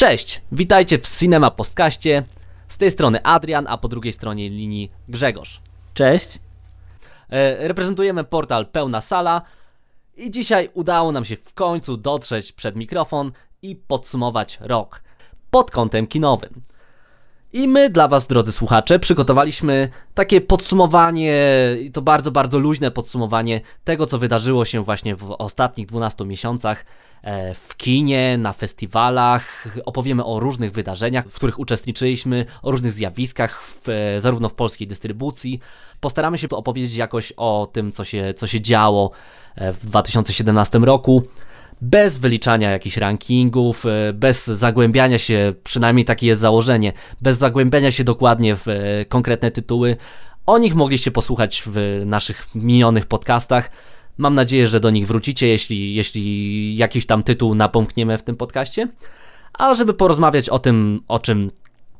Cześć, witajcie w Cinema Postkaście. Z tej strony Adrian, a po drugiej stronie linii Grzegorz. Cześć. E, reprezentujemy portal Pełna Sala i dzisiaj udało nam się w końcu dotrzeć przed mikrofon i podsumować rok pod kątem kinowym. I my dla Was, drodzy słuchacze, przygotowaliśmy takie podsumowanie, i to bardzo, bardzo luźne podsumowanie tego, co wydarzyło się właśnie w ostatnich 12 miesiącach e, w kinie, na festiwalach. Opowiemy o różnych wydarzeniach, w których uczestniczyliśmy, o różnych zjawiskach, w, e, zarówno w polskiej dystrybucji. Postaramy się opowiedzieć jakoś o tym, co się, co się działo e, w 2017 roku bez wyliczania jakichś rankingów, e, bez zagłębiania się, przynajmniej takie jest założenie, bez zagłębiania się dokładnie w e, konkretne tytuły. O nich mogliście posłuchać w naszych minionych podcastach. Mam nadzieję, że do nich wrócicie, jeśli, jeśli jakiś tam tytuł napomkniemy w tym podcaście. A żeby porozmawiać o tym, o czym,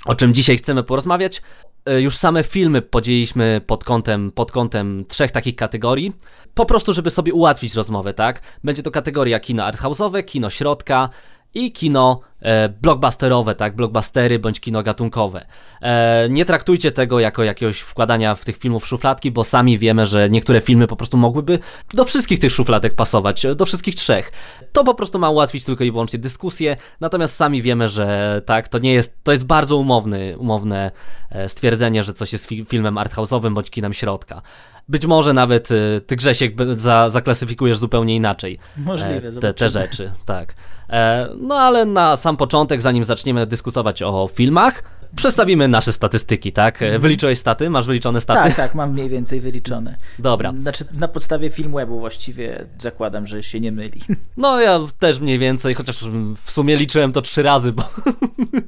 o czym dzisiaj chcemy porozmawiać, e, już same filmy podzieliliśmy pod kątem, pod kątem trzech takich kategorii. Po prostu, żeby sobie ułatwić rozmowę, tak? Będzie to kategoria kino arthouse'owe, kino środka i kino e, blockbusterowe, tak? Blockbustery bądź kino gatunkowe. E, nie traktujcie tego jako jakiegoś wkładania w tych filmów szufladki, bo sami wiemy, że niektóre filmy po prostu mogłyby do wszystkich tych szufladek pasować, do wszystkich trzech. To po prostu ma ułatwić tylko i wyłącznie dyskusję, natomiast sami wiemy, że tak, to nie jest, to jest bardzo umowny, umowne e, stwierdzenie, że coś jest fi filmem arthouse'owym bądź kinem środka. Być może nawet y, ty Grzesiek za, zaklasyfikujesz zupełnie inaczej Możliwe, e, te, te rzeczy, tak. E, no ale na sam początek, zanim zaczniemy dyskutować o filmach, przedstawimy nasze statystyki, tak? E, Wyliczyłeś staty? Masz wyliczone staty? Mhm. Tak, tak, mam mniej więcej wyliczone. Dobra. Znaczy na podstawie Filmwebu właściwie zakładam, że się nie myli. No ja też mniej więcej, chociaż w sumie liczyłem to trzy razy, bo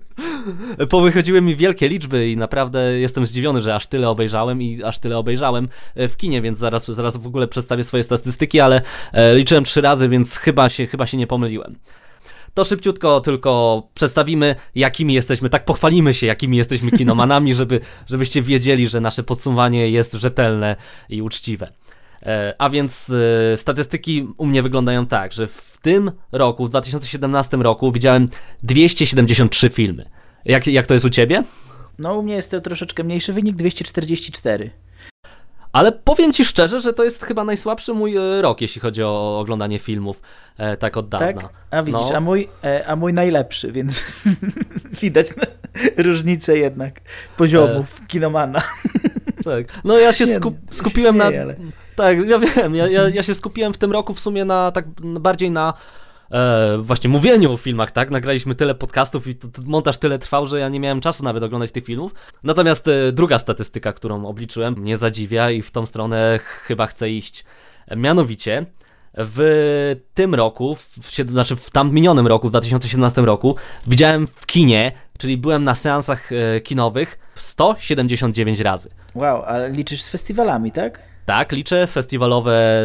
powychodziły mi wielkie liczby i naprawdę jestem zdziwiony, że aż tyle obejrzałem i aż tyle obejrzałem e, w kinie, więc zaraz, zaraz w ogóle przedstawię swoje statystyki, ale liczyłem trzy razy, więc chyba się, chyba się nie pomyliłem. To szybciutko tylko przedstawimy, jakimi jesteśmy, tak pochwalimy się, jakimi jesteśmy kinomanami, żeby, żebyście wiedzieli, że nasze podsumowanie jest rzetelne i uczciwe. E, A więc e, statystyki u mnie wyglądają tak, że w tym roku, w 2017 roku widziałem 273 filmy. Jak, jak to jest u ciebie? No u mnie jest to troszeczkę mniejszy wynik, 244. Ale powiem ci szczerze, że to jest chyba najsłabszy mój e, rok, jeśli chodzi o oglądanie filmów e, tak od dawna. Tak? A widzisz, No. a, mój, e, a mój najlepszy, więc widać różnicę jednak poziomów kinomana. Tak. No ja się skup, skupiłem na. ale- Tak, ja wiem, ja, ja, ja się skupiłem w tym roku w sumie na tak bardziej na e, właśnie mówieniu o filmach, tak? Nagraliśmy tyle podcastów i to, to montaż tyle trwał, że ja nie miałem czasu nawet oglądać tych filmów. Natomiast e, druga statystyka, którą obliczyłem, mnie zadziwia i w tą stronę chyba chcę iść. Mianowicie w tym roku, w, znaczy w tam minionym roku, w 2017 roku, widziałem w kinie, czyli byłem na seansach e, kinowych 179 razy. Wow, ale liczysz z festiwalami, tak? Tak, liczę festiwalowe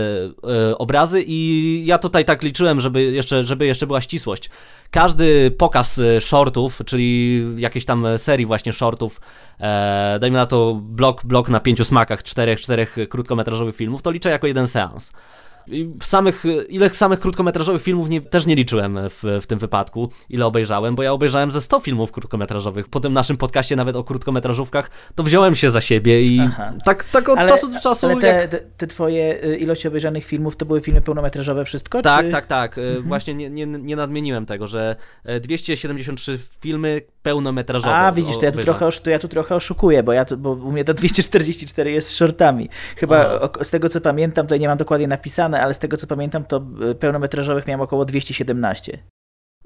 e, obrazy i ja tutaj tak liczyłem, żeby jeszcze, żeby jeszcze była ścisłość. Każdy pokaz e, shortów, czyli jakiejś tam serii właśnie shortów, e, dajmy na to blok, blok na pięciu smakach, czterech, czterech krótkometrażowych filmów, to liczę jako jeden seans. I w samych, ile samych krótkometrażowych filmów nie, też nie liczyłem w, w tym wypadku, ile obejrzałem, bo ja obejrzałem ze 100 filmów krótkometrażowych. Po tym naszym podcaście nawet o krótkometrażówkach, to wziąłem się za siebie i Aha. tak, tak od Ale, czasu do czasu... ale te, jak... te, te twoje y, ilości obejrzanych filmów to były filmy pełnometrażowe wszystko? Tak, czy... tak, tak. Mhm. e, Właśnie nie, nie, nie nadmieniłem tego, że e, 273 filmy pełnometrażowe. A, widzisz, to ja tu, trochę, to ja tu trochę oszukuję, bo, ja tu, bo u mnie to 244 jest shortami. Chyba o, z tego co pamiętam, tutaj nie mam dokładnie napisane, ale z tego co pamiętam, to y, pełnometrażowych miałem około 217.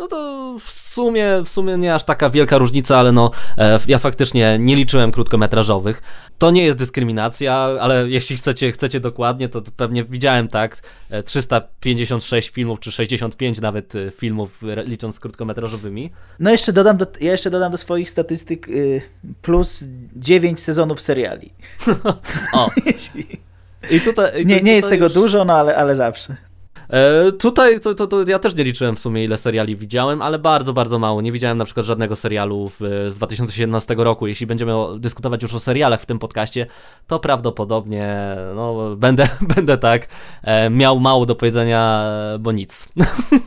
No to w sumie, w sumie nie aż taka wielka różnica, ale no e, ja faktycznie nie liczyłem krótkometrażowych. To nie jest dyskryminacja, ale jeśli chcecie, chcecie dokładnie, to pewnie widziałem tak e, 356 filmów, czy 65 nawet e, filmów licząc z krótkometrażowymi. No jeszcze dodam do, ja jeszcze dodam do swoich statystyk y, plus 9 sezonów seriali. O, Jeśli... i tutaj... i Nie, tu- nie jest tego już- dużo, no ale, ale zawsze. E, tutaj to, to, to ja też nie liczyłem w sumie ile seriali widziałem, ale bardzo, bardzo mało. Nie widziałem na przykład żadnego serialu w, z 2017 roku. Jeśli będziemy dyskutować już o serialach w tym podcaście, to prawdopodobnie no, będę, będę tak e, miał mało do powiedzenia, bo nic.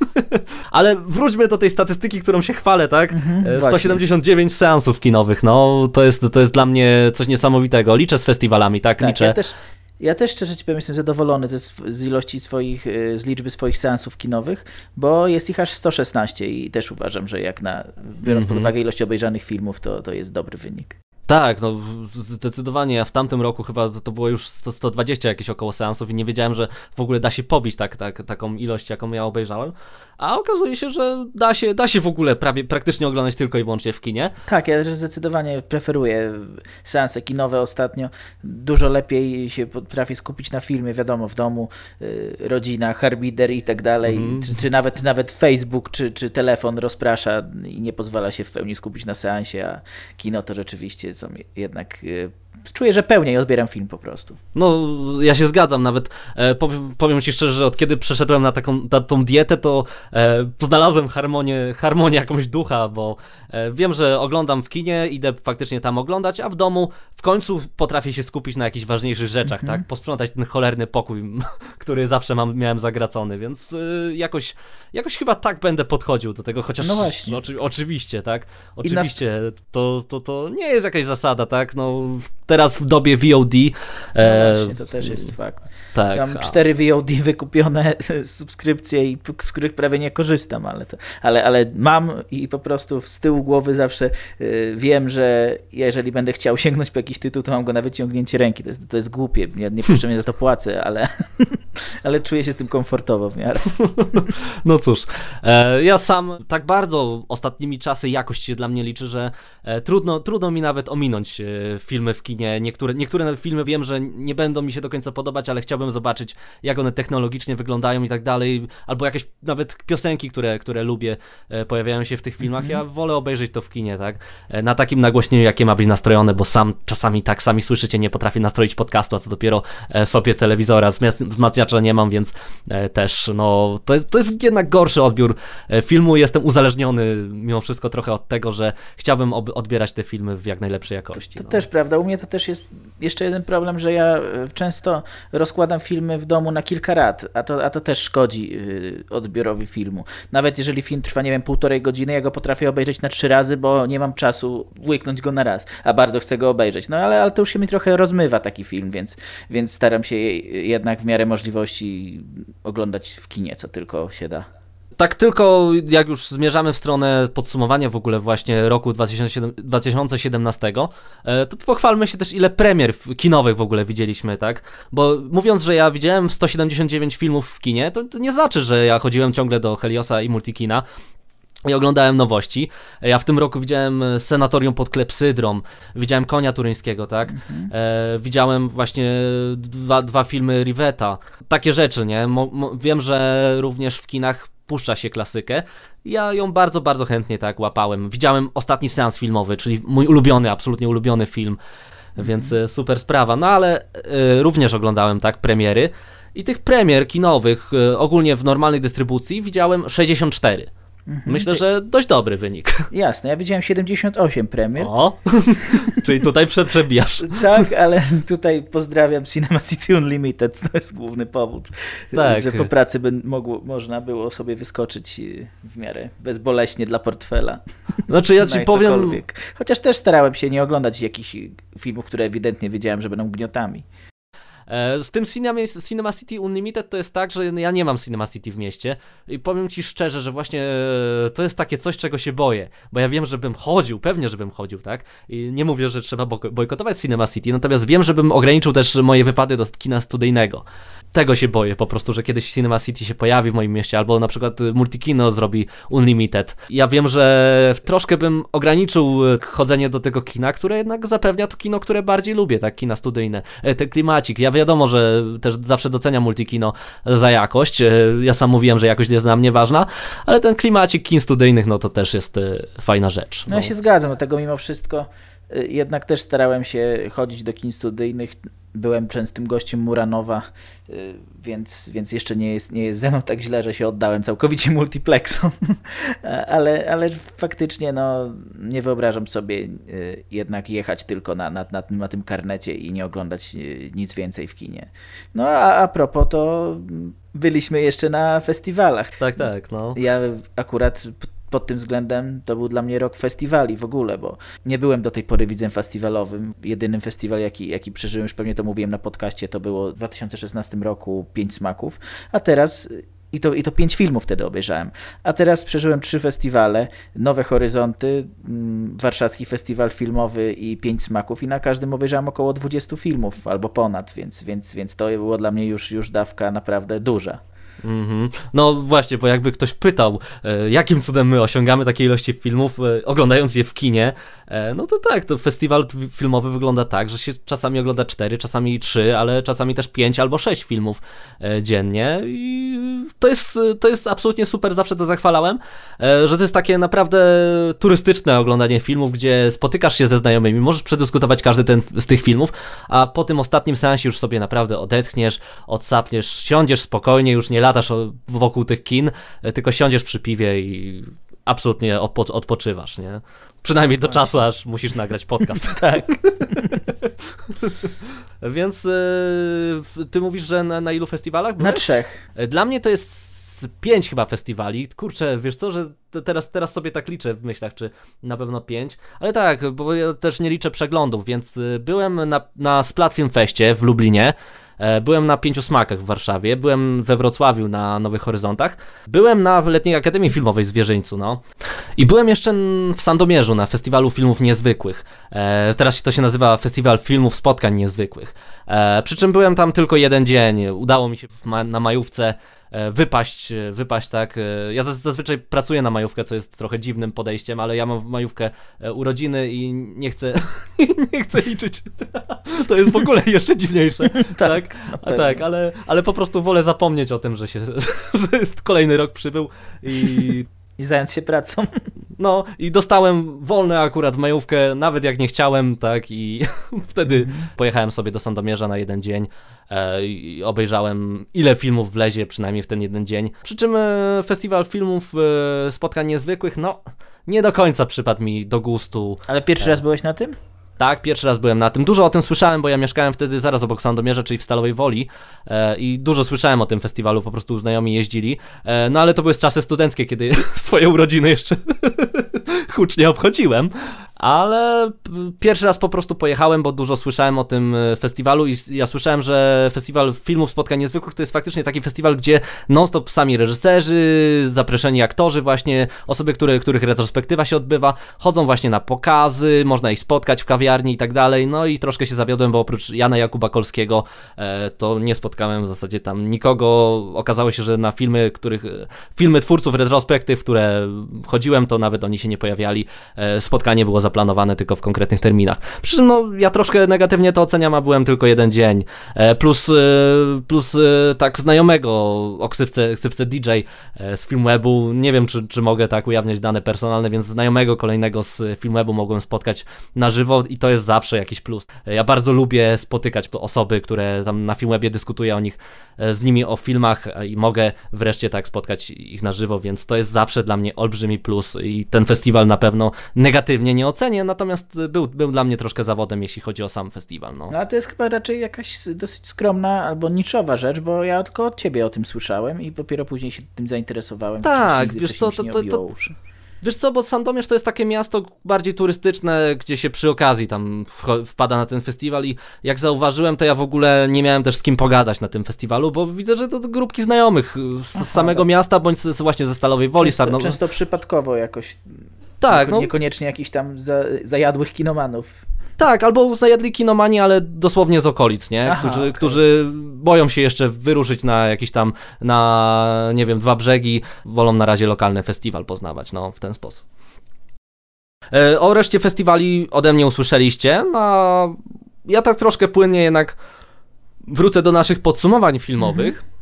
ale wróćmy do tej statystyki, którą się chwalę, tak? Mhm, E, właśnie. 179 seansów kinowych, no to jest, to jest dla mnie coś niesamowitego. Liczę z festiwalami, tak? Tak, Liczę. ja też, ja też szczerze ci powiem, jestem zadowolony ze, z ilości swoich, y, z liczby swoich seansów kinowych, bo jest ich aż 116 i też uważam, że jak na, biorąc pod Mhm. uwagę ilość obejrzanych filmów, to, to jest dobry wynik. Tak, no zdecydowanie. Ja w tamtym roku chyba to, to było już 100, 120 jakieś około seansów i nie wiedziałem, że w ogóle da się pobić tak, tak, taką ilość, jaką ja obejrzałem. A okazuje się, że da się, da się w ogóle prawie praktycznie oglądać tylko i wyłącznie w kinie. Tak, ja też zdecydowanie preferuję seanse kinowe ostatnio. Dużo lepiej się potrafię skupić na filmie, wiadomo, w domu, y, rodzina, harbider i tak dalej, Mhm. czy, czy nawet, nawet Facebook, czy, czy telefon rozprasza i nie pozwala się w pełni skupić na seansie, a kino to rzeczywiście mi jednak y, czuję, że pełniej odbieram film po prostu. No, ja się zgadzam, nawet e, powiem, powiem Ci szczerze, że od kiedy przeszedłem na taką na tą dietę, to e, znalazłem harmonię, harmonię jakąś ducha, bo e, wiem, że oglądam w kinie, idę faktycznie tam oglądać, a w domu w końcu potrafię się skupić na jakichś ważniejszych rzeczach, Mhm. tak? Posprzątać ten cholerny pokój, który zawsze mam, miałem zagracony, więc e, jakoś, jakoś chyba tak będę podchodził do tego, chociaż No właśnie. oczy, oczywiście, tak? I nas- Oczywiście, to, to, to nie jest jakaś zasada, tak? No, teraz w dobie VOD No e, właśnie, to też jest fakt. tak. Mam cztery VOD wykupione subskrypcje i z których prawie nie korzystam, ale, to, ale, ale mam i po prostu z tyłu głowy zawsze y, wiem, że jeżeli będę chciał sięgnąć po jakiś tytuł, to mam go na wyciągnięcie ręki. To jest, to jest głupie, ja nie mnie za to płacę, ale, ale czuję się z tym komfortowo w miarę. No cóż, e, ja sam tak bardzo ostatnimi czasy jakość się dla mnie liczy, że e, trudno, trudno mi nawet ominąć filmy w kinie. Niektóre, niektóre filmy wiem, że nie będą mi się do końca podobać, ale chciałbym zobaczyć, jak one technologicznie wyglądają i tak dalej. Albo jakieś nawet piosenki, które, które lubię, e, pojawiają się w tych filmach. Ja wolę obejrzeć to w kinie, tak? E, na takim nagłośnieniu, jakie ma być nastrojone, bo sam czasami tak sami słyszycie, nie potrafię nastroić podcastu, a co dopiero e, sobie telewizora. Wzmacniacza nie mam, więc też, no, to jest, to jest jednak gorszy odbiór filmu. Jestem uzależniony mimo wszystko trochę od tego, że chciałbym odbierać te filmy w jak najlepszej jakości. To no. też prawda. U mnie to też jest jeszcze jeden problem, że ja e, często rozkładam filmy w domu na kilka lat, a to, a to też szkodzi y, odbiorowi filmu. Nawet jeżeli film trwa, nie wiem, półtorej godziny, ja go potrafię obejrzeć na trzy razy, bo nie mam czasu łyknąć go na raz, a bardzo chcę go obejrzeć. No ale, ale to już się mi trochę rozmywa taki film, więc, więc staram się je- jednak w miarę możliwości oglądać w kinie, co tylko się da. Tak tylko jak już zmierzamy w stronę podsumowania w ogóle właśnie roku 2007, 2017, e, to pochwalmy się też ile premier w- kinowych w ogóle widzieliśmy, tak? Bo mówiąc, że ja widziałem 179 filmów w kinie, to, nie znaczy, że ja chodziłem ciągle do Heliosa i Multikina, i oglądałem nowości. Ja w tym roku widziałem e, Senatorium pod Klepsydrą, widziałem Konia Turyńskiego, tak? E, widziałem właśnie dwa, dwa filmy Riveta. Takie rzeczy, nie? Mo, mo, wiem, że również w kinach puszcza się klasykę. Ja ją bardzo, bardzo chętnie tak łapałem. Widziałem ostatni seans filmowy, czyli mój ulubiony, absolutnie ulubiony film, więc e, super sprawa. No ale e, również oglądałem tak premiery i tych premier kinowych e, ogólnie w normalnej dystrybucji widziałem 64. Myślę, że dość dobry wynik. Jasne, ja widziałem 78 premier. O, czyli tutaj prze, przebijasz. Tak, ale tutaj pozdrawiam Cinema City Unlimited, to jest główny powód, Tak. że po pracy by mogło, można było sobie wyskoczyć y, w miarę bezboleśnie dla portfela. Znaczy ja na ci powiem, cokolwiek. Chociaż też starałem się nie oglądać jakichś filmów, które ewidentnie wiedziałem, że będą gniotami. E, z tym Cinema, Cinema City Unlimited to jest tak, że ja nie mam Cinema City w mieście i powiem ci szczerze, że właśnie e, to jest takie coś, czego się boję, bo ja wiem, żebym chodził, pewnie, żebym chodził, tak? I nie mówię, że trzeba bojkotować Cinema City, natomiast wiem, żebym ograniczył też moje wypady do kina studyjnego. Tego się boję po prostu, że kiedyś Cinema City się pojawi w moim mieście, albo na przykład Multikino zrobi Unlimited. Ja wiem, że troszkę bym ograniczył chodzenie do tego kina, które jednak zapewnia to kino, które bardziej lubię, tak? Kina studyjne. E, ten klimacik. Ja wiadomo, że też zawsze doceniam Multikino za jakość. E, ja sam mówiłem, że jakość jest dla mnie ważna, ale ten klimacik kin studyjnych, no to też jest e, fajna rzecz. No, no ja się zgadzam, dlatego mimo wszystko jednak też starałem się chodzić do kin studyjnych byłem częstym gościem Muranowa, y, więc, więc jeszcze nie jest, nie jest ze mną tak źle, że się oddałem całkowicie multiplexom, ale, ale faktycznie no, nie wyobrażam sobie y, jednak jechać tylko na, na, na, tym, na tym karnecie i nie oglądać y, nic więcej w kinie. No a a propos to byliśmy jeszcze na festiwalach. Tak, tak. No. Ja akurat pod tym względem to był dla mnie rok festiwali w ogóle, bo nie byłem do tej pory widzem festiwalowym. Jedynym festiwal, jaki, jaki przeżyłem, już pewnie to mówiłem na podcaście, to było w 2016 roku Pięć Smaków, a teraz i to, I to pięć filmów wtedy obejrzałem. A teraz przeżyłem trzy festiwale, Nowe Horyzonty, mm, Warszawski Festiwal Filmowy i Pięć Smaków i na każdym obejrzałem około 20 filmów albo ponad, więc, więc, więc to było dla mnie już, już dawka naprawdę duża. Mm -hmm. No właśnie, bo jakby ktoś pytał, e, jakim cudem my osiągamy takie ilości filmów, e, oglądając je w kinie, e, no to tak, to festiwal filmowy wygląda tak, że się czasami ogląda 4, czasami 3, ale czasami też 5 albo 6 filmów dziennie i to jest, to jest absolutnie super, zawsze to zachwalałem, że to jest takie naprawdę turystyczne oglądanie filmów, gdzie spotykasz się ze znajomymi, możesz przedyskutować każdy ten z tych filmów, a po tym ostatnim seansie już sobie naprawdę odetchniesz, odsapniesz, siądziesz spokojnie, już nie latasz wokół tych kin, e, tylko siądziesz przy piwie i absolutnie odpo odpoczywasz, nie? Przynajmniej do czasu, aż musisz nagrać podcast. tak. Więc yy, ty mówisz, że na, na ilu festiwalach byłeś? Na trzech. E, dla mnie to jest pięć chyba festiwali. Kurczę, wiesz co, że teraz, teraz sobie tak liczę w myślach, czy na pewno pięć. Ale tak, bo ja też nie liczę przeglądów, więc byłem na, na Splat Film Feście w Lublinie. E, byłem na Pięciu Smakach w Warszawie, byłem we Wrocławiu na Nowych Horyzontach, byłem na Letniej Akademii Filmowej w Zwierzyńcu, no. I byłem jeszcze w Sandomierzu na Festiwalu Filmów Niezwykłych. E, teraz to się nazywa Festiwal Filmów Spotkań Niezwykłych. E, przy czym byłem tam tylko jeden dzień. Udało mi się na majówce wypaść, e, wypaść tak. E, ja zazwyczaj pracuję na majówkę, co jest trochę dziwnym podejściem, ale ja mam w majówkę urodziny i nie chcę, nie chcę liczyć. To jest w ogóle jeszcze dziwniejsze. tak, tak, A tak ale, ale po prostu wolę zapomnieć o tym, że się, że kolejny rok przybył i i zająć się pracą. No i dostałem wolne akurat w majówkę, nawet jak nie chciałem, tak i wtedy mm. pojechałem sobie do Sandomierza na jeden dzień e, obejrzałem ile filmów wlezie przynajmniej w ten jeden dzień. Przy czym e, festiwal filmów e, spotkań niezwykłych, no nie do końca przypadł mi do gustu. Ale pierwszy raz byłeś na tym? Tak, pierwszy raz byłem na tym. Dużo o tym słyszałem, bo ja mieszkałem wtedy zaraz obok Sandomierza, czyli w Stalowej Woli e, i dużo słyszałem o tym festiwalu, po prostu znajomi jeździli. E, no ale to były czasy studenckie, kiedy swoje urodziny jeszcze hucznie obchodziłem ale pierwszy raz po prostu pojechałem, bo dużo słyszałem o tym e, festiwalu i ja słyszałem, że festiwal filmów spotkań niezwykłych to jest faktycznie taki festiwal, gdzie non-stop sami reżyserzy, zaproszeni aktorzy właśnie, osoby, które, których retrospektywa się odbywa, chodzą właśnie na pokazy, można ich spotkać w kawiarni i tak dalej, no i troszkę się zawiodłem, bo oprócz Jana Jakuba Kolskiego e, to nie spotkałem w zasadzie tam nikogo, okazało się, że na filmy, których, e, filmy twórców retrospektyw, które chodziłem, to nawet oni się nie pojawiali, spotkanie było zaplanowane tylko w konkretnych terminach. Przy czym no, ja troszkę negatywnie to oceniam, a byłem tylko jeden dzień. E, plus, e, plus e, tak znajomego o ksywce, ksywce DJ z Filmwebu, nie wiem czy, czy mogę tak ujawniać dane personalne, więc znajomego kolejnego z Filmwebu mogłem spotkać na żywo i to jest zawsze jakiś plus. Ja bardzo lubię spotykać osoby, które tam na Filmwebie dyskutuję o nich, z nimi o filmach i mogę wreszcie tak spotkać ich na żywo, więc to jest zawsze dla mnie olbrzymi plus i ten festiwal na pewno negatywnie nie ocenię, natomiast był, był dla mnie troszkę zawodem, jeśli chodzi o sam festiwal. No. no a to jest chyba raczej jakaś dosyć skromna albo niczowa rzecz, bo ja tylko od ciebie o tym słyszałem i dopiero później się tym zainteresowałem. Tak, wiesz co, to, to, to, Wiesz co, bo Sandomierz to jest takie miasto bardziej turystyczne, gdzie się przy okazji tam wpada na ten festiwal i jak zauważyłem, to ja w ogóle nie miałem też z kim pogadać na tym festiwalu, bo widzę, że to grupki znajomych z Aha, samego tak. miasta, bądź z, właśnie ze Stalowej Woli. Często, często przypadkowo jakoś. Tak, no. Niekoniecznie jakichś tam za, zajadłych kinomanów. Tak, albo zajadli kinomani, ale dosłownie z okolic, nie? Aha, którzy, okay. którzy boją się jeszcze wyruszyć na jakiś tam, na nie wiem, dwa brzegi, wolą na razie lokalny festiwal poznawać, no w ten sposób. E, o reszcie festiwali ode mnie usłyszeliście, no ja tak troszkę płynnie jednak wrócę do naszych podsumowań filmowych. Mhm.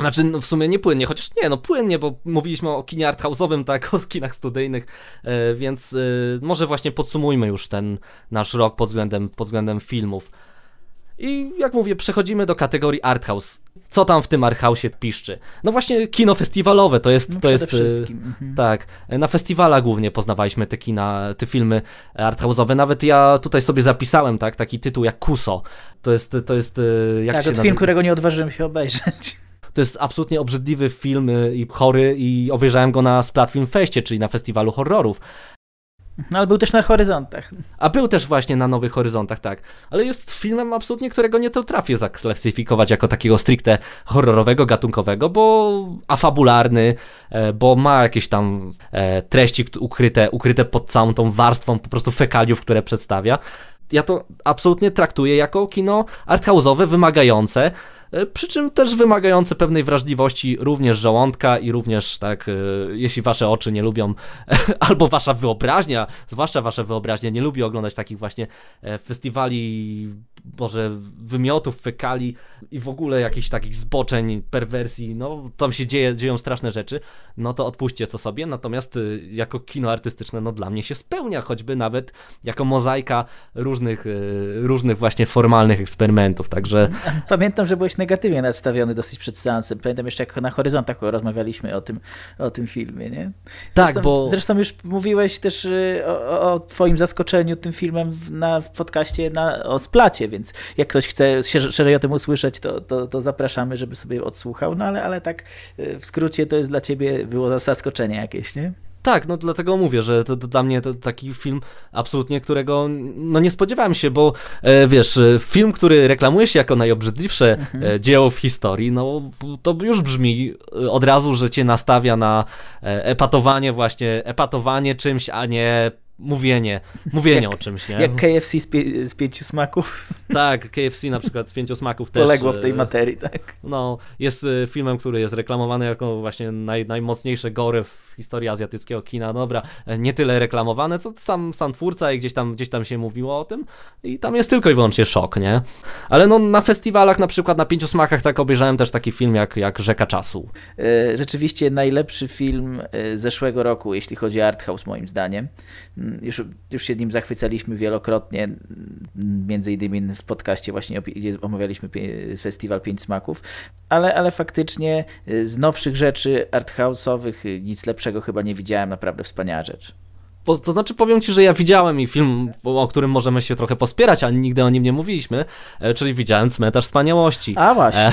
Znaczy, no w sumie nie płynnie, chociaż nie, no płynnie, bo mówiliśmy o kinie arthouse'owym, tak, o kinach studyjnych, e, więc e, może właśnie podsumujmy już ten nasz rok pod względem, pod względem filmów. I jak mówię, przechodzimy do kategorii arthouse. Co tam w tym arthouse'ie piszczy? No właśnie kino festiwalowe, to jest... No to jest e, mhm. Tak, na festiwalach głównie poznawaliśmy te kina, te filmy arthouse'owe. Nawet ja tutaj sobie zapisałem, tak, taki tytuł jak Kuso. To jest, to jest jak tak, się to film, którego nie odważyłem się obejrzeć. To jest absolutnie obrzydliwy film y, i chory i obejrzałem go na Splatfilm Feście, czyli na festiwalu horrorów. No, ale był też na Horyzontach. A był też właśnie na Nowych Horyzontach, tak. Ale jest filmem absolutnie, którego nie trafię zaklasyfikować jako takiego stricte horrorowego, gatunkowego, bo afabularny, e, bo ma jakieś tam e, treści ukryte, ukryte pod całą tą warstwą po prostu fekaliów, które przedstawia. Ja to absolutnie traktuję jako kino arthouse'owe, wymagające, przy czym też wymagające pewnej wrażliwości również żołądka i również tak, e, jeśli wasze oczy nie lubią, albo wasza wyobraźnia, zwłaszcza wasza wyobraźnia nie lubi oglądać takich właśnie e, festiwali, boże, wymiotów, fekali i w ogóle jakichś takich zboczeń, perwersji, no tam się dzieje, dzieją straszne rzeczy, no to odpuśćcie to sobie, natomiast jako kino artystyczne, no dla mnie się spełnia, choćby nawet jako mozaika różnych, różnych właśnie formalnych eksperymentów, także... Pamiętam, że byłeś negatywnie nastawiony dosyć przed seansem. Pamiętam jeszcze jak na Horyzontach rozmawialiśmy o tym, o tym filmie, nie? Tak, zresztą, bo... Zresztą już mówiłeś też y, o, o twoim zaskoczeniu tym filmem w, na, w podcaście na, o Splacie, więc jak ktoś chce szerzej o tym usłyszeć, to, to, to zapraszamy, żeby sobie odsłuchał, no ale, ale tak y, w skrócie to jest dla ciebie było zaskoczenie jakieś, nie? Tak, no dlatego mówię, że to, to dla mnie to taki film absolutnie, którego no nie spodziewałem się, bo e, wiesz, e, film, który reklamuje się jako najobrzydliwsze mhm. e, dzieło w historii, no to już brzmi e, od razu, że cię nastawia na epatowanie właśnie, epatowanie czymś, a nie mówienie, mówienie jak, o czymś, nie? Jak KFC z, pie, z, pięciu smaków. Tak, KFC na przykład z pięciu smaków też. Poległo w tej e, materii, tak. No, jest e, filmem, który jest reklamowany jako właśnie naj, najmocniejsze gory w historii azjatyckiego kina. Dobra, e, nie tyle reklamowane, co sam, sam twórca i gdzieś tam, gdzieś tam się mówiło o tym i tam jest tylko i wyłącznie szok, nie? Ale no na festiwalach na przykład na pięciu smakach tak obejrzałem też taki film jak, jak Rzeka Czasu. Rzeczywiście najlepszy film zeszłego roku, jeśli chodzi o arthouse moim zdaniem. Już, już się nim zachwycaliśmy wielokrotnie, między innymi w podcaście właśnie omawialiśmy festiwal Pięć Smaków, ale, ale faktycznie y, z nowszych rzeczy arthouse'owych y, nic lepszego chyba nie widziałem, naprawdę wspaniała rzecz. Po, to znaczy powiem Ci, że ja widziałem i film, o którym możemy się trochę pospierać, a nigdy o nim nie mówiliśmy, e, czyli widziałem Cmentarz Wspaniałości. A właśnie.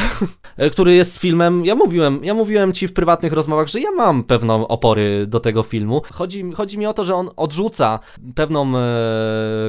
E, który jest filmem, ja mówiłem, ja mówiłem Ci w prywatnych rozmowach, że ja mam pewną opory do tego filmu. Chodzi, chodzi mi o to, że on odrzuca pewną e,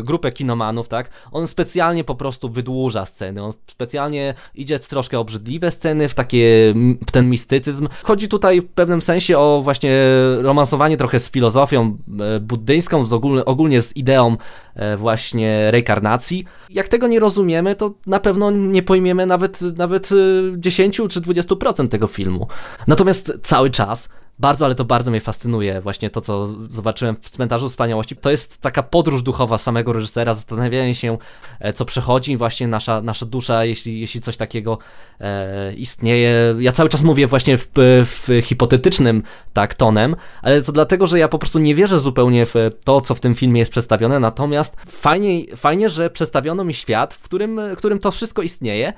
grupę kinomanów, tak? On specjalnie po prostu wydłuża sceny, on specjalnie idzie w troszkę obrzydliwe sceny, w takie, w ten mistycyzm. Chodzi tutaj w pewnym sensie o właśnie romansowanie trochę z filozofią, e, buddyjską, z ogólnie, ogólnie z ideą e, właśnie reinkarnacji. Jak tego nie rozumiemy, to na pewno nie pojmiemy nawet, nawet 10 e, czy 20% tego filmu. Natomiast cały czas bardzo, ale to bardzo mnie fascynuje właśnie to, co zobaczyłem w Cmentarzu Wspaniałości. To jest taka podróż duchowa samego reżysera, zastanawianie się, e, co przechodzi właśnie nasza, nasza dusza, jeśli, jeśli coś takiego e, istnieje. Ja cały czas mówię właśnie w, w hipotetycznym tak tonem, ale to dlatego, że ja po prostu nie wierzę zupełnie w to, co w tym filmie jest przedstawione, natomiast fajnie, fajnie że przedstawiono mi świat, w którym, w którym to wszystko istnieje,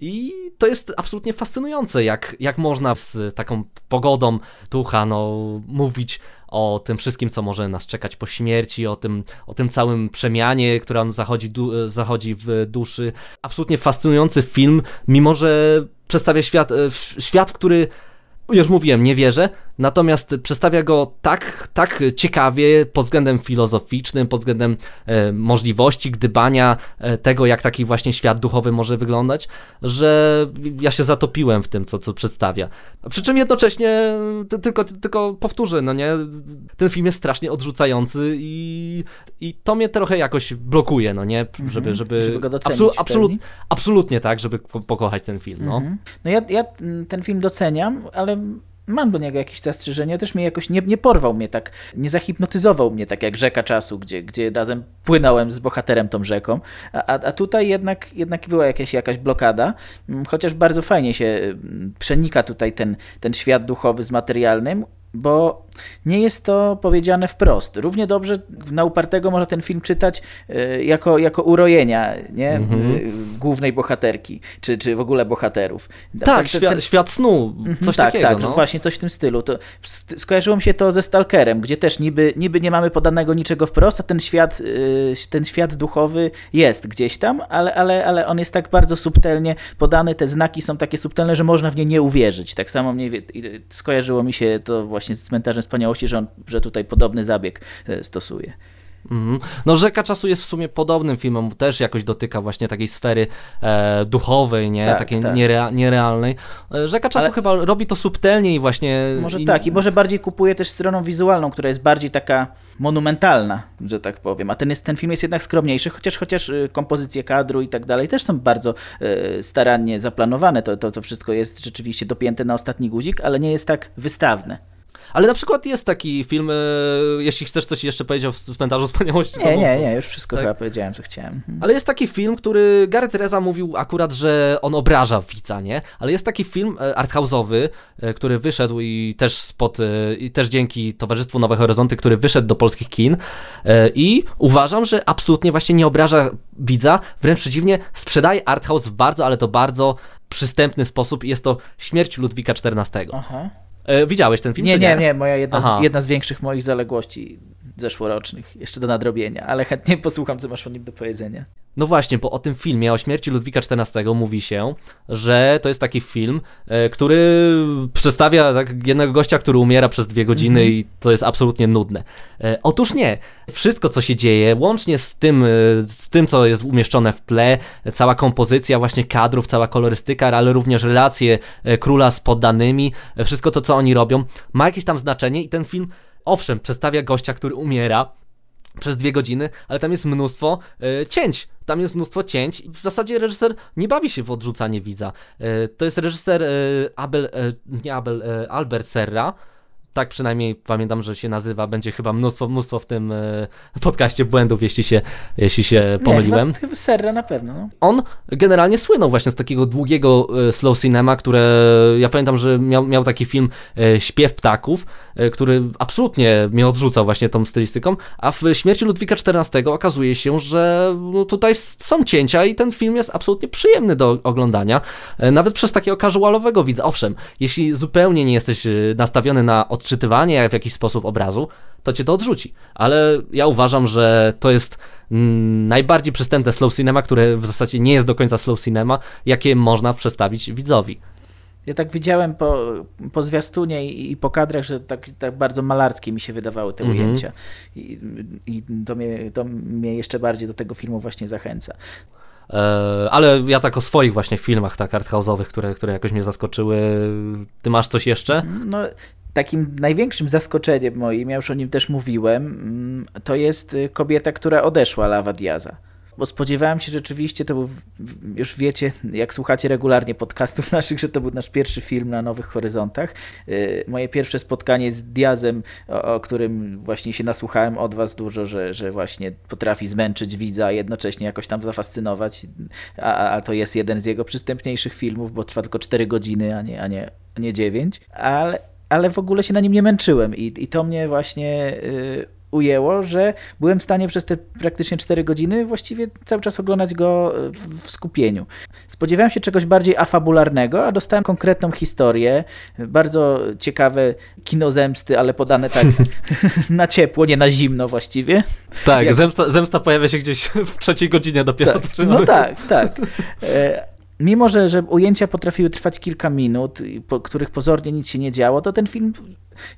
i to jest absolutnie fascynujące, jak, jak można z taką pogodą ducha no, mówić o tym wszystkim, co może nas czekać po śmierci, o tym, o tym całym przemianie, która zachodzi, du, zachodzi w duszy. Absolutnie fascynujący film, mimo że przedstawia świat, e, świat, który już mówiłem, nie wierzę, natomiast przedstawia go tak, tak ciekawie pod względem filozoficznym, pod względem e, możliwości gdybania e, tego, jak taki właśnie świat duchowy może wyglądać, że ja się zatopiłem w tym, co, co przedstawia. Przy czym jednocześnie ty, tylko, tylko powtórzę, no nie, ten film jest strasznie odrzucający i, i to mnie trochę jakoś blokuje, no nie, żeby, żeby, Żeby go docenić absolu- absolut, absolutnie tak, żeby po- pokochać ten film, no. Mhm. No ja, ja ten film doceniam, ale mam do niego jakieś zastrzeżenia. Też mnie jakoś nie, nie porwał mnie tak, nie zahipnotyzował mnie tak jak Rzeka Czasu, gdzie, gdzie razem płynąłem z bohaterem tą rzeką. A, a tutaj jednak, jednak była jakaś, jakaś blokada, Mm, chociaż bardzo fajnie się mm, przenika tutaj ten, ten świat duchowy z materialnym, bo nie jest to powiedziane wprost. Równie dobrze na upartego można ten film czytać e, jako, jako urojenia nie? Mhm. E, głównej bohaterki, czy, czy w ogóle bohaterów. Tak, ten- świat, ten- świat snu, Mhm, coś tak, takiego, tak, no. właśnie coś w tym stylu. To sk- skojarzyło mi się to ze Stalkerem, gdzie też niby, niby nie mamy podanego niczego wprost, a ten świat, y, ten świat duchowy jest gdzieś tam, ale, ale, ale on jest tak bardzo subtelnie podany, te znaki są takie subtelne, że można w nie nie uwierzyć. Tak samo y, skojarzyło mi się to właśnie z Cmentarzem Wspaniałości, że on, że tutaj podobny zabieg y, stosuje. Mhm. No Rzeka Czasu jest w sumie podobnym filmem, też jakoś dotyka właśnie takiej sfery e, duchowej, nie? Tak, takiej tak. Nierea, nierealnej. E, Rzeka Czasu Ale- chyba robi to subtelniej właśnie. Może tak, i może bardziej kupuje też stroną wizualną, która jest bardziej taka monumentalna, że tak powiem. A ten, jest, ten film jest jednak skromniejszy, chociaż, chociaż y, kompozycje kadru i tak dalej też są bardzo y, starannie zaplanowane. To, to, to wszystko jest rzeczywiście dopięte na ostatni guzik, ale nie jest tak wystawne. Ale na przykład jest taki film, e, jeśli chcesz coś jeszcze powiedzieć o Cmentarzu Wspaniałości. Nie, mów. nie, nie, już wszystko Tak. chyba powiedziałem, co chciałem. Mhm. Ale jest taki film, który Gary Teresa mówił akurat, że on obraża widza, nie? Ale jest taki film e, arthouse'owy, e, który wyszedł i też spod, e, i też dzięki Towarzystwu Nowe Horyzonty, który wyszedł do polskich kin e, i uważam, że absolutnie właśnie nie obraża widza, wręcz przeciwnie, sprzedaje arthouse w bardzo, ale to bardzo przystępny sposób i jest to Śmierć Ludwika XIV. Aha. E, widziałeś ten film, Nie, nie, nie, moja jedna z, jedna z większych moich zaległości zeszłorocznych, jeszcze do nadrobienia, ale chętnie posłucham, co masz o nim do powiedzenia. No właśnie, bo o tym filmie, o śmierci Ludwika XIV mówi się, że to jest taki film, e, który przedstawia tak jednego gościa, który umiera przez dwie godziny i to jest absolutnie nudne. E, Otóż nie. Wszystko, co się dzieje, łącznie z tym, e, z tym, co jest umieszczone w tle, cała kompozycja właśnie kadrów, cała kolorystyka, ale również relacje króla z poddanymi, wszystko to, co oni robią, ma jakieś tam znaczenie i ten film, owszem, przedstawia gościa, który umiera, przez dwie godziny, ale tam jest mnóstwo e, cięć. Tam jest mnóstwo cięć w zasadzie reżyser nie bawi się w odrzucanie widza. E, to jest reżyser e, Abel, nie Abel, Albert Serra. Tak przynajmniej pamiętam, że się nazywa. Będzie chyba mnóstwo, mnóstwo w tym e, podcaście błędów, jeśli się, jeśli się pomyliłem. Nie, chyba, Serra na pewno. No. On generalnie słynął właśnie z takiego długiego e, slow cinema, które ja pamiętam, że miał, miał taki film e, Śpiew ptaków, który absolutnie mnie odrzucał właśnie tą stylistyką, a w Śmierci Ludwika XIV okazuje się, że no, tutaj są cięcia i ten film jest absolutnie przyjemny do oglądania, nawet przez takiego casualowego widza. Owszem, jeśli zupełnie nie jesteś nastawiony na odczytywanie w jakiś sposób obrazu, to cię to odrzuci. Ale ja uważam, że to jest mm, najbardziej przystępne slow cinema, które w zasadzie nie jest do końca slow cinema, jakie można przedstawić widzowi. Ja tak widziałem po, po zwiastunie i, i po kadrach, że tak, tak bardzo malarskie mi się wydawały te Mhm. ujęcia. I, i to, mnie, to mnie jeszcze bardziej do tego filmu właśnie zachęca. E, ale ja tak o swoich właśnie filmach tak arthouse'owych, które, które jakoś mnie zaskoczyły. Ty masz coś jeszcze? No, takim największym zaskoczeniem moim, ja już o nim też mówiłem, mm, to jest y, kobieta, która odeszła, Lawa Diaza. Bo spodziewałem się rzeczywiście, to był, już wiecie, jak słuchacie regularnie podcastów naszych, że to był nasz pierwszy film na Nowych Horyzontach. Y, Moje pierwsze spotkanie z Diazem, o, którym właśnie się nasłuchałem od was dużo, że, że właśnie potrafi zmęczyć widza, a jednocześnie jakoś tam zafascynować, a, a to jest jeden z jego przystępniejszych filmów, bo trwa tylko 4 godziny, a nie, a nie, nie 9. Ale, ale w ogóle się na nim nie męczyłem i, i to mnie właśnie y, ujęło, że byłem w stanie przez te praktycznie 4 godziny właściwie cały czas oglądać go y, w, skupieniu. Spodziewałem się czegoś bardziej afabularnego, a dostałem konkretną historię, bardzo ciekawe kino zemsty, ale podane tak na ciepło, nie na zimno właściwie. Tak, Jak- zemsta, zemsta pojawia się gdzieś w trzeciej godzinie dopiero Tak, no tak, tak. E, mimo że, że ujęcia potrafiły trwać kilka minut, po których pozornie nic się nie działo, to ten film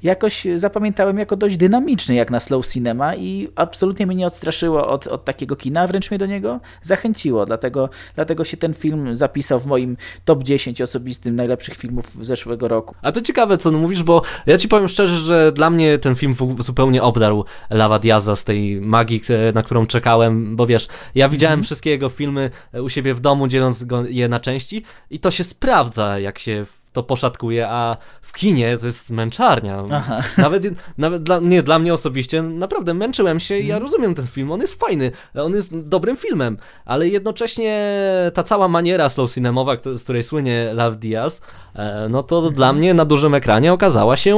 jakoś zapamiętałem jako dość dynamiczny jak na slow cinema i absolutnie mnie nie odstraszyło od, od takiego kina, wręcz mnie do niego zachęciło, dlatego, dlatego się ten film zapisał w moim top 10 osobistym najlepszych filmów zeszłego roku. A to ciekawe, co mówisz, bo ja ci powiem szczerze, że dla mnie ten film zupełnie obdarł Lava Diaza z tej magii, na którą czekałem, bo wiesz, ja widziałem mm -hmm. wszystkie jego filmy u siebie w domu, dzieląc je na części i to się sprawdza, jak się to poszatkuje, a w kinie to jest męczarnia. Aha. Nawet, nawet dla, nie, dla mnie osobiście naprawdę męczyłem się i ja mhm. rozumiem ten film, on jest fajny, on jest dobrym filmem, ale jednocześnie ta cała maniera slow cinemowa, z której słynie Love Diaz, no to mhm. dla mnie na dużym ekranie okazała się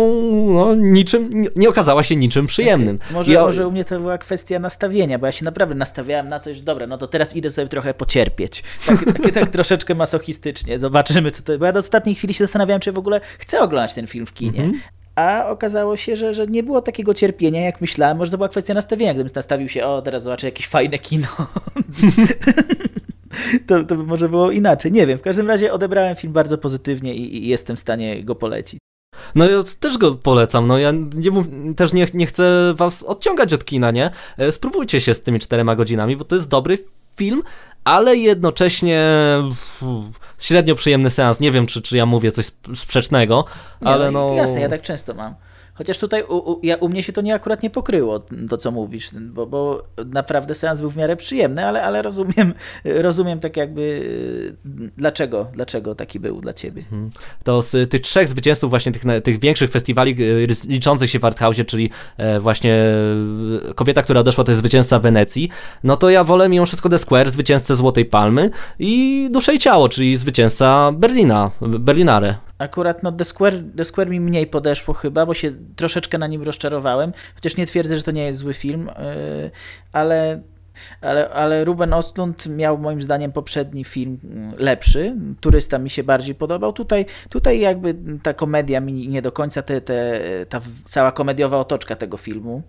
no, niczym, nie, okazała się niczym przyjemnym. Okay. Może, ja... może u mnie to była kwestia nastawienia, bo ja się naprawdę nastawiałem na coś, dobra, no to teraz idę sobie trochę pocierpieć. Tak, tak, tak troszeczkę masochistycznie, zobaczymy co to, bo ja do ostatniej chwili się zastanawiałem, czy w ogóle chcę oglądać ten film w kinie. -hmm. A okazało się, że, że nie było takiego cierpienia, jak myślałem. Może to była kwestia nastawienia. Gdybym nastawił się, o, teraz zobaczę jakieś fajne kino. to, to może było inaczej. Nie wiem. W każdym razie odebrałem film bardzo pozytywnie i, i jestem w stanie go polecić. No ja też go polecam, no ja nie mów, też nie, nie chcę was odciągać od kina, nie? E, spróbujcie się z tymi czterema godzinami, bo to jest dobry film, ale jednocześnie średnio przyjemny seans. Nie wiem, czy, czy ja mówię coś sprzecznego, nie, ale no, no... Jasne, ja tak często mam. Chociaż tutaj u, u, ja, u mnie się to nie akurat nie pokryło, to co mówisz, bo, bo naprawdę seans był w miarę przyjemny, ale, ale rozumiem, rozumiem tak jakby dlaczego, dlaczego taki był dla ciebie. Mhm. To z tych trzech zwycięzców właśnie tych, tych większych festiwali y, liczących się w Arthausie, czyli e, właśnie e, kobieta, która odeszła to jest zwycięzca Wenecji, no to ja wolę mimo wszystko The Square, zwycięzcę Złotej Palmy i Dusze i Ciało, czyli zwycięzca Berlina, Berlinare. Akurat no The Square, The Square mi mniej podeszło chyba, bo się troszeczkę na nim rozczarowałem. Chociaż nie twierdzę, że to nie jest zły film, yy, ale ale, ale Ruben Ostlund miał moim zdaniem poprzedni film mm, lepszy. Turysta mi się bardziej podobał. Tutaj, tutaj jakby ta komedia mi nie do końca, te, te, ta cała komediowa otoczka tego filmu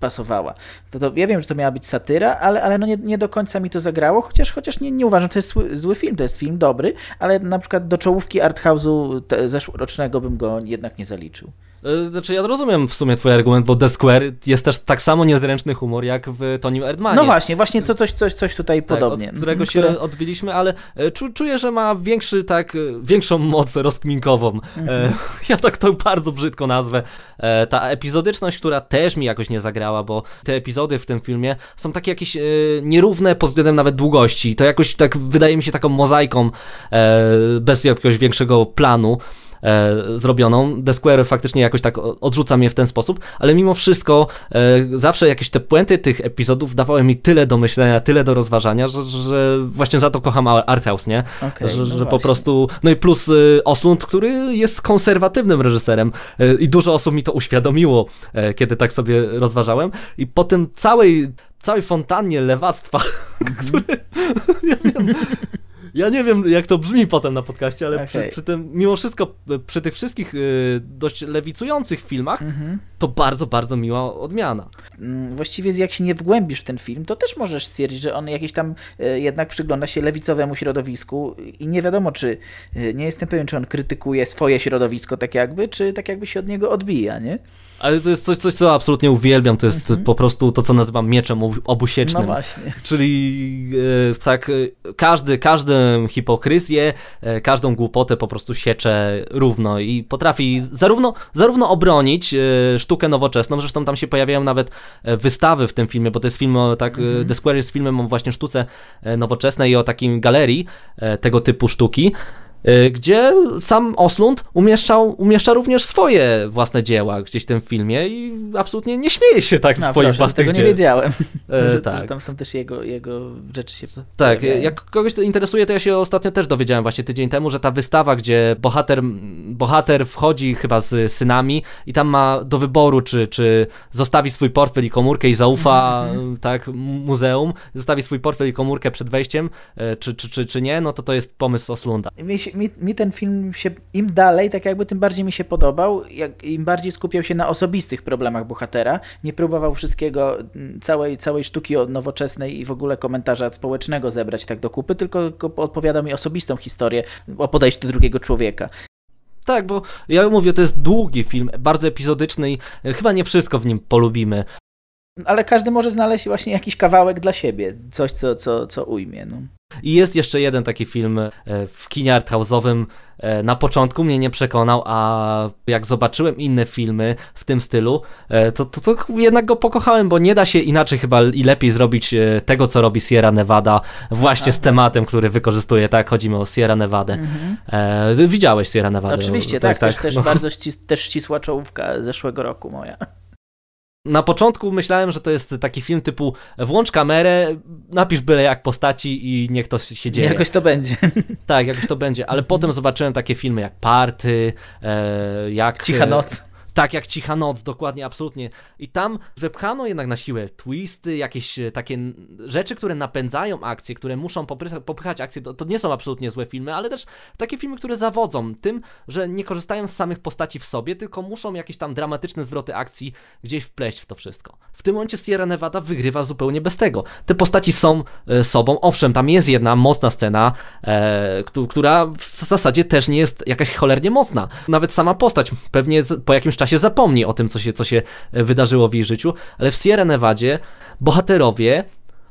pasowała. To, to, ja wiem, że to miała być satyra, ale, ale no nie, nie do końca mi to zagrało, chociaż, chociaż nie, nie uważam, że to jest zły, zły film, to jest film dobry, ale na przykład do czołówki arthouse'u zeszłorocznego bym go jednak nie zaliczył. E, znaczy ja rozumiem w sumie twój argument, bo The Square jest też tak samo niezręczny humor jak w Tonim Erdmanie. No właśnie, właśnie to coś, coś, coś tutaj tak, podobnie. Od którego się Które... odbiliśmy, ale e, czu, czuję, że ma większy, tak, e, większą moc rozkminkową. Mhm. Ja tak to bardzo brzydko nazwę. Ta epizodyczność, która też mi jakoś nie zagrała, bo te epizody w tym filmie są takie jakieś nierówne pod względem nawet długości. To jakoś tak wydaje mi się taką mozaiką bez jakiegoś większego planu e, zrobioną. The Square faktycznie jakoś tak odrzuca mnie w ten sposób, ale mimo wszystko e, zawsze jakieś te puenty tych epizodów dawały mi tyle do myślenia, tyle do rozważania, że, że właśnie za to kocham Arthouse, nie? Okay, że, no że po prostu, no i plus y, Oslund, który jest konserwatywnym reżyserem y, i dużo osób mi to uświadomiło, e, kiedy tak sobie rozważałem i po tym całej całej fontannie lewactwa, mm -hmm. który ja wiem, ja nie wiem, jak to brzmi potem na podcaście, ale okay. przy, przy, tym, mimo wszystko, przy tych wszystkich y, dość lewicujących filmach, mm-hmm. to bardzo, bardzo miła odmiana. Mm, właściwie jak się nie wgłębisz w ten film, to też możesz stwierdzić, że on jakieś tam y, jednak przygląda się lewicowemu środowisku i nie wiadomo, czy, y, nie jestem pewien, czy on krytykuje swoje środowisko tak jakby, czy tak jakby się od niego odbija, nie? Ale to jest coś, coś co absolutnie uwielbiam, to jest mhm. po prostu to, co nazywam mieczem obusiecznym. No właśnie. Czyli e, tak, e, każdy, każdą hipokryzję, e, każdą głupotę po prostu siecze równo i potrafi zarówno, zarówno obronić sztukę nowoczesną, zresztą tam się pojawiają nawet wystawy w tym filmie, bo to jest film, tak, mhm. The Square jest filmem o właśnie sztuce nowoczesnej i o takim galerii tego typu sztuki. Y, gdzie sam Oslund umieszczał, umieszcza również swoje własne dzieła gdzieś w tym filmie i absolutnie nie śmieje się tak z no, swoich proszę, własnych tego dzieł. nie wiedziałem, e, że, tak. że tam są też jego, jego rzeczy się Tak, pojawiają. jak kogoś to interesuje, to ja się ostatnio też dowiedziałem właśnie tydzień temu, że ta wystawa, gdzie bohater, bohater wchodzi chyba z synami i tam ma do wyboru, czy, czy zostawi swój portfel i komórkę i zaufa mm -hmm. tak muzeum, zostawi swój portfel i komórkę przed wejściem, e, czy, czy, czy, czy nie, no to to jest pomysł Oslunda. Mi się, mi, mi ten film się im dalej, tak jakby tym bardziej mi się podobał, jak im bardziej skupiał się na osobistych problemach bohatera, nie próbował wszystkiego, mm, całej, całej sztuki nowoczesnej i w ogóle komentarza społecznego zebrać tak do kupy, tylko odpowiadał mi osobistą historię o podejściu do drugiego człowieka. Tak, bo ja mówię, to jest długi film, bardzo epizodyczny i chyba nie wszystko w nim polubimy. Ale każdy może znaleźć właśnie jakiś kawałek dla siebie, coś, co, co, co ujmie. No. I jest jeszcze jeden taki film e, w kinie arthouse'owym. E, na początku mnie nie przekonał, a jak zobaczyłem inne filmy w tym stylu, e, to, to, to jednak go pokochałem, bo nie da się inaczej chyba i lepiej zrobić tego, co robi Sierra Nevada, właśnie z tematem, który wykorzystuje, tak? Chodzimy o Sierra Nevada. Mhm. E, widziałeś Sierra Nevada? Oczywiście, tak, tak, tak, też, też no. bardzo ścis też ścisła czołówka zeszłego roku moja. Na początku myślałem, że to jest taki film typu włącz kamerę, napisz byle jak postaci i niech to się dzieje. Jakoś to będzie. Tak, jakoś to będzie, ale potem zobaczyłem takie filmy jak Party, e, jak... Cicha noc. Tak, jak Cicha Noc, dokładnie, absolutnie. I tam wepchano jednak na siłę twisty, jakieś e, takie rzeczy, które napędzają akcje, które muszą popychać akcje. To, to, nie są absolutnie złe filmy, ale też takie filmy, które zawodzą tym, że nie korzystają z samych postaci w sobie, tylko muszą jakieś tam dramatyczne zwroty akcji gdzieś wpleść w to wszystko. W tym momencie Sierra Nevada wygrywa zupełnie bez tego. Te postaci są e, sobą, owszem, tam jest jedna mocna scena, e, która w zasadzie też nie jest jakaś cholernie mocna. Nawet sama postać pewnie po jakimś czasie się zapomni o tym, co się, co się e, wydarzyło w jej życiu, ale w Sierra Nevadzie bohaterowie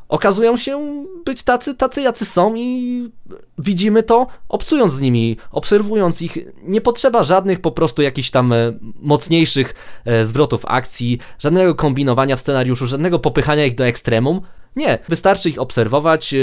okazują się być tacy, tacy jacy są i widzimy to obcując z nimi, obserwując ich. Nie potrzeba żadnych po prostu jakichś tam e, mocniejszych e, zwrotów akcji, żadnego kombinowania w scenariuszu, żadnego popychania ich do ekstremum. Nie, wystarczy ich obserwować, e,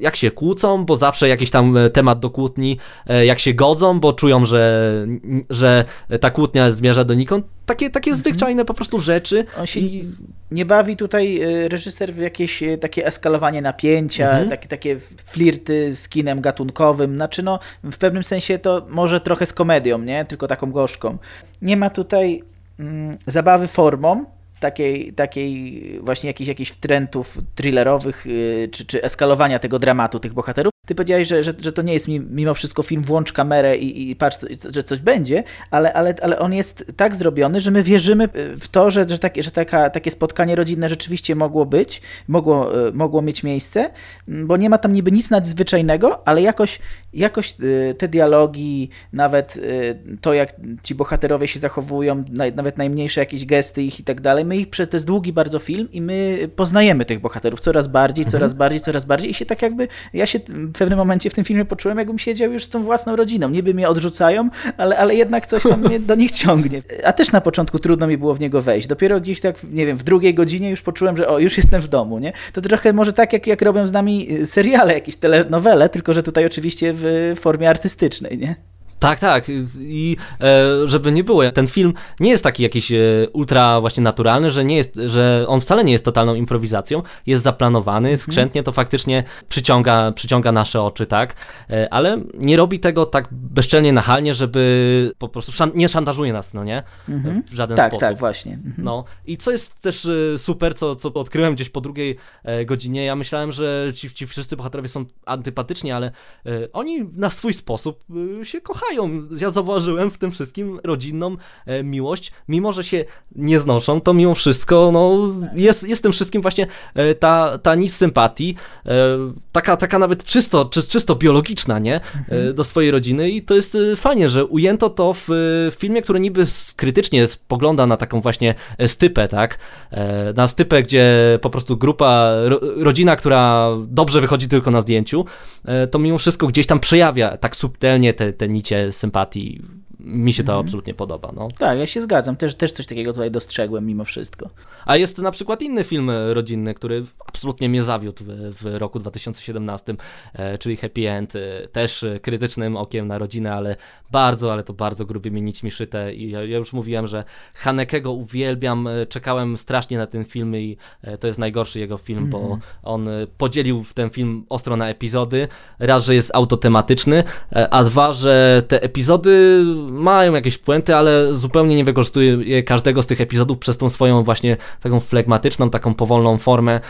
jak się kłócą, bo zawsze jakiś tam e, temat do kłótni, e, jak się godzą, bo czują, że, że ta kłótnia zmierza donikąd. Takie, takie mhm. zwyczajne po prostu rzeczy. On się i... nie bawi tutaj reżyser w jakieś takie eskalowanie napięcia, mhm. takie, takie flirty z kinem gatunkowym. Znaczy, no, w pewnym sensie to może trochę z komedią, nie? Tylko taką gorzką. Nie ma tutaj mm, zabawy formą, takiej, takiej właśnie jakichś, jakichś trendów thrillerowych, yy, czy, czy eskalowania tego dramatu tych bohaterów. Ty powiedziałeś, że, że, że to nie jest mimo wszystko film włącz kamerę i, i patrz, że coś będzie, ale, ale, ale on jest tak zrobiony, że my wierzymy w to, że, że, takie, że taka, takie spotkanie rodzinne rzeczywiście mogło być, mogło, yy, mogło mieć miejsce, bo nie ma tam niby nic nadzwyczajnego, ale jakoś, jakoś yy, te dialogi, nawet yy, to, jak ci bohaterowie się zachowują, nawet najmniejsze jakieś gesty ich i tak dalej, my ich, to jest długi bardzo film i my poznajemy tych bohaterów coraz bardziej, mhm. coraz bardziej, coraz bardziej i się tak jakby, ja się pewnym momencie w tym filmie poczułem, jakbym siedział już z tą własną rodziną. Niby mnie odrzucają, ale, ale jednak coś tam mnie do nich ciągnie. A też na początku trudno mi było w niego wejść. Dopiero gdzieś tak, nie wiem, w drugiej godzinie już poczułem, że o, już jestem w domu, nie? To trochę może tak, jak, jak robią z nami seriale, jakieś telenowele, tylko że tutaj oczywiście w formie artystycznej, nie? Tak, tak. I e, żeby nie było, ten film nie jest taki jakiś e, ultra właśnie naturalny, że nie jest, że on wcale nie jest totalną improwizacją, jest zaplanowany, mhm. skrzętnie to faktycznie przyciąga, przyciąga nasze oczy, tak, e, ale nie robi tego tak bezczelnie, nachalnie, żeby po prostu szan nie szantażuje nas, no nie? Mhm. W żaden tak, sposób. Tak, tak, właśnie. Mhm. No i co jest też e, super, co, co odkryłem gdzieś po drugiej e, godzinie, ja myślałem, że ci, ci wszyscy bohaterowie są antypatyczni, ale e, oni na swój sposób się kochają kochają. Ja zauważyłem w tym wszystkim rodzinną e, miłość, mimo że się nie znoszą, to mimo wszystko no, jest, jest tym wszystkim właśnie e, ta, ta nic sympatii, e, taka, taka nawet czysto, czy, czysto biologiczna, nie? Mhm. Do swojej rodziny i to jest fajnie, że ujęto to w filmie, który niby krytycznie spogląda na taką właśnie stypę, tak? Na stypę, gdzie po prostu grupa, rodzina, która dobrze wychodzi tylko na zdjęciu, to mimo wszystko gdzieś tam przejawia tak subtelnie te, te nicie sympatii. Mi się to mhm. absolutnie podoba. No. Tak, ja się zgadzam. Też, też coś takiego tutaj dostrzegłem mimo wszystko. A jest na przykład inny film rodzinny, który absolutnie mnie zawiódł w, w roku 2017, e, czyli Happy End. E, też krytycznym okiem na rodzinę, ale bardzo, ale to bardzo grubymi nićmi szyte. I ja, ja już mówiłem, że Hanekego uwielbiam. E, czekałem strasznie na ten film i e, to jest najgorszy jego film, -hmm. bo mhm. on e, podzielił ten film ostro na epizody. Raz, że jest autotematyczny, a dwa, że te epizody mają jakieś puenty, ale zupełnie nie wykorzystuje każdego z tych epizodów przez tą swoją właśnie taką flegmatyczną, taką powolną formę.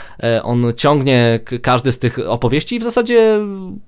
On ciągnie każdy z tych opowieści i w zasadzie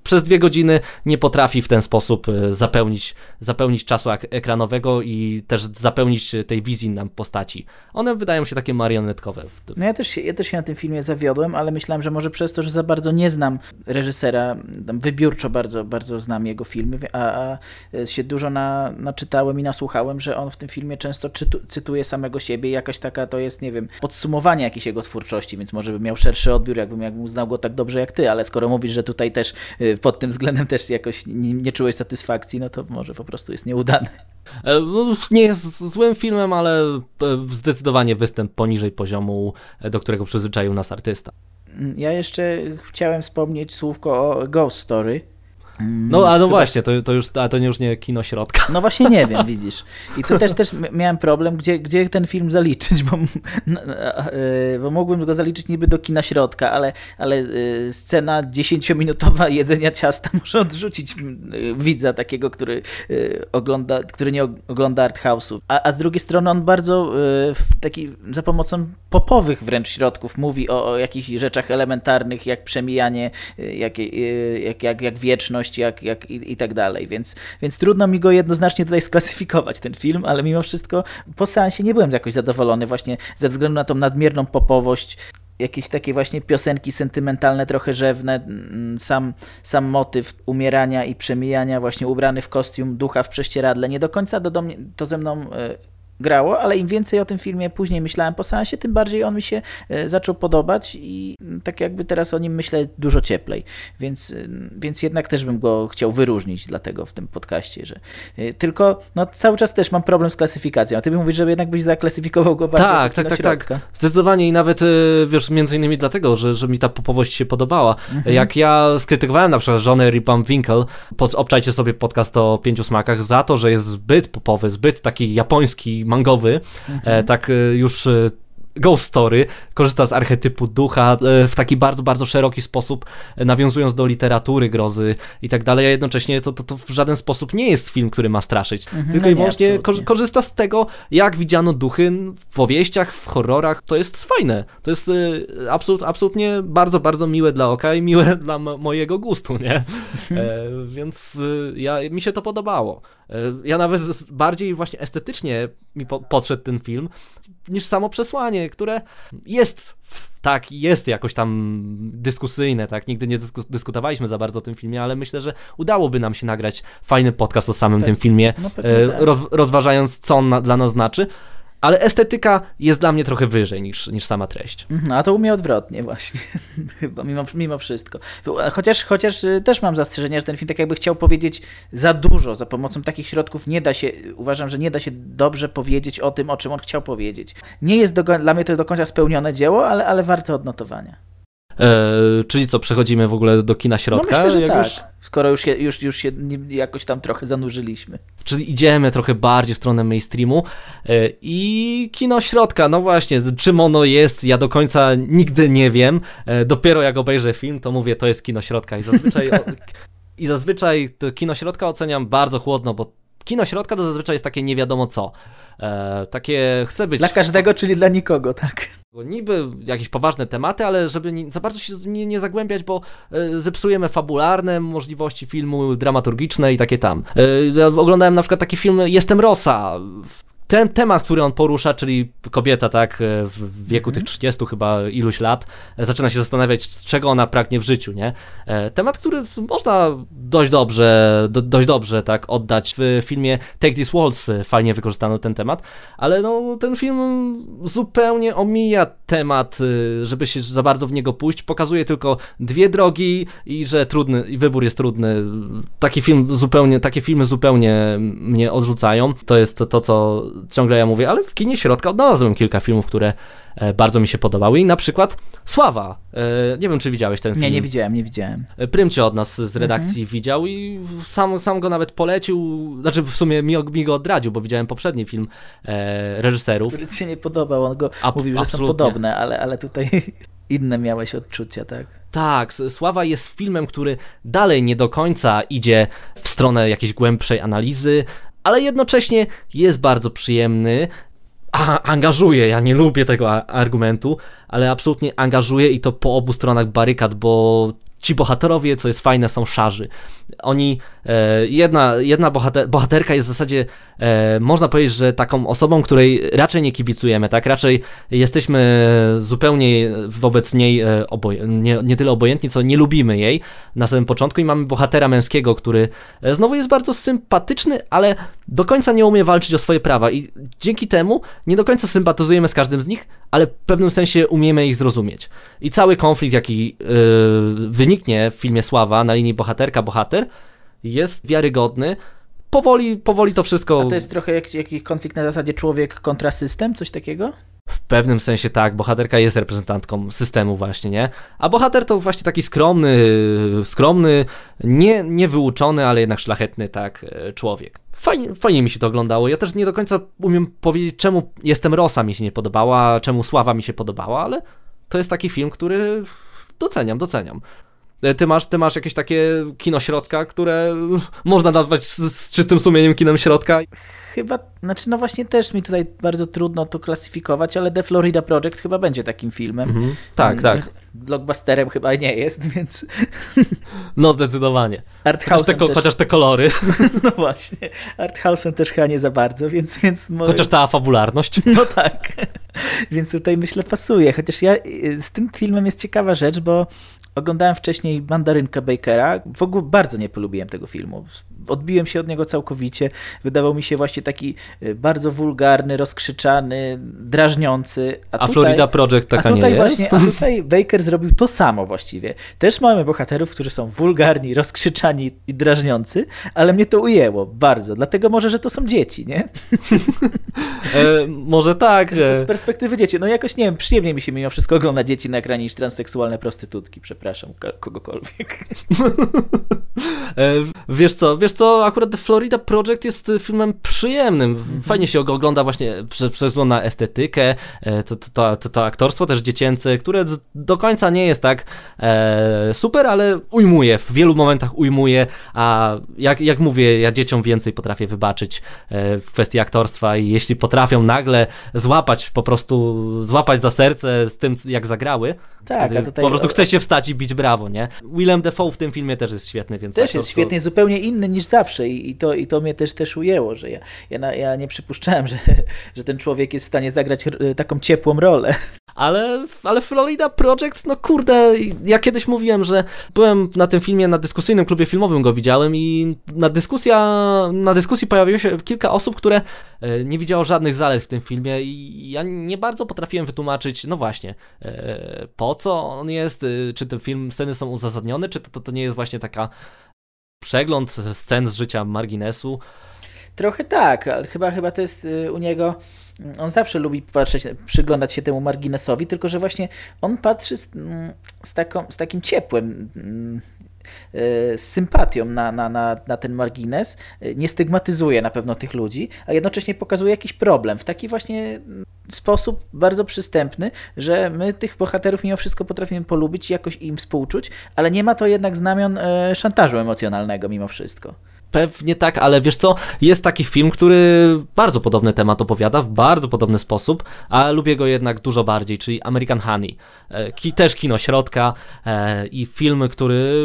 przez dwie godziny nie potrafi w ten sposób e, zapełnić, zapełnić czasu ek- ekranowego i też zapełnić e, tej wizji nam postaci. One wydają się takie marionetkowe. No ja też, się, ja też się na tym filmie zawiodłem, ale myślałem, że może przez to, że za bardzo nie znam reżysera, wybiórczo bardzo, bardzo znam jego filmy, a, a się dużo na, naczytałem i nasłuchałem, że on w tym filmie często czytu, cytuje samego siebie i jakaś taka to jest, nie wiem, podsumowanie jakiejś jego twórczości, więc może by miał szerszy odbiór, jakbym, jakbym znał go tak dobrze jak ty, ale skoro mówisz, że tutaj też y, pod tym względem też jakoś nie, nie czułeś satysfakcji, no to może po prostu jest nieudany. E, no, Nie jest złym filmem, ale e, zdecydowanie występ poniżej poziomu, e, do którego przyzwyczaił nas artysta. Ja jeszcze chciałem wspomnieć słówko o Ghost Story. No, a no Chyba- właśnie, to, to, już, a to już nie kino środka. No właśnie nie wiem, widzisz. I tu też, też miałem problem, gdzie, gdzie ten film zaliczyć, bo, no, e, bo mógłbym go zaliczyć niby do kina środka, ale, ale e, scena 10-minutowa jedzenia ciasta może odrzucić e, widza takiego, który ogląda, który nie ogląda art house'u. A, a z drugiej strony on bardzo taki, za pomocą popowych wręcz środków mówi o, o jakichś rzeczach elementarnych, jak przemijanie, jak, jak, jak, jak wieczność, jak, jak i, i tak dalej. Więc, więc trudno mi go jednoznacznie tutaj sklasyfikować, ten film, ale mimo wszystko po seansie nie byłem jakoś zadowolony właśnie ze względu na tą nadmierną popowość, jakieś takie właśnie piosenki sentymentalne, trochę rzewne, mm, sam, sam motyw umierania i przemijania, właśnie ubrany w kostium ducha w prześcieradle, nie do końca do, do mnie, to ze mną e, grało, ale im więcej o tym filmie później myślałem po seansie, tym bardziej on mi się e, zaczął podobać i mm, tak jakby teraz o nim myślę dużo cieplej, więc, y, więc jednak też bym go chciał wyróżnić dlatego w tym podcaście, że y, tylko no, cały czas też mam problem z klasyfikacją, a ty bym mówisz, że jednak byś zaklasyfikował go bardziej Tak, tak, tak, tak. Zdecydowanie i nawet, y, wiesz, między innymi dlatego, że, że mi ta popowość się podobała. Mhm. Jak ja skrytykowałem na przykład żonę Ripam Winkle, obczajcie sobie podcast o pięciu smakach, za to, że jest zbyt popowy, zbyt taki japoński, mangowy, Mhm. e, tak y, już... Ghost Story korzysta z archetypu ducha e, w taki bardzo, bardzo szeroki sposób, e, nawiązując do literatury, grozy i tak dalej, a jednocześnie to, to, to w żaden sposób nie jest film, który ma straszyć. Tylko no i nie, wyłącznie korzysta z tego, jak widziano duchy w powieściach, w horrorach. To jest fajne. To jest y, absolut, absolutnie bardzo, bardzo miłe dla oka i miłe dla mojego gustu, nie? E, więc ja, mi się to podobało. E, ja nawet bardziej właśnie estetycznie mi po, podszedł ten film niż samo przesłanie, które jest tak, jest jakoś tam dyskusyjne, tak, nigdy nie dysku, dyskutowaliśmy za bardzo o tym filmie, ale myślę, że udałoby nam się nagrać fajny podcast o samym tym filmie, No e, tak. roz, rozważając, co on na, dla nas znaczy, ale estetyka jest dla mnie trochę wyżej niż, niż sama treść. Mhm, A to u mnie odwrotnie właśnie, chyba, mimo, mimo wszystko. Chociaż, chociaż y, też mam zastrzeżenia, że ten film tak jakby chciał powiedzieć za dużo, za pomocą takich środków nie da się, uważam, że nie da się dobrze powiedzieć o tym, o czym on chciał powiedzieć. Nie jest do, dla mnie to do końca spełnione dzieło, ale, ale warte odnotowania. E, czyli co, przechodzimy w ogóle do kina No środka? myślę, że tak, już? skoro już się, już, już się jakoś tam trochę zanurzyliśmy. Czyli idziemy trochę bardziej w stronę mainstreamu e, i kino środka, no właśnie, czym ono jest, ja do końca nigdy nie wiem. E, Dopiero jak obejrzę film, to mówię, to jest kino środka i zazwyczaj, i zazwyczaj to kino środka oceniam bardzo chłodno, bo kino środka to zazwyczaj jest takie nie wiadomo co. E, takie chce być Dla każdego, czyli dla nikogo, tak. Niby jakieś poważne tematy, ale żeby nie, za bardzo się nie, nie zagłębiać, bo e, zepsujemy fabularne możliwości filmu, dramaturgiczne i takie tam. E, ja oglądałem na przykład taki film Jestem Rosa. Ten temat, który on porusza, czyli kobieta, tak, e, w wieku tych 30 chyba iluś lat, e, zaczyna się zastanawiać, czego ona pragnie w życiu, nie? E, Temat, który można dość dobrze, do, dość dobrze, tak, oddać w filmie Take This Waltz, fajnie wykorzystano ten temat, ale no, ten film zupełnie omija temat, żeby się za bardzo w niego pójść, pokazuje tylko dwie drogi i że trudny, i wybór jest trudny. Taki film zupełnie, takie filmy zupełnie mnie odrzucają. To jest to, to, co ciągle ja mówię, ale w kinie środka odnalazłem kilka filmów, które e, bardzo mi się podobały i na przykład Sława. E, Nie wiem, czy widziałeś ten film. Nie, nie widziałem, nie widziałem. Prymcie od nas z redakcji widział i sam, sam go nawet polecił, znaczy w sumie mi, mi go odradził, bo widziałem poprzedni film e, reżyserów. Który ci się nie podobał, on go Ab- mówił, że są absolutnie. podobne, ale, ale tutaj inne miałeś odczucia, tak? Tak, Sława jest filmem, który dalej nie do końca idzie w stronę jakiejś głębszej analizy, ale jednocześnie jest bardzo przyjemny. A, angażuje, ja nie lubię tego argumentu, ale absolutnie angażuje i to po obu stronach barykad, bo ci bohaterowie, co jest fajne, są szarzy. Oni, e, jedna, jedna bohater, bohaterka jest w zasadzie, e, można powiedzieć, że taką osobą, której raczej nie kibicujemy, tak? Raczej jesteśmy zupełnie wobec niej e, oboj- nie, nie tyle obojętni, co nie lubimy jej na samym początku i mamy bohatera męskiego, który znowu jest bardzo sympatyczny, ale do końca nie umie walczyć o swoje prawa i dzięki temu nie do końca sympatyzujemy z każdym z nich, ale w pewnym sensie umiemy ich zrozumieć. I cały konflikt, jaki yy, wyniknie w filmie Sława na linii bohaterka-bohater, jest wiarygodny. Powoli, powoli to wszystko. A to jest trochę jak, jakiś konflikt na zasadzie człowiek kontra system, coś takiego? W pewnym sensie tak, bohaterka jest reprezentantką systemu właśnie, nie? A bohater to właśnie taki skromny, skromny, nie, niewyuczony, ale jednak szlachetny, tak, e, człowiek. Fajnie, fajnie mi się to oglądało. Ja też nie do końca umiem powiedzieć, czemu Jestem Rosa mi się nie podobała, czemu Sława mi się podobała, ale to jest taki film, który doceniam, doceniam. E, ty masz, ty masz jakieś takie kino środka, które można nazwać z, z czystym sumieniem kinem środka? Chyba, znaczy no właśnie też mi tutaj bardzo trudno to klasyfikować, ale The Florida Project chyba będzie takim filmem. Mhm. Tak, tak. Blockbusterem chyba nie jest, więc... No zdecydowanie. Chociaż te, też... chociaż te kolory. No właśnie. Arthouse'em też chyba nie za bardzo, więc... więc może... Chociaż ta fabularność. No tak. Więc tutaj myślę pasuje. Chociaż ja z tym filmem jest ciekawa rzecz, bo oglądałem wcześniej Mandarynkę Bakera. W ogóle bardzo nie polubiłem tego filmu. Odbiłem się od niego całkowicie. Wydawał mi się właśnie taki y, bardzo wulgarny, rozkrzyczany, drażniący. A, a tutaj, Florida Project taka a tutaj nie właśnie, jest? A tutaj Baker zrobił to samo właściwie. Też mamy bohaterów, którzy są wulgarni, rozkrzyczani i drażniący, ale mnie to ujęło bardzo. Dlatego może, że to są dzieci, nie? e, może tak. Z perspektywy dzieci. No jakoś nie wiem, przyjemnie mi się mimo wszystko ogląda dzieci na ekranie niż transseksualne prostytutki. Przepraszam kogokolwiek. e, wiesz co, wiesz co, akurat The Florida Project jest filmem przyjemnym. Mhm. Fajnie się go ogląda właśnie przez, na estetykę, e, to, to, to, to, aktorstwo też dziecięce, które do końca nie jest tak e, super, ale ujmuje, w wielu momentach ujmuje, a jak, jak mówię, ja dzieciom więcej potrafię wybaczyć e, w kwestii aktorstwa i jeśli potrafią nagle złapać, po prostu złapać za serce z tym, jak zagrały, tak, a tutaj... po prostu chce się wstać i bić brawo, nie? Willem Dafoe w tym filmie też jest świetny, więc... Też jest świetny, zupełnie inny niż zawsze i, to, i to mnie też też ujęło, że ja, ja, ja nie przypuszczałem, że, że ten człowiek jest w stanie zagrać taką ciepłą rolę. Ale, ale Florida Project, no kurde, ja kiedyś mówiłem, że byłem na tym filmie, na dyskusyjnym klubie filmowym go widziałem i na, dyskusja, na dyskusji pojawiło się kilka osób, które e, nie widziało żadnych zalet w tym filmie i ja nie bardzo potrafiłem wytłumaczyć, no właśnie, e, po co on jest, e, czy ten film, sceny są uzasadnione, czy to, to, to nie jest właśnie taka przegląd scen z życia marginesu. Trochę tak, ale chyba, chyba to jest u niego on zawsze lubi patrzeć, przyglądać się temu marginesowi, tylko że właśnie on patrzy z, mm, z, taką, z takim ciepłem, mm, z sympatią na, na, na, na ten margines, e, nie stygmatyzuje na pewno tych ludzi, a jednocześnie pokazuje jakiś problem w taki właśnie sposób bardzo przystępny, że my tych bohaterów mimo wszystko potrafimy polubić i jakoś im współczuć, ale nie ma to jednak znamion e, szantażu emocjonalnego mimo wszystko. Pewnie tak, ale wiesz co, jest taki film, który bardzo podobny temat opowiada w bardzo podobny sposób, a lubię go jednak dużo bardziej, czyli American Honey. E, ki, też kino środka e, i film, który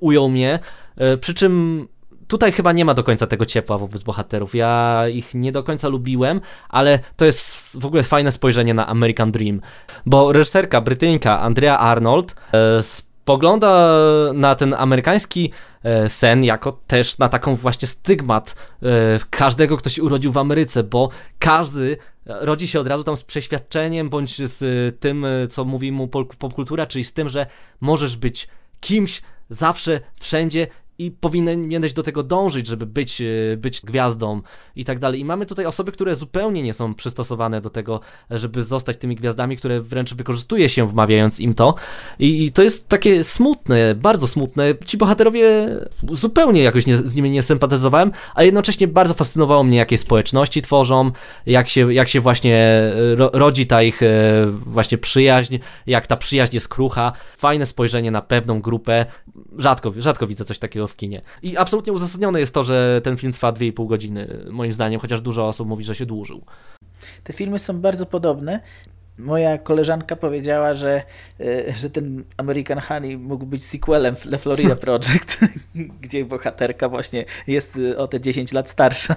ujął mnie, e, przy czym tutaj chyba nie ma do końca tego ciepła wobec bohaterów. Ja ich nie do końca lubiłem, ale to jest w ogóle fajne spojrzenie na American Dream, bo reżyserka brytyjka Andrea Arnold e, spogląda na ten amerykański e, sen jako też na taką właśnie stygmat e, każdego, kto się urodził w Ameryce, bo każdy rodzi się od razu tam z przeświadczeniem, bądź z tym, co mówi mu popkultura, czyli z tym, że możesz być kimś zawsze, wszędzie i powinieneś do tego dążyć, żeby być, e, być gwiazdą i tak dalej. I mamy tutaj osoby, które zupełnie nie są przystosowane do tego, żeby zostać tymi gwiazdami, które wręcz wykorzystuje się, wmawiając im to. I, i to jest takie smutne, bardzo smutne. Ci bohaterowie zupełnie jakoś nie, z nimi nie sympatyzowałem, a jednocześnie bardzo fascynowało mnie, jakie społeczności tworzą, jak się, jak się właśnie e, ro, rodzi ta ich e, właśnie przyjaźń, jak ta przyjaźń jest krucha. Fajne spojrzenie na pewną grupę. Rzadko, rzadko widzę coś takiego w kinie. I absolutnie uzasadnione jest to, że ten film trwa 2,5 godziny, moim zdaniem, chociaż dużo osób mówi, że się dłużył. Te filmy są bardzo podobne. moja koleżanka powiedziała, że, e, że ten American Honey mógł być sequelem The Florida Project, gdzie bohaterka właśnie jest e, o te 10 lat starsza,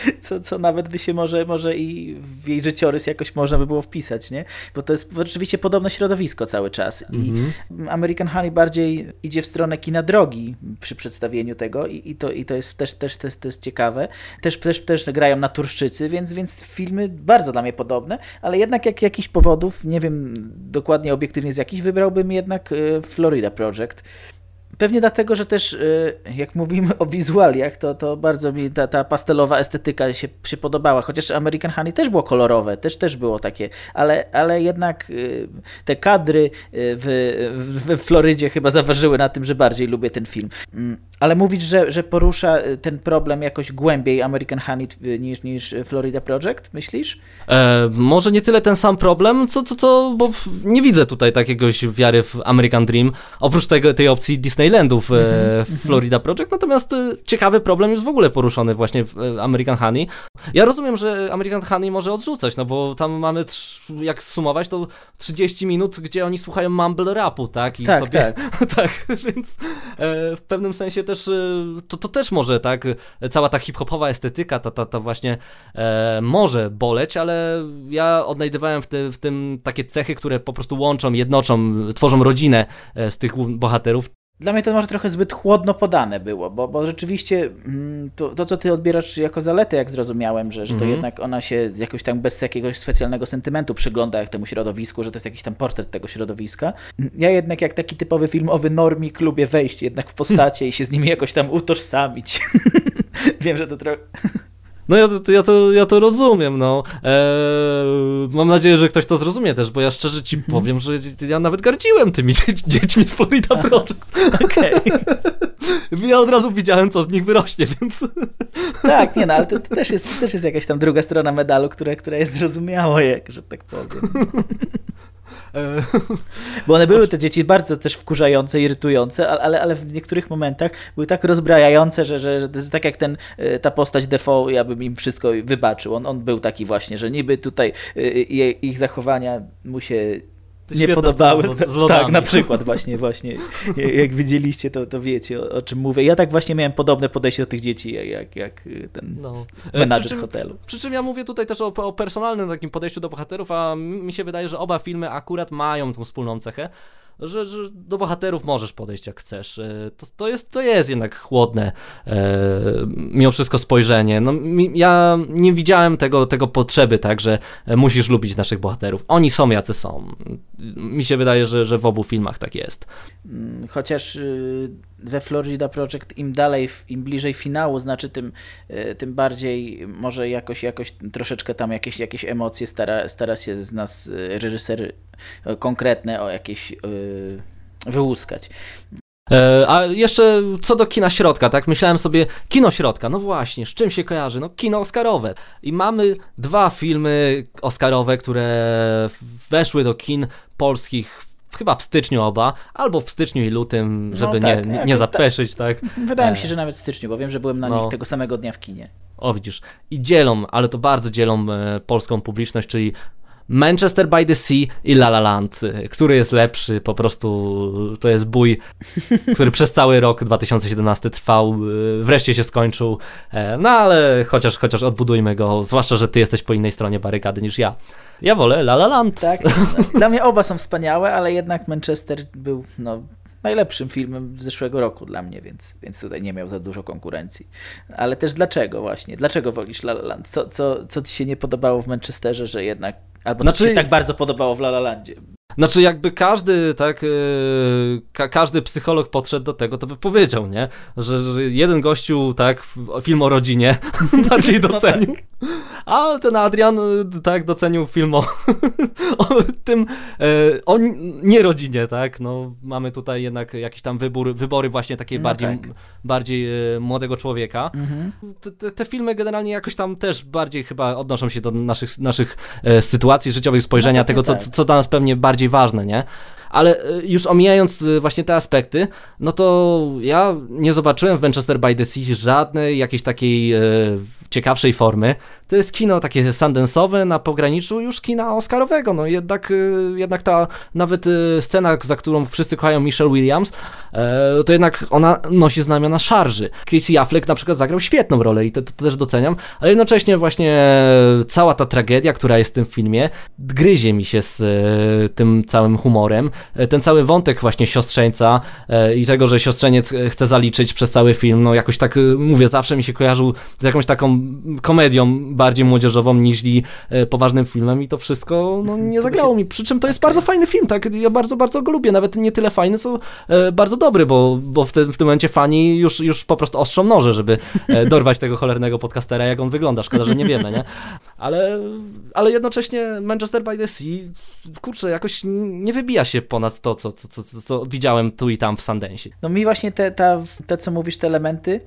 co, co nawet by się może, może i w jej życiorys jakoś można by było wpisać, nie? Bo to jest rzeczywiście podobne środowisko cały czas. I Mhm. American Honey bardziej idzie w stronę kina drogi przy przedstawieniu tego i, i, to, i to jest też, też, też, też ciekawe. Też, też, też grają naturszczycy, więc, więc filmy bardzo dla mnie podobne, ale jednak jak jakichś powodów, nie wiem dokładnie obiektywnie z jakich, wybrałbym jednak e, Florida Project. Pewnie dlatego, że też e, jak mówimy o wizualiach, to, to bardzo mi ta, ta pastelowa estetyka się, się podobała. Chociaż American Honey też było kolorowe, też, też było takie, ale, ale jednak e, te kadry e, w, w, Florydzie chyba zaważyły na tym, że bardziej lubię ten film. Mm, Ale mówić, że, że porusza e, ten problem jakoś głębiej American Honey e, niż, niż Florida Project, myślisz? E, może nie tyle ten sam problem, co, co, co bo w, nie widzę tutaj takiegoś wiary w American Dream, oprócz tego, tej opcji Disneylandów e, w Florida Project, natomiast e, ciekawy problem jest w ogóle poruszony właśnie w e, American Honey. Ja rozumiem, że American Honey może odrzucać, no bo tam mamy, jak sumować, to 30 minut, gdzie oni słuchają mumble rapu, tak? I Tak, sobie, tak. więc e, w pewnym sensie też, e, to, to też może, tak, cała ta hip-hopowa estetyka, ta, ta, ta właśnie e, może boleć, ale ja odnajdywałem w, ty, w tym takie cechy, które po prostu łączą, jednoczą, tworzą rodzinę e, z tych bohaterów. Dla mnie to może trochę zbyt chłodno podane było, bo, bo rzeczywiście mm, to, to, co ty odbierasz jako zaletę, jak zrozumiałem, że, że to Mhm. jednak ona się jakoś tam bez jakiegoś specjalnego sentymentu przygląda jak temu środowisku, że to jest jakiś tam portret tego środowiska. Ja jednak jak taki typowy filmowy normik lubię wejść jednak w postacie i się z nimi jakoś tam utożsamić. Wiem, że to trochę... No ja, to- ja, to, ja to rozumiem, no. Eee, mam nadzieję, że ktoś to zrozumie też, bo ja szczerze ci powiem, że ja nawet gardziłem tymi dzie- dziećmi z Florida Project. Okej. Ja od razu widziałem, co z nich wyrośnie, więc... Tak, nie no, ale to, to, też jest, to też jest jakaś tam druga strona medalu, która, która jest zrozumiała, jak, że tak powiem. Bo one były te dzieci bardzo też wkurzające, irytujące, ale, ale, w niektórych momentach były tak rozbrajające, że, że, że, tak jak ten, y, ta postać Defoe, ja bym im wszystko wybaczył. On, on był taki właśnie, że niby tutaj y, je- ich zachowania mu się nie podobały. z tak, na przykład właśnie, właśnie. Jak widzieliście, to, to wiecie o, o czym mówię. Ja tak właśnie miałem podobne podejście do tych dzieci, jak, jak, y, ten No. E, menadżer przy czym- hotelu. Przy czym ja mówię tutaj też o, o personalnym takim podejściu do bohaterów, a mi się wydaje, że oba filmy akurat mają tą wspólną cechę, że, że do bohaterów możesz podejść jak chcesz. E, To, to, jest, to jest jednak chłodne e, mimo wszystko spojrzenie. No, mi, ja nie widziałem tego, tego potrzeby, tak, że musisz lubić naszych bohaterów. Oni są jacy są. Mi się wydaje, że, że w obu filmach tak jest. Mm, Chociaż y, we Florida Project im dalej, im bliżej finału, znaczy tym, y, tym bardziej może jakoś, jakoś troszeczkę tam jakieś, jakieś emocje stara, stara się z nas y, reżyser y, konkretne o jakieś y, wyłuskać. E, A jeszcze co do kina środka, tak? Myślałem sobie, kino środka, no właśnie, z czym się kojarzy? No kino oscarowe. I mamy dwa filmy oscarowe, które weszły do kin polskich chyba w styczniu oba, albo w styczniu i lutym, No żeby tak, nie, nie, tak, nie tak. zapeszyć, tak? Wydaje mi E. się, że nawet w styczniu, bo wiem, że byłem na No. nich tego samego dnia w kinie. O widzisz. I dzielą, ale to bardzo dzielą e, polską publiczność, czyli Manchester by the Sea i La La Land. Który jest lepszy? Po prostu to jest bój, który przez cały rok 2017 trwał. e, Wreszcie się skończył. E, No ale chociaż, chociaż odbudujmy go, zwłaszcza, że ty jesteś po innej stronie barykady niż ja. Ja wolę La La Land. Tak? Dla mnie oba są wspaniałe, ale jednak Manchester był no, najlepszym filmem zeszłego roku dla mnie, więc, więc tutaj nie miał za dużo konkurencji. Ale też dlaczego właśnie? Dlaczego wolisz La La Land? Co, co, co ci się nie podobało w Manchesterze, że jednak... Albo ci Znaczy- się tak bardzo podobało w La La Landzie? Znaczy jakby każdy, tak, yy, ka każdy psycholog podszedł do tego, to by powiedział, nie? Że, że jeden gościu, tak, film o rodzinie bardziej docenił, a ten Adrian, y, tak, docenił film o, o tym, yy, o nie rodzinie, tak? No, mamy tutaj jednak jakiś tam wybór, wybory właśnie takiej No bardziej, tak. bardziej młodego człowieka. Mhm. Te, te, filmy generalnie jakoś tam też bardziej chyba odnoszą się do naszych, naszych e, sytuacji życiowych, spojrzenia, No pewnie tego, co, tak. co, co dla nas pewnie bardziej ważne, nie? Ale e, już omijając e, właśnie te aspekty, no to ja nie zobaczyłem w Manchester by the Sea żadnej jakiejś takiej e, ciekawszej formy. To jest kino takie sundance'owe na pograniczu już kina oscarowego, no jednak, e, jednak ta nawet e, scena, za którą wszyscy kochają Michelle Williams, e, to jednak ona nosi znamiona szarży. Casey Affleck na przykład zagrał świetną rolę i to, to też doceniam, ale jednocześnie właśnie cała ta tragedia, która jest w tym filmie, gryzie mi się z tym całym humorem. E, Ten cały wątek właśnie siostrzeńca e, i tego, że siostrzeniec e, chce zaliczyć przez cały film, no jakoś tak, mówię, zawsze mi się kojarzył z jakąś taką komedią bardziej młodzieżową niż poważnym filmem i to wszystko no, nie zagrało mi. Przy czym to jest bardzo fajny film, tak? Ja bardzo, bardzo go lubię. Nawet nie tyle fajny, co bardzo dobry, bo, bo w, te, w tym momencie fani już, już po prostu ostrzą noże, żeby dorwać tego cholernego podcastera, jak on wygląda. Szkoda, że nie wiemy, nie? Ale, ale jednocześnie Manchester by the Sea, kurczę, jakoś nie wybija się ponad to, co, co, co, co, widziałem tu i tam w Sundance. No mi właśnie te, ta, te, co mówisz, te elementy,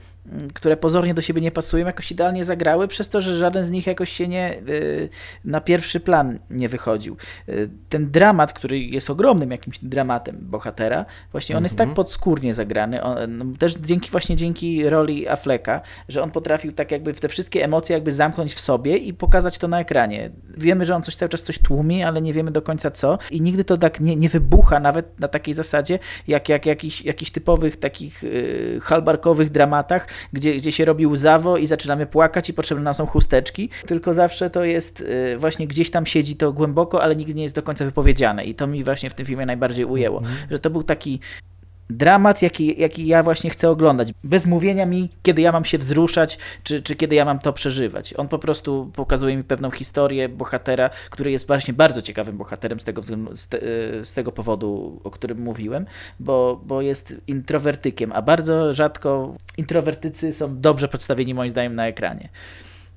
które pozornie do siebie nie pasują, jakoś idealnie zagrały, przez to, że żaden z nich jakoś się nie y, na pierwszy plan nie wychodził. Y, Ten dramat, który jest ogromnym jakimś dramatem bohatera, właśnie on jest tak podskórnie zagrany, on, no, też dzięki właśnie dzięki roli Afflecka, że on potrafił tak jakby w te wszystkie emocje jakby zamknąć w sobie i pokazać to na ekranie. Wiemy, że on coś cały czas coś tłumi, ale nie wiemy do końca co i nigdy to tak nie, nie wybucha nawet na takiej zasadzie, jak, jak jakiś, jakichś typowych takich y, halbarkowych dramatach, gdzie, gdzie się robi łzawo i zaczynamy płakać i potrzebne nam są chusteczki, tylko zawsze to jest y, właśnie gdzieś tam siedzi to głęboko, ale nigdy nie jest do końca wypowiedziane. I to mi właśnie w tym filmie najbardziej ujęło, że to był taki dramat, jaki, jaki ja właśnie chcę oglądać. Bez mówienia mi, kiedy ja mam się wzruszać, czy, czy kiedy ja mam to przeżywać. On po prostu pokazuje mi pewną historię bohatera, który jest właśnie bardzo ciekawym bohaterem z tego, względu, z, te, z tego powodu, o którym mówiłem, bo, bo jest introwertykiem, a bardzo rzadko introwertycy są dobrze przedstawieni moim zdaniem na ekranie.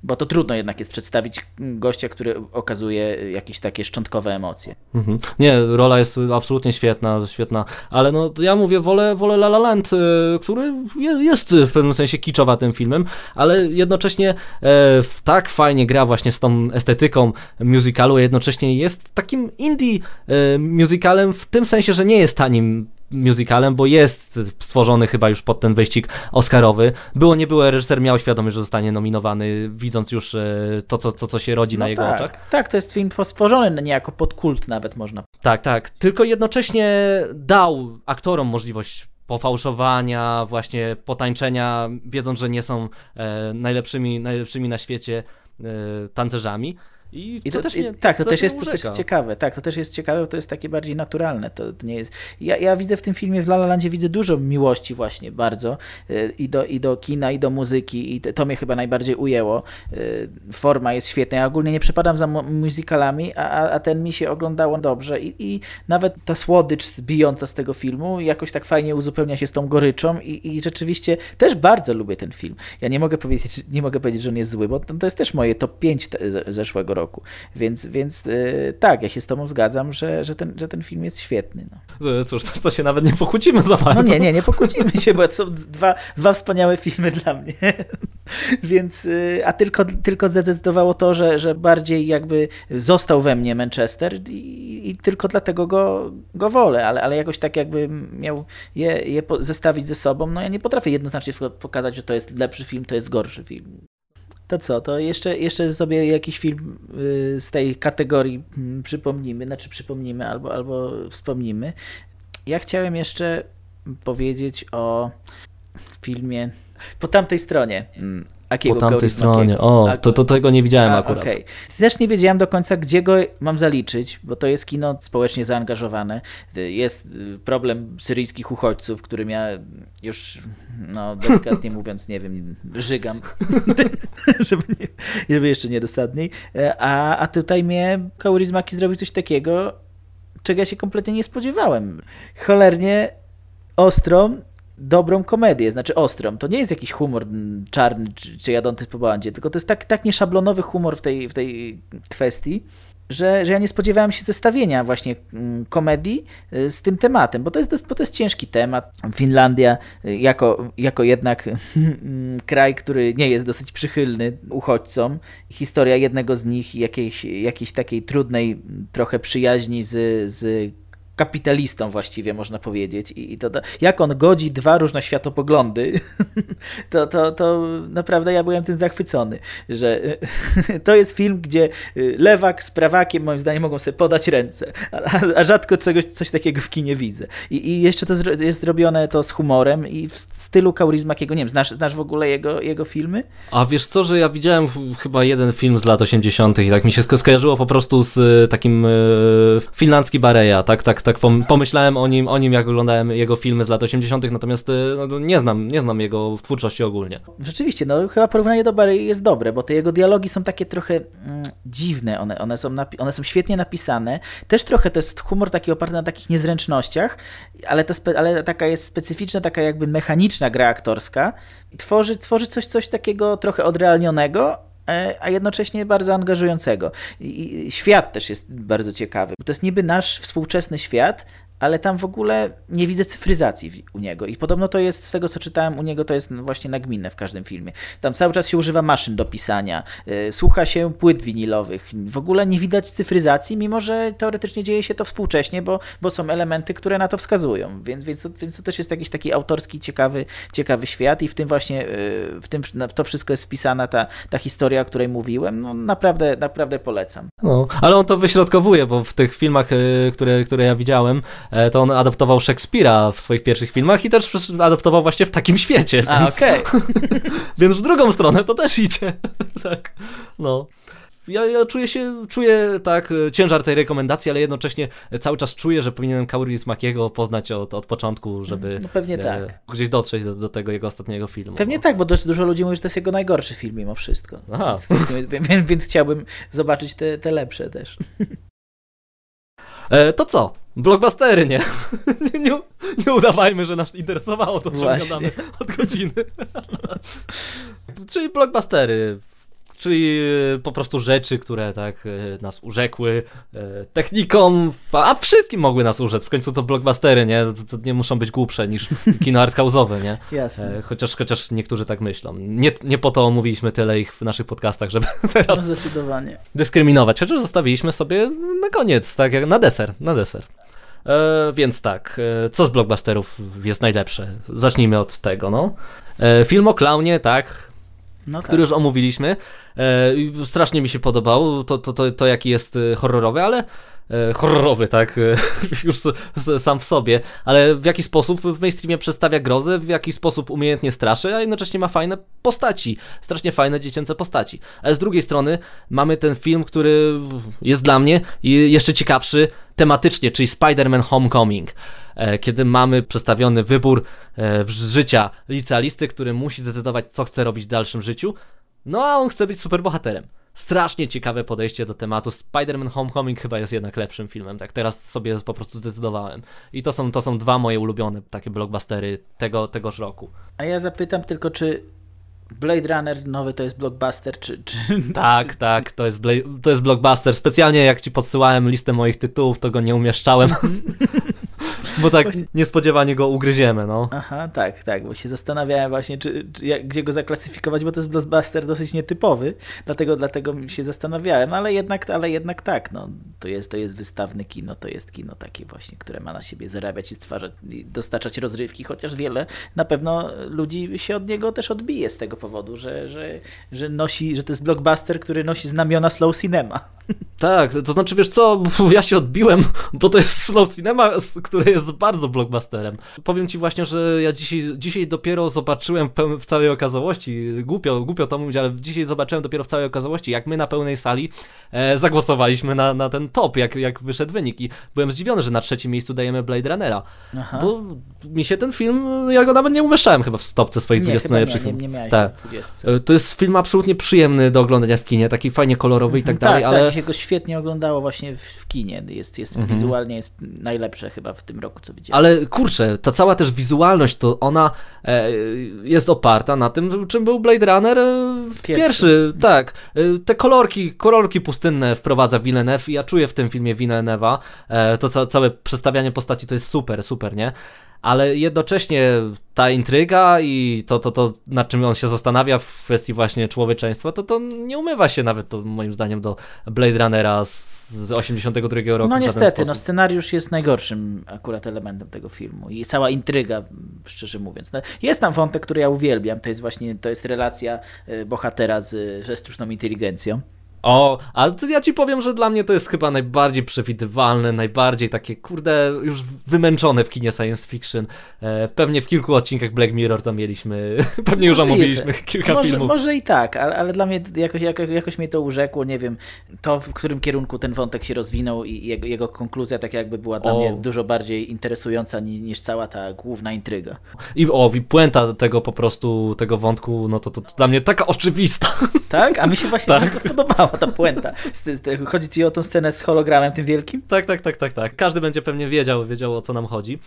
Bo to trudno jednak jest przedstawić gościa, który okazuje jakieś takie szczątkowe emocje. Mhm. Nie, rola jest absolutnie świetna, świetna, ale no ja mówię, wolę, wolę La La Land, y, który je- jest w pewnym sensie kiczowa tym filmem, ale jednocześnie e, tak fajnie gra właśnie z tą estetyką musicalu, jednocześnie jest takim indie e, musicalem w tym sensie, że nie jest tanim musicalem, bo jest stworzony chyba już pod ten wyścig Oscarowy. Było, nie było, reżyser miał świadomość, że zostanie nominowany, widząc już e, to, co, co, co się rodzi na jego tak, oczach. Tak, to jest film stworzony niejako pod kult nawet można Tak, tak. Tylko jednocześnie dał aktorom możliwość pofałszowania, właśnie potańczenia, wiedząc, że nie są e, najlepszymi, najlepszymi na świecie e, tancerzami. I, I to, to, też mnie, tak, to, też jest, to też jest ciekawe. Tak, to też jest ciekawe, bo to jest takie bardziej naturalne. To, nie jest... ja, ja widzę w tym filmie w La La Landzie widzę dużo miłości właśnie bardzo y, i do, i do kina, i do muzyki i to, mnie chyba najbardziej ujęło. Y, Forma jest świetna. Ja ogólnie nie przepadam za mu- musicalami, a, a, ten mi się oglądało dobrze i, i nawet ta słodycz bijąca z tego filmu jakoś tak fajnie uzupełnia się z tą goryczą i, i rzeczywiście też bardzo lubię ten film. Ja nie mogę powiedzieć, nie mogę powiedzieć, że on jest zły, bo to, jest też moje top 5 te, ze- zeszłego roku. Więc, więc yy, tak, ja się z tobą zgadzam, że, że, ten, że ten film jest świetny. No, E, Cóż, to, to się nawet nie pokłócimy za bardzo. no nie, nie, nie pokłócimy się, bo to są dwa, dwa wspaniałe filmy dla mnie. Więc, yy, a tylko, tylko zdecydowało to, że, że bardziej jakby został we mnie Manchester i, i tylko dlatego go, go wolę, ale, ale jakoś tak jakby miał je, je zestawić ze sobą, no ja nie potrafię jednoznacznie pokazać, że to jest lepszy film, to jest gorszy film. To co, to jeszcze, jeszcze sobie jakiś film y, z tej kategorii mm, przypomnimy, znaczy przypomnimy albo, albo wspomnimy. Ja chciałem jeszcze powiedzieć o filmie po tamtej stronie. Akiego Po tamtej stronie. O, A- to, to tego nie widziałem a, akurat. okej. Też nie wiedziałem do końca, gdzie go mam zaliczyć, bo to jest kino społecznie zaangażowane. Jest y, problem syryjskich uchodźców, którym ja już, no delikatnie mówiąc, nie wiem, żygam, żeby, nie, żeby jeszcze niedosadniej. E, A, a tutaj mnie Kaurismaki zrobił coś takiego, czego ja się kompletnie nie spodziewałem. Cholernie ostrą, dobrą komedię, znaczy ostrą. To nie jest jakiś humor czarny czy, czy jadący po bandzie, tylko to jest tak, tak nieszablonowy humor w tej, w tej kwestii, że, że ja nie spodziewałem się zestawienia właśnie mm, komedii y, z tym tematem, bo to jest, bo to jest ciężki temat. Finlandia y, jako, jako jednak mm, kraj, który nie jest dosyć przychylny uchodźcom. Historia jednego z nich i jakiejś, jakiejś takiej trudnej trochę przyjaźni z, z kapitalistą właściwie można powiedzieć i, i to, to, jak on godzi dwa różne światopoglądy, to, to, to naprawdę ja byłem tym zachwycony, że to jest film, gdzie lewak z prawakiem moim zdaniem mogą sobie podać ręce, a, a rzadko czegoś, coś takiego w kinie widzę. I, i jeszcze to jest zrobione to z humorem i w stylu Kaurismakiego, nie wiem, znasz, znasz w ogóle jego, jego filmy? A wiesz co, że ja widziałem chyba jeden film z lat 80. i tak mi się skojarzyło po prostu z e, takim e, finlandzki Bareja, tak, tak, tak pomyślałem o nim, o nim jak oglądałem jego filmy z lat 80., natomiast e, no, nie znam, nie znam jego twórczości ogólnie. Rzeczywiście, no chyba porównanie do Barei jest dobre, bo te jego dialogi są takie trochę mm, dziwne, one, one, są one są świetnie napisane, też trochę to jest humor taki oparty na takich niezręcznościach, ale, to ale taka jest specyficzna, taka jakby mechaniczna gra aktorska, tworzy, tworzy coś, coś takiego trochę odrealnionego, a jednocześnie bardzo angażującego. I świat też jest bardzo ciekawy. To jest niby nasz współczesny świat, ale tam w ogóle nie widzę cyfryzacji u niego. I podobno to jest, z tego co czytałem, u niego to jest właśnie nagminne w każdym filmie. Tam cały czas się używa maszyn do pisania, yy, słucha się płyt winilowych. W ogóle nie widać cyfryzacji, mimo że teoretycznie dzieje się to współcześnie, bo, bo są elementy, które na to wskazują. Więc, więc, więc to też jest jakiś taki autorski, ciekawy, ciekawy świat i w tym właśnie, yy, w tym w to wszystko jest spisana ta, ta historia, o której mówiłem. No naprawdę, naprawdę polecam. No, ale on to wyśrodkowuje, bo w tych filmach, yy, które, które ja widziałem, to on adaptował Szekspira w swoich pierwszych filmach i też adaptował właśnie w takim świecie. A, więc, okay. więc w drugą stronę to też idzie. tak, no. Ja, ja, czuję się, czuję tak ciężar tej rekomendacji, ale jednocześnie cały czas czuję, że powinienem Kauris Makiego poznać od, od początku, żeby no pewnie e, tak. gdzieś dotrzeć do, do, tego jego ostatniego filmu. Pewnie no. tak, bo dość dużo ludzi mówi, że to jest jego najgorszy film mimo wszystko. Aha. Więc, więc, więc chciałbym zobaczyć te, te lepsze też. E, to co? Blockbustery, nie? nie, nie? nie, udawajmy, że nas interesowało to, co gadamy od godziny. Czyli blockbustery czyli e, po prostu rzeczy, które tak e, nas urzekły e, techniką, a wszystkim mogły nas urzec. W końcu to blockbustery, nie? To, nie muszą być głupsze niż kino arthouse'owe, nie? Jasne. Chociaż, chociaż niektórzy tak myślą. Nie, nie po to omówiliśmy tyle ich w naszych podcastach, żeby teraz no zdecydowanie. dyskryminować. Chociaż zostawiliśmy sobie na koniec, tak jak na deser, na deser. E, więc tak, co z blockbusterów jest najlepsze? Zacznijmy od tego, no. E, film o klaunie, tak, no który tak. już omówiliśmy. E, strasznie mi się podobał, to, to, to, to jaki jest e, horrorowy, ale e, horrorowy, tak, e, już sam w sobie, ale w jaki sposób w mainstreamie przedstawia grozę, w jaki sposób umiejętnie straszy, a jednocześnie ma fajne postaci, strasznie fajne dziecięce postaci. Ale z drugiej strony mamy ten film, który jest dla mnie jeszcze ciekawszy tematycznie, czyli Spider-Man Homecoming kiedy mamy przedstawiony wybór e, życia licealisty, który musi zdecydować, co chce robić w dalszym życiu, no a on chce być superbohaterem. Strasznie ciekawe podejście do tematu. Spider-Man Homecoming chyba jest jednak lepszym filmem, tak teraz sobie po prostu zdecydowałem. I to są, to są dwa moje ulubione takie blockbustery tego, tegoż roku. A ja zapytam tylko, czy Blade Runner nowy to jest blockbuster, czy... czy tak, czy... tak, to jest, to jest blockbuster. Specjalnie jak ci podsyłałem listę moich tytułów, to go nie umieszczałem. Bo tak właśnie... niespodziewanie go ugryziemy, no. Aha, tak, tak, bo się zastanawiałem właśnie, czy, czy jak, gdzie go zaklasyfikować, bo to jest blockbuster dosyć nietypowy, dlatego, dlatego się zastanawiałem, ale jednak, ale jednak tak, no, to jest, to jest wystawne kino, to jest kino takie właśnie, które ma na siebie zarabiać i stwarzać, i dostarczać rozrywki, chociaż wiele na pewno ludzi się od niego też odbije z tego powodu, że, że, że nosi, że to jest blockbuster, który nosi znamiona slow cinema. Tak, to znaczy wiesz co, ja się odbiłem, bo to jest slow cinema, które jest bardzo blockbusterem. Powiem ci właśnie, że ja dzisiaj, dzisiaj dopiero zobaczyłem w, w całej okazałości, głupio, głupio to mówić, ale dzisiaj zobaczyłem dopiero w całej okazałości, jak my na pełnej sali e, zagłosowaliśmy na, na ten top, jak, jak wyszedł wynik i byłem zdziwiony, że na trzecim miejscu dajemy Blade Runnera, Aha. bo mi się ten film, ja go nawet nie umieszczałem chyba w stopce swoich nie, 20 najlepszych filmów. Nie, nie miałeś tak. E, to jest film absolutnie przyjemny do oglądania w kinie, taki fajnie kolorowy i tak, mhm. dalej, tak, ale... Tak, się go świetnie oglądało właśnie w kinie, jest, jest mhm. wizualnie jest najlepsze chyba w tym roku, co widziałem. Ale kurczę, ta cała też wizualność, to ona e, jest oparta na tym, czym był Blade Runner e, pierwszy. pierwszy. Tak, e, te kolorki, kolorki pustynne wprowadza Villeneuve i ja czuję w tym filmie Villeneuve'a, e, to ca całe przedstawianie postaci to jest super, super, nie? Ale jednocześnie ta intryga i to, to, to, nad czym on się zastanawia w kwestii właśnie człowieczeństwa, to to nie umywa się nawet to moim zdaniem do Blade Runnera z, z 82 roku. No niestety, no scenariusz jest najgorszym akurat elementem tego filmu i cała intryga, szczerze mówiąc. No, Jest tam wątek, który ja uwielbiam, to jest właśnie, to jest relacja y, bohatera z, ze sztuczną inteligencją. O, ale to ja ci powiem, że dla mnie to jest chyba najbardziej przewidywalne, najbardziej takie, kurde, już wymęczone w kinie science fiction. E, pewnie w kilku odcinkach Black Mirror to mieliśmy, pewnie już omówiliśmy kilka może, filmów. Może i tak, ale, ale dla mnie jakoś, jakoś, jakoś mnie to urzekło, nie wiem, to w którym kierunku ten wątek się rozwinął i jego, jego konkluzja tak jakby była dla O. mnie dużo bardziej interesująca niż, niż cała ta główna intryga. I o, i puenta tego po prostu, tego wątku, no to, to, to dla mnie taka oczywista. Tak? A mi się właśnie Tak. bardzo podobała ta puenta. Z- z- Chodzi ci o tą scenę z hologramem tym wielkim? Tak, tak, tak, tak, tak. Każdy będzie pewnie wiedział, wiedział o co nam chodzi.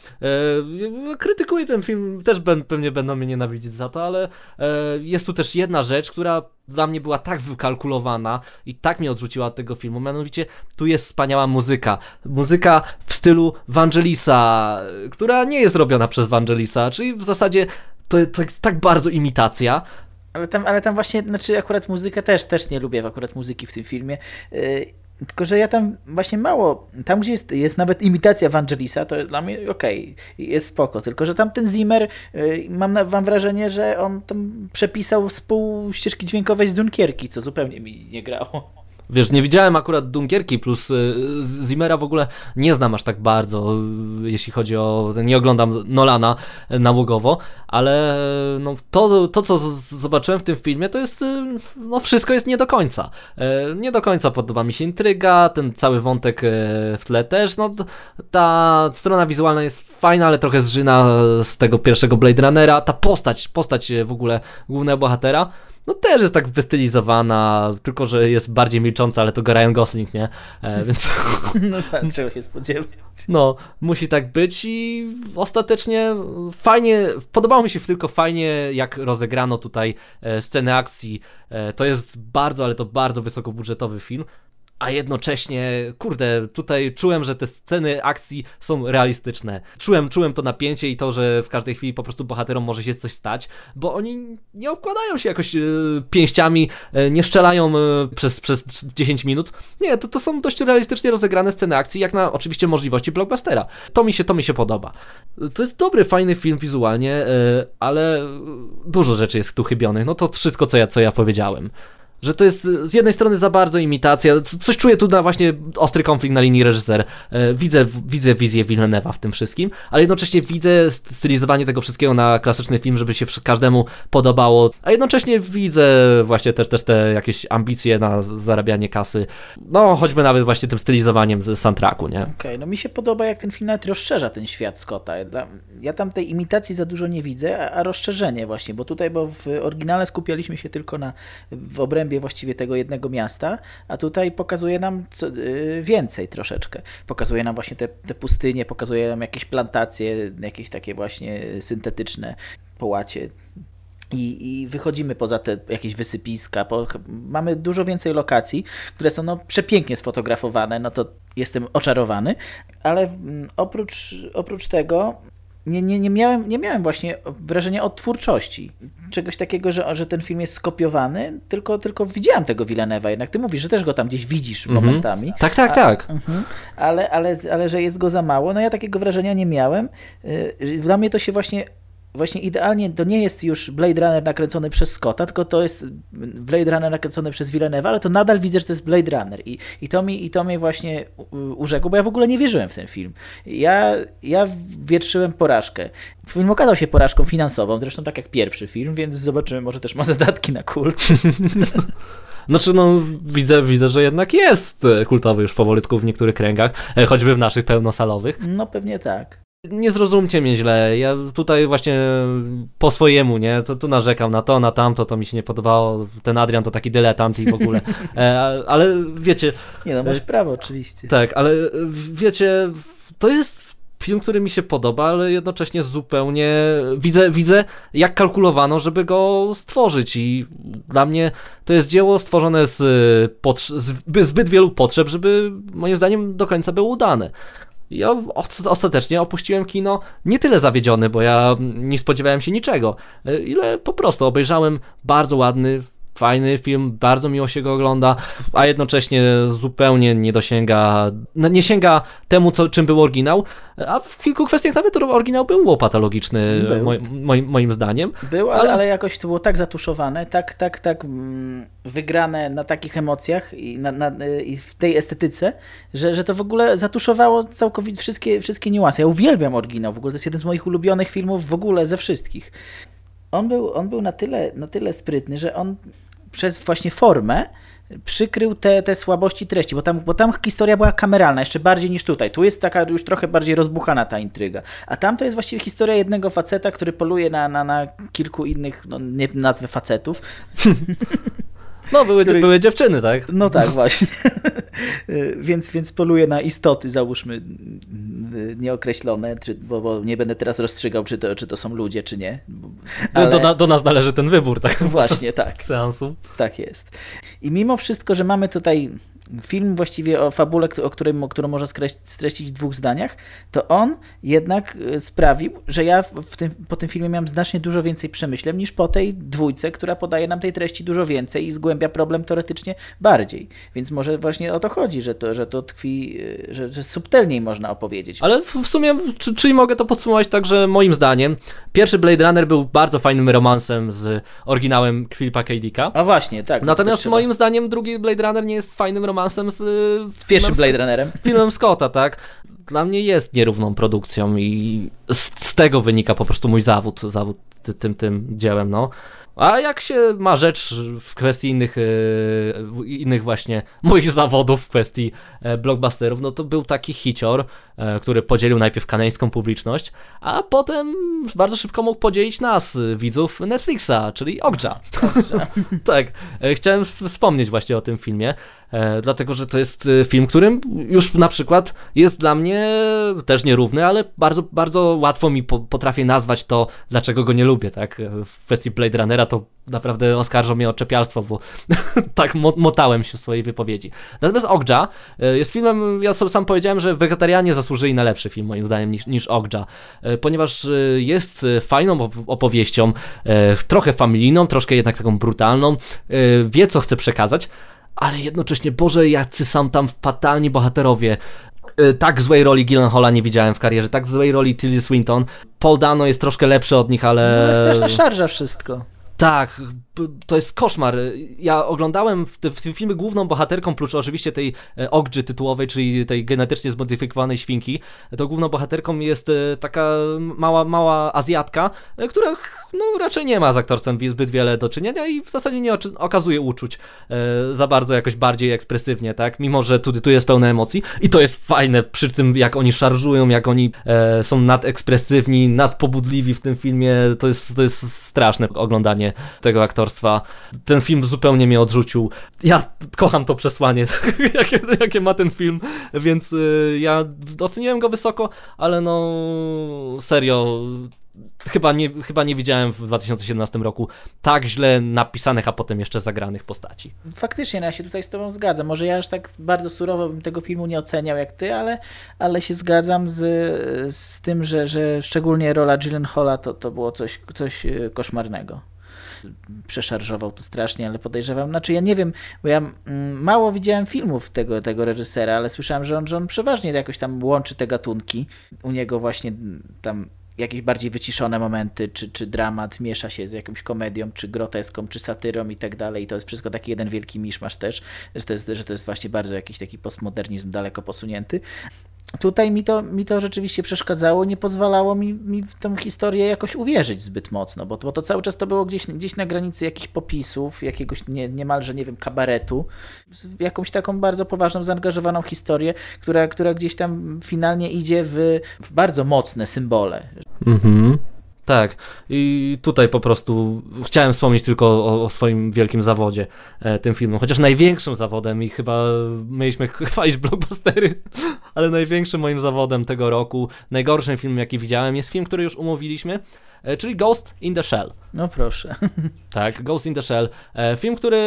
E, krytykuję ten film, też pewnie będą mnie nienawidzić za to, ale e, jest tu też jedna rzecz, która dla mnie była tak wykalkulowana i tak mnie odrzuciła od tego filmu, mianowicie tu jest wspaniała muzyka. Muzyka w stylu Vangelisa, która nie jest robiona przez Vangelisa, czyli w zasadzie to, to jest tak bardzo imitacja, Ale tam, ale tam właśnie, znaczy akurat muzykę też, też nie lubię akurat muzyki w tym filmie. Yy, tylko, że ja tam właśnie mało, tam gdzie jest, jest nawet imitacja Vangelisa, to dla mnie okej, jest spoko, tylko, że tam ten Zimmer, yy, mam, mam wrażenie, że on tam przepisał z pół ścieżki dźwiękowej z Dunkierki, co zupełnie mi nie grało. Wiesz, nie widziałem akurat Dunkierki, plus y, Zimmera w ogóle nie znam aż tak bardzo, y, jeśli chodzi o. Nie oglądam Nolana y, nałogowo, ale no, to, to, co zobaczyłem w tym filmie, to jest. No, wszystko jest nie do końca. Nie do końca podoba mi się intryga, ten cały wątek w tle też. No, ta strona wizualna jest fajna, ale trochę zżyna z tego pierwszego Blade Runnera. Ta postać, postać w ogóle głównego bohatera. No też jest tak wystylizowana, tylko że jest bardziej milcząca, ale to go Ryan Gosling, nie? E, więc No tak, czego się spodziewać. no, musi tak być i ostatecznie fajnie, podobało mi się tylko fajnie, jak rozegrano tutaj e, sceny akcji. E, to jest bardzo, ale to bardzo wysokobudżetowy film. A jednocześnie, kurde, tutaj czułem, że te sceny akcji są realistyczne. Czułem, czułem to napięcie i to, że w każdej chwili po prostu bohaterom może się coś stać, bo oni nie obkładają się jakoś e, pięściami, e, nie szczelają e, przez, przez 10 minut. Nie, to, to są dość realistycznie rozegrane sceny akcji, jak na oczywiście możliwości blockbustera. To mi się, to mi się podoba. To jest dobry, fajny film wizualnie, e, ale dużo rzeczy jest tu chybionych. No to wszystko, co ja, co ja powiedziałem. Że to jest z jednej strony za bardzo imitacja, coś czuję tu na właśnie ostry konflikt na linii reżyser. E, Widzę, widzę wizję Villeneuve'a w tym wszystkim, ale jednocześnie widzę stylizowanie tego wszystkiego na klasyczny film, żeby się każdemu podobało, a jednocześnie widzę właśnie też, też te jakieś ambicje na zarabianie kasy, no choćby nawet właśnie tym stylizowaniem z soundtracku, nie? Okej, no mi się podoba, jak ten film nawet rozszerza ten świat Scotta. Ja tam tej imitacji za dużo nie widzę, a rozszerzenie właśnie, bo tutaj, bo w oryginale skupialiśmy się tylko na, w obrębie właściwie tego jednego miasta, a tutaj pokazuje nam co, y, więcej troszeczkę. Pokazuje nam właśnie te, te pustynie, pokazuje nam jakieś plantacje, jakieś takie właśnie syntetyczne połacie. I, I wychodzimy poza te jakieś wysypiska. Po, mamy dużo więcej lokacji, które są no, przepięknie sfotografowane. No to jestem oczarowany, ale mm, oprócz, oprócz tego nie, nie, nie, miałem, nie miałem właśnie wrażenia odtwórczości. Czegoś takiego, że, że ten film jest skopiowany, tylko, tylko widziałem tego Villeneuve'a. Jednak ty mówisz, że też go tam gdzieś widzisz Mhm. momentami. Tak, tak, A- tak. Mhm. Ale, ale, ale że jest go za mało, no ja takiego wrażenia nie miałem. Yy, Dla mnie to się właśnie, właśnie idealnie, to nie jest już Blade Runner nakręcony przez Scotta, tylko to jest Blade Runner nakręcony przez Villeneuve, ale to nadal widzę, że to jest Blade Runner i, i, to, mi, i to mnie właśnie urzekło, bo ja w ogóle nie wierzyłem w ten film. Ja, ja wietrzyłem porażkę. Film okazał się porażką finansową, zresztą tak jak pierwszy film, więc zobaczymy, może też ma zadatki na kult. Znaczy, no, widzę, widzę, że jednak jest kultowy już powolutku w niektórych kręgach, e, choćby w naszych pełnosalowych. No pewnie tak. Nie zrozumcie mnie źle, ja tutaj właśnie po swojemu, nie, to tu narzekam na to, na tamto, to mi się nie podobało, ten Adrian to taki dyletant i w ogóle, e, ale wiecie, Nie no, masz prawo oczywiście. tak, ale wiecie, to jest film, który mi się podoba, ale jednocześnie zupełnie widzę, widzę jak kalkulowano, żeby go stworzyć. I dla mnie to jest dzieło stworzone z, potrze- z zbyt wielu potrzeb, żeby moim zdaniem do końca było udane. Ja ostatecznie opuściłem kino nie tyle zawiedziony, bo ja nie spodziewałem się niczego, e, ile po prostu obejrzałem bardzo ładny, fajny film, bardzo miło się go ogląda, a jednocześnie zupełnie nie dosięga, no, nie sięga temu, co, czym był oryginał, a w kilku kwestiach nawet oryginał był patologiczny, był. Moim, moim zdaniem. Był, ale, ale... ale, jakoś to było tak zatuszowane, tak, tak, tak mm, wygrane na takich emocjach i, na, na, i w tej estetyce, że, że to w ogóle zatuszowało całkowicie wszystkie, wszystkie niuanse. Ja uwielbiam oryginał, w ogóle to jest jeden z moich ulubionych filmów w ogóle ze wszystkich on był, on był na, tyle, na tyle sprytny, że on przez właśnie formę przykrył te, te słabości treści, bo tam, bo tam historia była kameralna, jeszcze bardziej niż tutaj. Tu jest taka już trochę bardziej rozbuchana ta intryga. A tam to jest właściwie historia jednego faceta, który poluje na, na, na kilku innych, no nie nazwę facetów. No, były, który... były dziewczyny, tak? No tak, właśnie. więc, więc poluje na istoty, załóżmy, nieokreślone, czy, bo, bo nie będę teraz rozstrzygał, czy to, czy to są ludzie, czy nie. Ale... Do, do, nas należy ten wybór, tak? Właśnie, tak. Seansu. Tak jest. I mimo wszystko, że mamy tutaj film właściwie o fabule, o którym, o którą można streścić w dwóch zdaniach, to on jednak e, sprawił, że ja w tym, po tym filmie miałem znacznie dużo więcej przemyśleń niż po tej dwójce, która podaje nam tej treści dużo więcej i zgłębia problem teoretycznie bardziej. Więc może właśnie o to chodzi, że to, że to tkwi, e, że, że subtelniej można opowiedzieć. Ale w sumie, czy, czyli mogę to podsumować tak, że moim zdaniem pierwszy Blade Runner był bardzo fajnym romansem z oryginałem Philipa K. Dicka. A właśnie, tak. Natomiast moim zdaniem drugi Blade Runner nie jest fajnym romansem romansem z y, pierwszym Blade Runnerem. Filmem Scotta, tak? Dla mnie jest nierówną produkcją i z, z tego wynika po prostu mój zawód, zawód tym, tym dziełem, no. A jak się ma rzecz w kwestii innych, e, innych właśnie moich zawodów, w kwestii e, blockbusterów, no to był taki hicior, e, który podzielił najpierw kanańską publiczność, a potem bardzo szybko mógł podzielić nas, widzów Netflixa, czyli Ogja. tak, chciałem wspomnieć właśnie o tym filmie, dlatego że to jest film, którym już na przykład jest dla mnie też nierówny, ale bardzo, bardzo łatwo mi potrafię nazwać to, dlaczego go nie lubię, tak, w kwestii Blade Runnera to naprawdę oskarżą mnie o czepialstwo, bo tak motałem się w swojej wypowiedzi. Natomiast Ogja e, jest filmem, ja sobie sam powiedziałem, że wegetarianie zasłużyli na lepszy film moim zdaniem niż, niż Ogja, e, ponieważ e, jest fajną opowieścią, trochę familijną, troszkę jednak taką brutalną, wie co chce przekazać, ale jednocześnie, Boże, jacy są tam fatalni bohaterowie tak złej roli Gyllenhaala nie widziałem w karierze, tak złej roli Tilly Swinton. Paul Dano jest troszkę lepszy od nich, ale... No, straszna szarża wszystko. Tak, to jest koszmar. Ja oglądałem w, w tym filmie główną bohaterką, prócz oczywiście tej e, Ogdży tytułowej, czyli tej genetycznie zmodyfikowanej świnki, to główną bohaterką jest e, taka mała, mała Azjatka, e, która no, raczej nie ma z aktorstwem zbyt wiele do czynienia i w zasadzie nie okazuje uczuć za bardzo jakoś bardziej ekspresywnie, tak? Mimo, że tu, tu jest pełne emocji i to jest fajne przy tym, jak oni szarżują, jak oni e, są nadekspresywni, nadpobudliwi w tym filmie, to jest, to jest straszne oglądanie tego aktorstwa. Ten film zupełnie mnie odrzucił. Ja kocham to przesłanie, jakie, jakie ma ten film, więc y, ja doceniłem go wysoko, ale no serio, chyba nie, chyba nie widziałem w 2017 roku tak źle napisanych, a potem jeszcze zagranych postaci. Faktycznie, no ja się tutaj z tobą zgadzam. Może ja aż tak bardzo surowo bym tego filmu nie oceniał jak ty, ale, ale się zgadzam z, z tym, że, że szczególnie rola Gyllenhaala to, to było coś, coś y, koszmarnego przeszarżował to strasznie, ale podejrzewam, znaczy ja nie wiem, bo ja mm, mało widziałem filmów tego, tego reżysera, ale słyszałem, że on, że on przeważnie jakoś tam łączy te gatunki. U niego właśnie tam jakieś bardziej wyciszone momenty, czy, czy dramat miesza się z jakąś komedią, czy groteską, czy satyrą i tak dalej. I to jest wszystko taki jeden wielki miszmasz też, że to jest, że to jest właśnie bardzo jakiś taki postmodernizm daleko posunięty tutaj mi to, mi to rzeczywiście przeszkadzało, nie pozwalało mi, mi w tę historię jakoś uwierzyć zbyt mocno, bo, bo to cały czas to było gdzieś, gdzieś na granicy jakichś popisów, jakiegoś nie, niemalże, nie wiem, kabaretu, jakąś taką bardzo poważną, zaangażowaną historię, która, która gdzieś tam finalnie idzie w, w bardzo mocne symbole. Mhm. Tak, i tutaj po prostu chciałem wspomnieć tylko o, o swoim wielkim zawodzie, e, tym filmem. Chociaż największym zawodem, i chyba mieliśmy chwalić blockbustery, ale największym moim zawodem tego roku, najgorszym filmem, jaki widziałem, jest film, który już umówiliśmy, e, czyli Ghost in the Shell. No proszę. Tak, Ghost in the Shell. E, film, który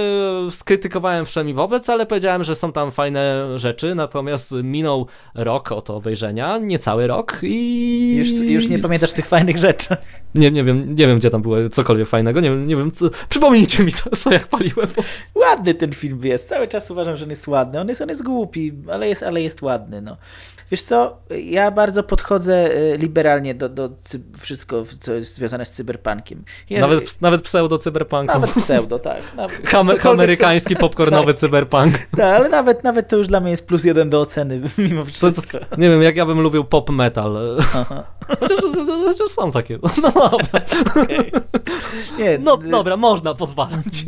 skrytykowałem wszemi wobec, ale powiedziałem, że są tam fajne rzeczy, natomiast minął rok od obejrzenia, niecały rok i... Już, już nie pamiętasz tych fajnych rzeczy. Nie, nie wiem, nie wiem, gdzie tam było cokolwiek fajnego, nie wiem, nie wiem, co... przypomnijcie mi, co, co jak paliłem. Bo... Ładny ten film jest, cały czas uważam, że on jest ładny, on jest, on jest głupi, ale jest, ale jest ładny, no. Wiesz co, ja bardzo podchodzę e, liberalnie do, do wszystko, co jest związane z cyberpunkiem. Jeżeli... Nawet, nawet pseudo-cyberpunk. Nawet pseudo, tak. Nawet, Hamer, amerykański popcornowy tak. cyberpunk. Tak, ale nawet, nawet to już dla mnie jest plus jeden do oceny, mimo wszystko. To, nie wiem, jak ja bym lubił pop metal. Chociaż, chociaż są takie. No dobra. Okay. Nie, no dobra, można pozwalać.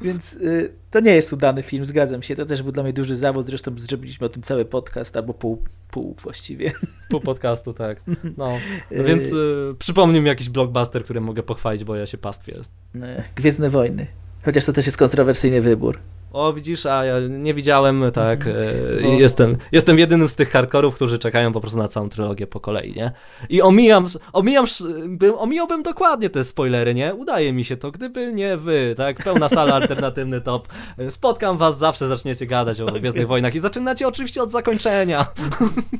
Więc y, to nie jest udany film, zgadzam się. To też był dla mnie duży zawód, zresztą zrobiliśmy o tym cały podcast, albo pół, pół właściwie. Pół podcastu, tak. No. Y, Więc y, przypomnij mi jakiś blockbuster, który mogę pochwalić, bo ja się pastwię. Y, Gwiezdne Wojny. Chociaż to też jest kontrowersyjny wybór. O, widzisz, a ja nie widziałem, tak. E, jestem, jestem jedynym z tych hardkorów, którzy czekają po prostu na całą trylogię po kolei, nie? I omijam, omijam, omijałbym dokładnie te spoilery, nie? Udaje mi się to, gdyby nie wy, tak? Pełna sala, alternatywny top. Spotkam was, zawsze zaczniecie gadać o Gwiezdnych Wojnach i zaczynacie oczywiście od zakończenia.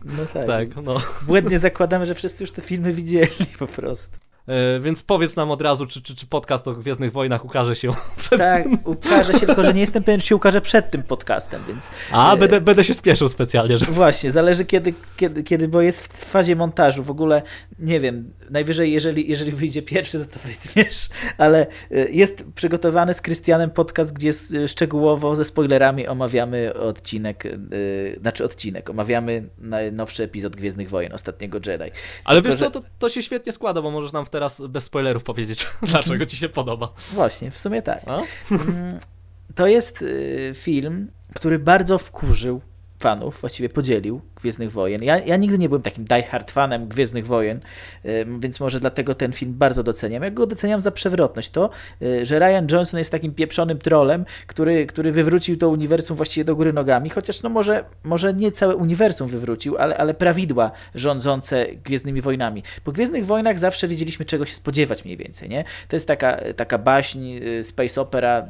No tak. tak no. Błędnie zakładamy, że wszyscy już te filmy widzieli po prostu. E, więc powiedz nam od razu, czy, czy, czy podcast o Gwiezdnych Wojnach ukaże się przed Tak, ukaże się, tylko że nie jestem pewien, czy się ukaże przed tym podcastem, więc... A, e... będę, będę się spieszył specjalnie. Że... Właśnie, zależy kiedy, kiedy, kiedy, bo jest w fazie montażu. W ogóle, nie wiem, najwyżej jeżeli, jeżeli wyjdzie pierwszy, to to wytniesz, ale e, jest przygotowany z Krystianem podcast, gdzie szczegółowo ze spoilerami omawiamy odcinek, znaczy odcinek, omawiamy najnowszy epizod Gwiezdnych Wojen, Ostatniego Jedi. Ale tylko, wiesz co, to, to się świetnie składa, bo możesz nam w teraz bez spoilerów powiedzieć, dlaczego ci się podoba. Właśnie, w sumie tak. A? Mm, to jest y, film, który bardzo wkurzył fanów, właściwie podzielił Gwiezdnych Wojen. Ja, ja nigdy nie byłem takim diehard fanem Gwiezdnych Wojen, więc może dlatego ten film bardzo doceniam. Ja go doceniam za przewrotność. To, y, że Ryan Johnson jest takim pieprzonym trolem, który, który wywrócił to uniwersum właściwie do góry nogami, chociaż no może, może nie całe uniwersum wywrócił, ale, ale prawidła rządzące Gwiezdnymi Wojnami. Po Gwiezdnych Wojnach zawsze wiedzieliśmy, czego się spodziewać mniej więcej, nie? To jest taka, taka baśń, y, space opera.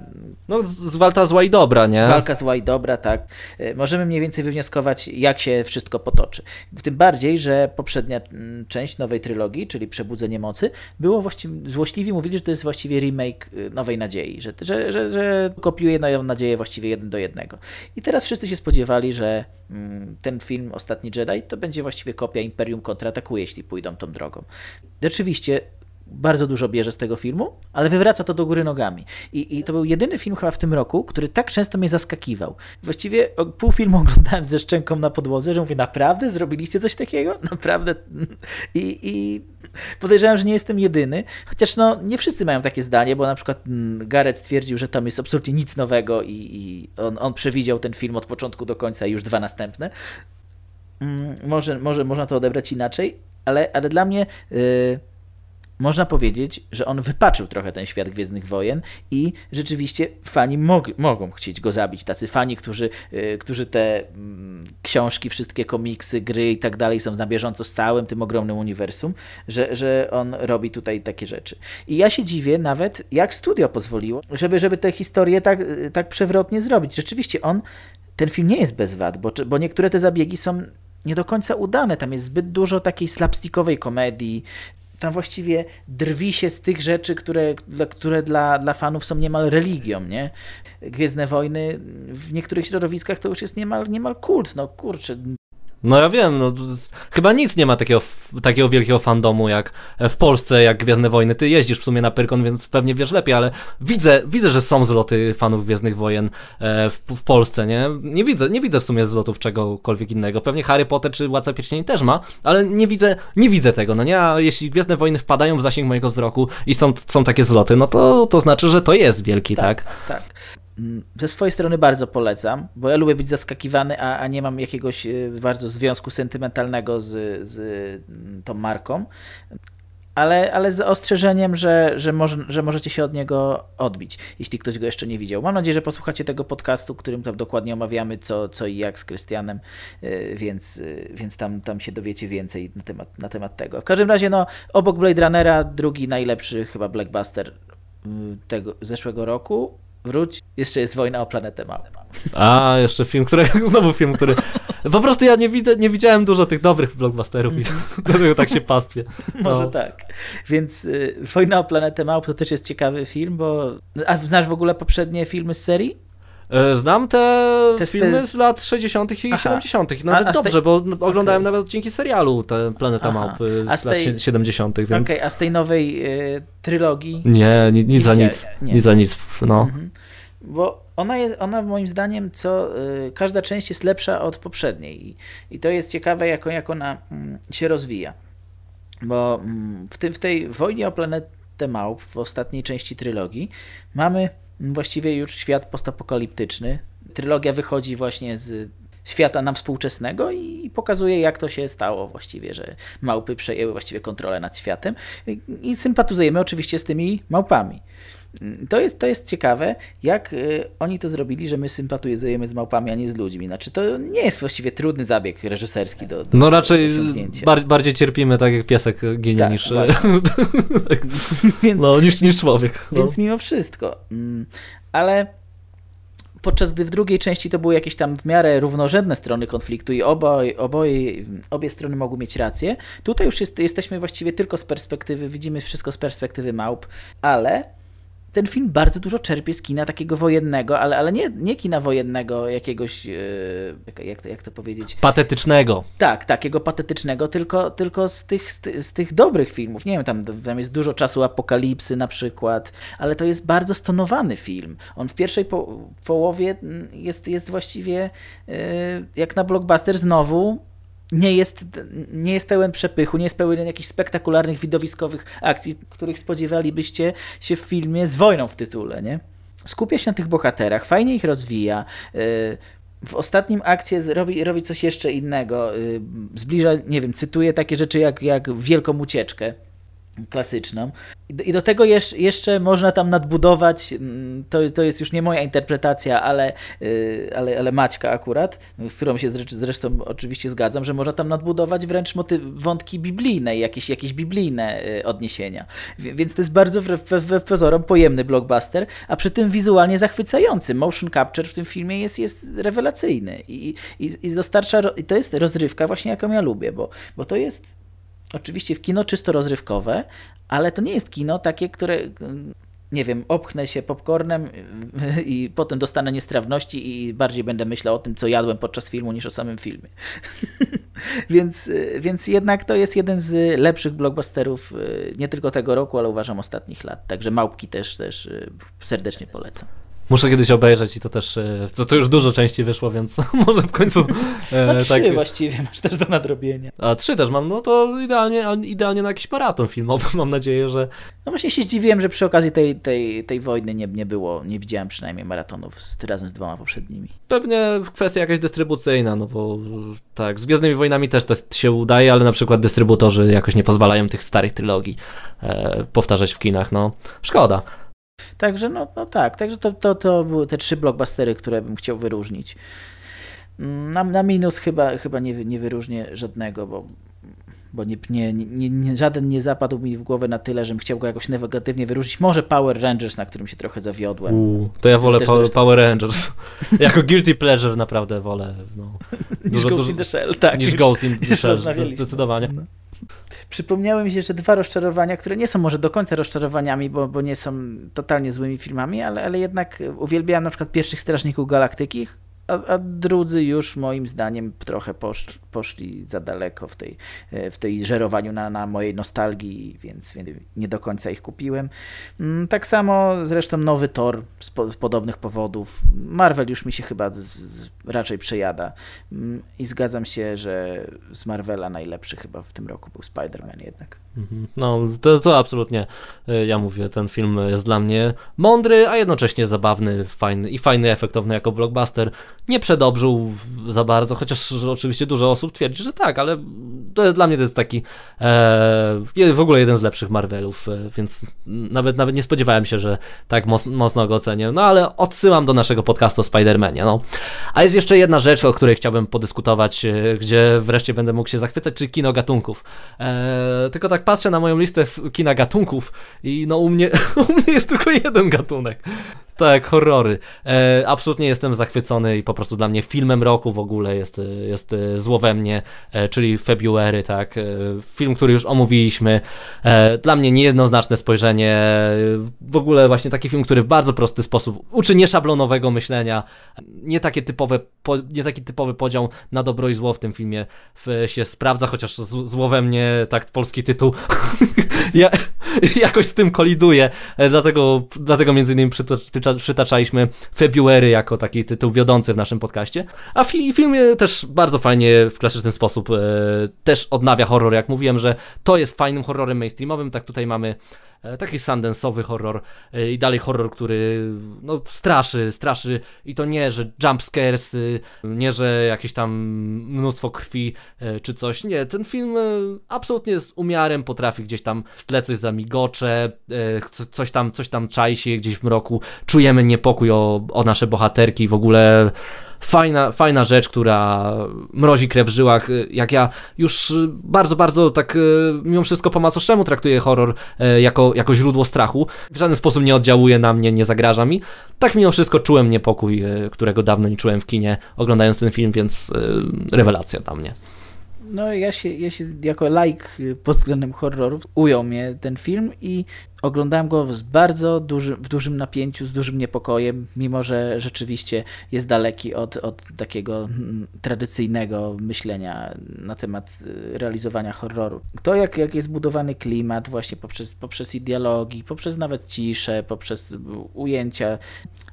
No, z walka zła i dobra, nie? Walka zła i dobra, tak. Y, możemy mniej więcej wywnioskować, jak się wszystko potoczy. Tym bardziej, że poprzednia mm, część nowej trylogii, czyli Przebudzenie Mocy, było właściwie, złośliwi mówili, że to jest właściwie remake y, Nowej Nadziei, że, że, że, że kopiuje Nową Nadzieję właściwie jeden do jednego. I teraz wszyscy się spodziewali, że mm, ten film Ostatni Jedi to będzie właściwie kopia Imperium kontratakuje, jeśli pójdą tą drogą. Rzeczywiście bardzo dużo bierze z tego filmu, ale wywraca to do góry nogami. I, I, to był jedyny film chyba w tym roku, który tak często mnie zaskakiwał. Właściwie pół filmu oglądałem ze szczęką na podłodze, że mówię, naprawdę zrobiliście coś takiego? Naprawdę? I, i podejrzewam, że nie jestem jedyny, chociaż no, nie wszyscy mają takie zdanie, bo na przykład mm, Gareth stwierdził, że tam jest absolutnie nic nowego i, i on, on przewidział ten film od początku do końca i już dwa następne. Mm, może, może można to odebrać inaczej, ale, ale dla mnie... Yy, można powiedzieć, że on wypaczył trochę ten świat Gwiezdnych Wojen i rzeczywiście fani mog mogą chcieć go zabić. Tacy fani, którzy, yy, którzy te mm, książki, wszystkie komiksy, gry i tak dalej są na bieżąco z całym tym ogromnym uniwersum, że, że on robi tutaj takie rzeczy. I ja się dziwię nawet, jak studio pozwoliło, żeby, żeby tę historię tak, tak przewrotnie zrobić. Rzeczywiście on, ten film nie jest bez wad, bo, bo niektóre te zabiegi są nie do końca udane. Tam jest zbyt dużo takiej slapstickowej komedii, tam właściwie drwi się z tych rzeczy, które, które dla, dla fanów są niemal religią, nie? Gwiezdne Wojny w niektórych środowiskach to już jest niemal, niemal kult, no kurczę, no ja wiem, no chyba nic nie ma takiego, takiego wielkiego fandomu jak w Polsce, jak Gwiezdne Wojny. Ty jeździsz w sumie na Pyrkon, więc pewnie wiesz lepiej, ale widzę, widzę, że są zloty fanów Gwiezdnych Wojen e, w, w Polsce, nie? Nie widzę, nie widzę w sumie zlotów czegokolwiek innego. Pewnie Harry Potter czy Władca Pierścieni też ma, ale nie widzę, nie widzę tego, no nie? A jeśli Gwiezdne Wojny wpadają w zasięg mojego wzroku i są, są takie zloty, no to, to znaczy, że to jest wielki, tak? Tak, tak. Mm, ze swojej strony bardzo polecam, bo ja lubię być zaskakiwany, a, a nie mam jakiegoś e, bardzo związku sentymentalnego z, z mm, tą marką. ale, ale z ostrzeżeniem, że, że, może, że możecie się od niego odbić, jeśli ktoś go jeszcze nie widział. Mam nadzieję, że posłuchacie tego podcastu, którym tam dokładnie omawiamy co, co i jak z Krystianem, y, więc, y, więc tam, tam się dowiecie więcej na temat, na temat tego. W każdym razie, no, obok Blade Runnera, drugi najlepszy chyba blockbuster y, tego zeszłego roku. Wróć, jeszcze jest Wojna o planetę Małe. A, jeszcze film, który, znowu film, który, po prostu ja nie, widzę, nie widziałem dużo tych dobrych blockbusterów i dlatego tak się pastwię. No. Może tak. Więc y, Wojna o planetę Małp to też jest ciekawy film, bo... A znasz w ogóle poprzednie filmy z serii? E, Znam te, Te- filmy z lat 60. i Aha. 70. Nawet A- z tej- dobrze, bo oglądałem Okej. nawet odcinki serialu te Planeta Aha. Małp z z lat tej- 70., więc Okej, a z tej nowej y, trylogii... nie, ni- nic za nic, nie. nic za nic, no. Mhm. Bo ona jest, ona moim zdaniem, co y, każda część jest lepsza od poprzedniej i, i to jest ciekawe, jak, jak ona mm, się rozwija. Bo mm, w, tym, w tej wojnie o planetę małp, w ostatniej części trylogii, mamy właściwie już świat postapokaliptyczny. Trylogia wychodzi właśnie z świata nam współczesnego i pokazuje, jak to się stało właściwie, że małpy przejęły właściwie kontrolę nad światem i, sympatyzujemy oczywiście z tymi małpami. To jest, to jest ciekawe, jak y, oni to zrobili, że my sympatyzujemy z małpami, a nie z ludźmi. Znaczy, to nie jest właściwie trudny zabieg reżyserski do, do No raczej bar bardziej cierpimy tak jak piesek ginie Tak, niż, właśnie. Więc, no, niż, niż człowiek. No. więc mimo wszystko. mm, Ale podczas gdy w drugiej części to były jakieś tam w miarę równorzędne strony konfliktu i oboje, oboje, obie strony mogły mieć rację, tutaj już jest, jesteśmy właściwie tylko z perspektywy, widzimy wszystko z perspektywy małp, ale ten film bardzo dużo czerpie z kina takiego wojennego, ale, ale nie, nie kina wojennego jakiegoś, e, jak, to, jak to powiedzieć, Patetycznego. tak, takiego patetycznego, tylko, tylko z, tych, z, ty- z tych dobrych filmów. Nie wiem, tam, tam jest dużo czasu apokalipsy na przykład, ale to jest bardzo stonowany film. On w pierwszej po, połowie jest, jest właściwie e, jak na blockbuster znowu nie jest, nie jest pełen przepychu, nie jest pełen jakichś spektakularnych, widowiskowych akcji, których spodziewalibyście się w filmie z wojną w tytule, nie? Skupia się na tych bohaterach, fajnie ich rozwija. e, W ostatnim akcie robi, robi coś jeszcze innego. y, Zbliża, nie wiem, cytuję takie rzeczy jak, jak Wielką Ucieczkę klasyczną. I do, tego jesz, jeszcze można tam nadbudować, mm, to, to jest już nie moja interpretacja, ale, y, ale, ale Maćka akurat, z którą się zresztą, oczywiście zgadzam, że można tam nadbudować wręcz motyw, wątki biblijne, jakieś, jakieś biblijne y, odniesienia. Więc to jest bardzo wbrew, pozorom pojemny blockbuster, a przy tym wizualnie zachwycający. Motion capture w tym filmie jest, jest rewelacyjny i, i, i dostarcza, i to jest rozrywka właśnie jaką ja lubię, bo, bo to jest oczywiście w kino czysto rozrywkowe, ale to nie jest kino takie, które mm, nie wiem, opchnę się popcornem y, i potem dostanę niestrawności i bardziej będę myślał o tym, co jadłem podczas filmu, niż o samym filmie. więc, y, więc jednak to jest jeden z lepszych blockbusterów y, nie tylko tego roku, ale uważam ostatnich lat. Także Małpki też, też serdecznie polecam. Muszę kiedyś obejrzeć i to też, e, to, to już dużo części wyszło, więc może w końcu e, No trzy tak... właściwie masz też do nadrobienia. A trzy też mam, no to idealnie, idealnie na jakiś maraton filmowy, mam nadzieję, że No właśnie się zdziwiłem, że przy okazji tej, tej, tej wojny nie, nie było, nie widziałem przynajmniej maratonów z, razem z dwoma poprzednimi. pewnie kwestia jakaś dystrybucyjna, no bo tak, z Gwiezdnymi Wojnami też to się udaje, ale na przykład dystrybutorzy jakoś nie pozwalają tych starych trylogii e, powtarzać w kinach, no szkoda. Także no, no tak, także to, to, to były te trzy blockbustery, które bym chciał wyróżnić. Na, na minus chyba, chyba nie, nie wyróżnię żadnego, bo, bo nie, nie, nie, żaden nie zapadł mi w głowę na tyle, żebym chciał go jakoś negatywnie wyróżnić. Może Power Rangers, na którym się trochę zawiodłem. U, to ja wolę Power, zresztą- Power Rangers. jako guilty pleasure naprawdę wolę. No, Niż dużo- Ghost dużo- in the Shell, tak. niż Ghost in the Shell, zdecydowanie. No. Przypomniały mi się jeszcze dwa rozczarowania, które nie są może do końca rozczarowaniami, bo, bo nie są totalnie złymi filmami, ale, ale jednak uwielbiałem na przykład pierwszych Strażników Galaktyki, a, a drudzy już moim zdaniem trochę posz, poszli za daleko w tej, e, w tej żerowaniu na, na mojej nostalgii, więc, nie do końca ich kupiłem. Mm, Tak samo zresztą nowy Thor z, po, podobnych powodów. Marvel już mi się chyba z, z, raczej przejada Mm, i zgadzam się, że z Marvela najlepszy chyba w tym roku był Spider-Man jednak. Mhm. No, to, to absolutnie, y, ja mówię, ten film jest dla mnie mądry, a jednocześnie zabawny, fajny i fajny, efektowny jako blockbuster. Nie przedobrzył za bardzo, chociaż oczywiście dużo osób twierdzi, że tak, ale to, dla mnie to jest taki e, w ogóle jeden z lepszych Marvelów, e, więc nawet, nawet nie spodziewałem się, że tak mocno, mocno go ocenię. No ale odsyłam do naszego podcastu o Spider-Manie. No. A jest jeszcze jedna rzecz, o której chciałbym podyskutować, e, gdzie wreszcie będę mógł się zachwycać, czyli kino gatunków. E, tylko tak patrzę na moją listę kina gatunków i no u mnie, u mnie jest tylko jeden gatunek. Tak, horrory. E, absolutnie jestem zachwycony i po prostu dla mnie filmem roku w ogóle jest, jest zło we mnie, e, czyli February, tak. E, film, który już omówiliśmy. E, dla mnie niejednoznaczne spojrzenie. W ogóle właśnie taki film, który w bardzo prosty sposób uczy nieszablonowego myślenia. Nie, takie typowe, po, nie taki typowy podział na dobro i zło w tym filmie w, się sprawdza, chociaż zło we mnie, tak polski tytuł, ja, jakoś z tym koliduje. E, dlatego, dlatego między innymi przytaczaliśmy February jako taki tytuł wiodący w naszym podcaście. A fi film też bardzo fajnie w klasyczny sposób e, też odnawia horror. Jak mówiłem, że to jest fajnym horrorem mainstreamowym, tak tutaj mamy taki sundensowy horror e, i dalej horror, który no, straszy, straszy. I to nie, że jump scares, nie, że jakieś tam mnóstwo krwi e, czy coś, nie, ten film absolutnie z umiarem potrafi gdzieś tam w tle coś zamigocze, coś tam, coś tam czai się gdzieś w mroku, czujemy niepokój o, o nasze bohaterki. W ogóle fajna, fajna rzecz, która mrozi krew w żyłach. Jak ja już bardzo, bardzo tak mimo wszystko po macoszczemu traktuję horror jako jako, źródło strachu. W żaden sposób nie oddziałuje na mnie, nie zagraża mi. Tak mimo wszystko czułem niepokój, którego dawno nie czułem w kinie, oglądając ten film, więc rewelacja dla mnie. No ja się, ja się jako like pod względem horrorów ujął mnie ten film i oglądałem go z bardzo duży, w dużym napięciu, z dużym niepokojem, mimo że rzeczywiście jest daleki od, od takiego mm, tradycyjnego myślenia na temat y, realizowania horroru. To, jak, jak jest budowany klimat, właśnie poprzez, poprzez dialogi, poprzez nawet ciszę, poprzez ujęcia.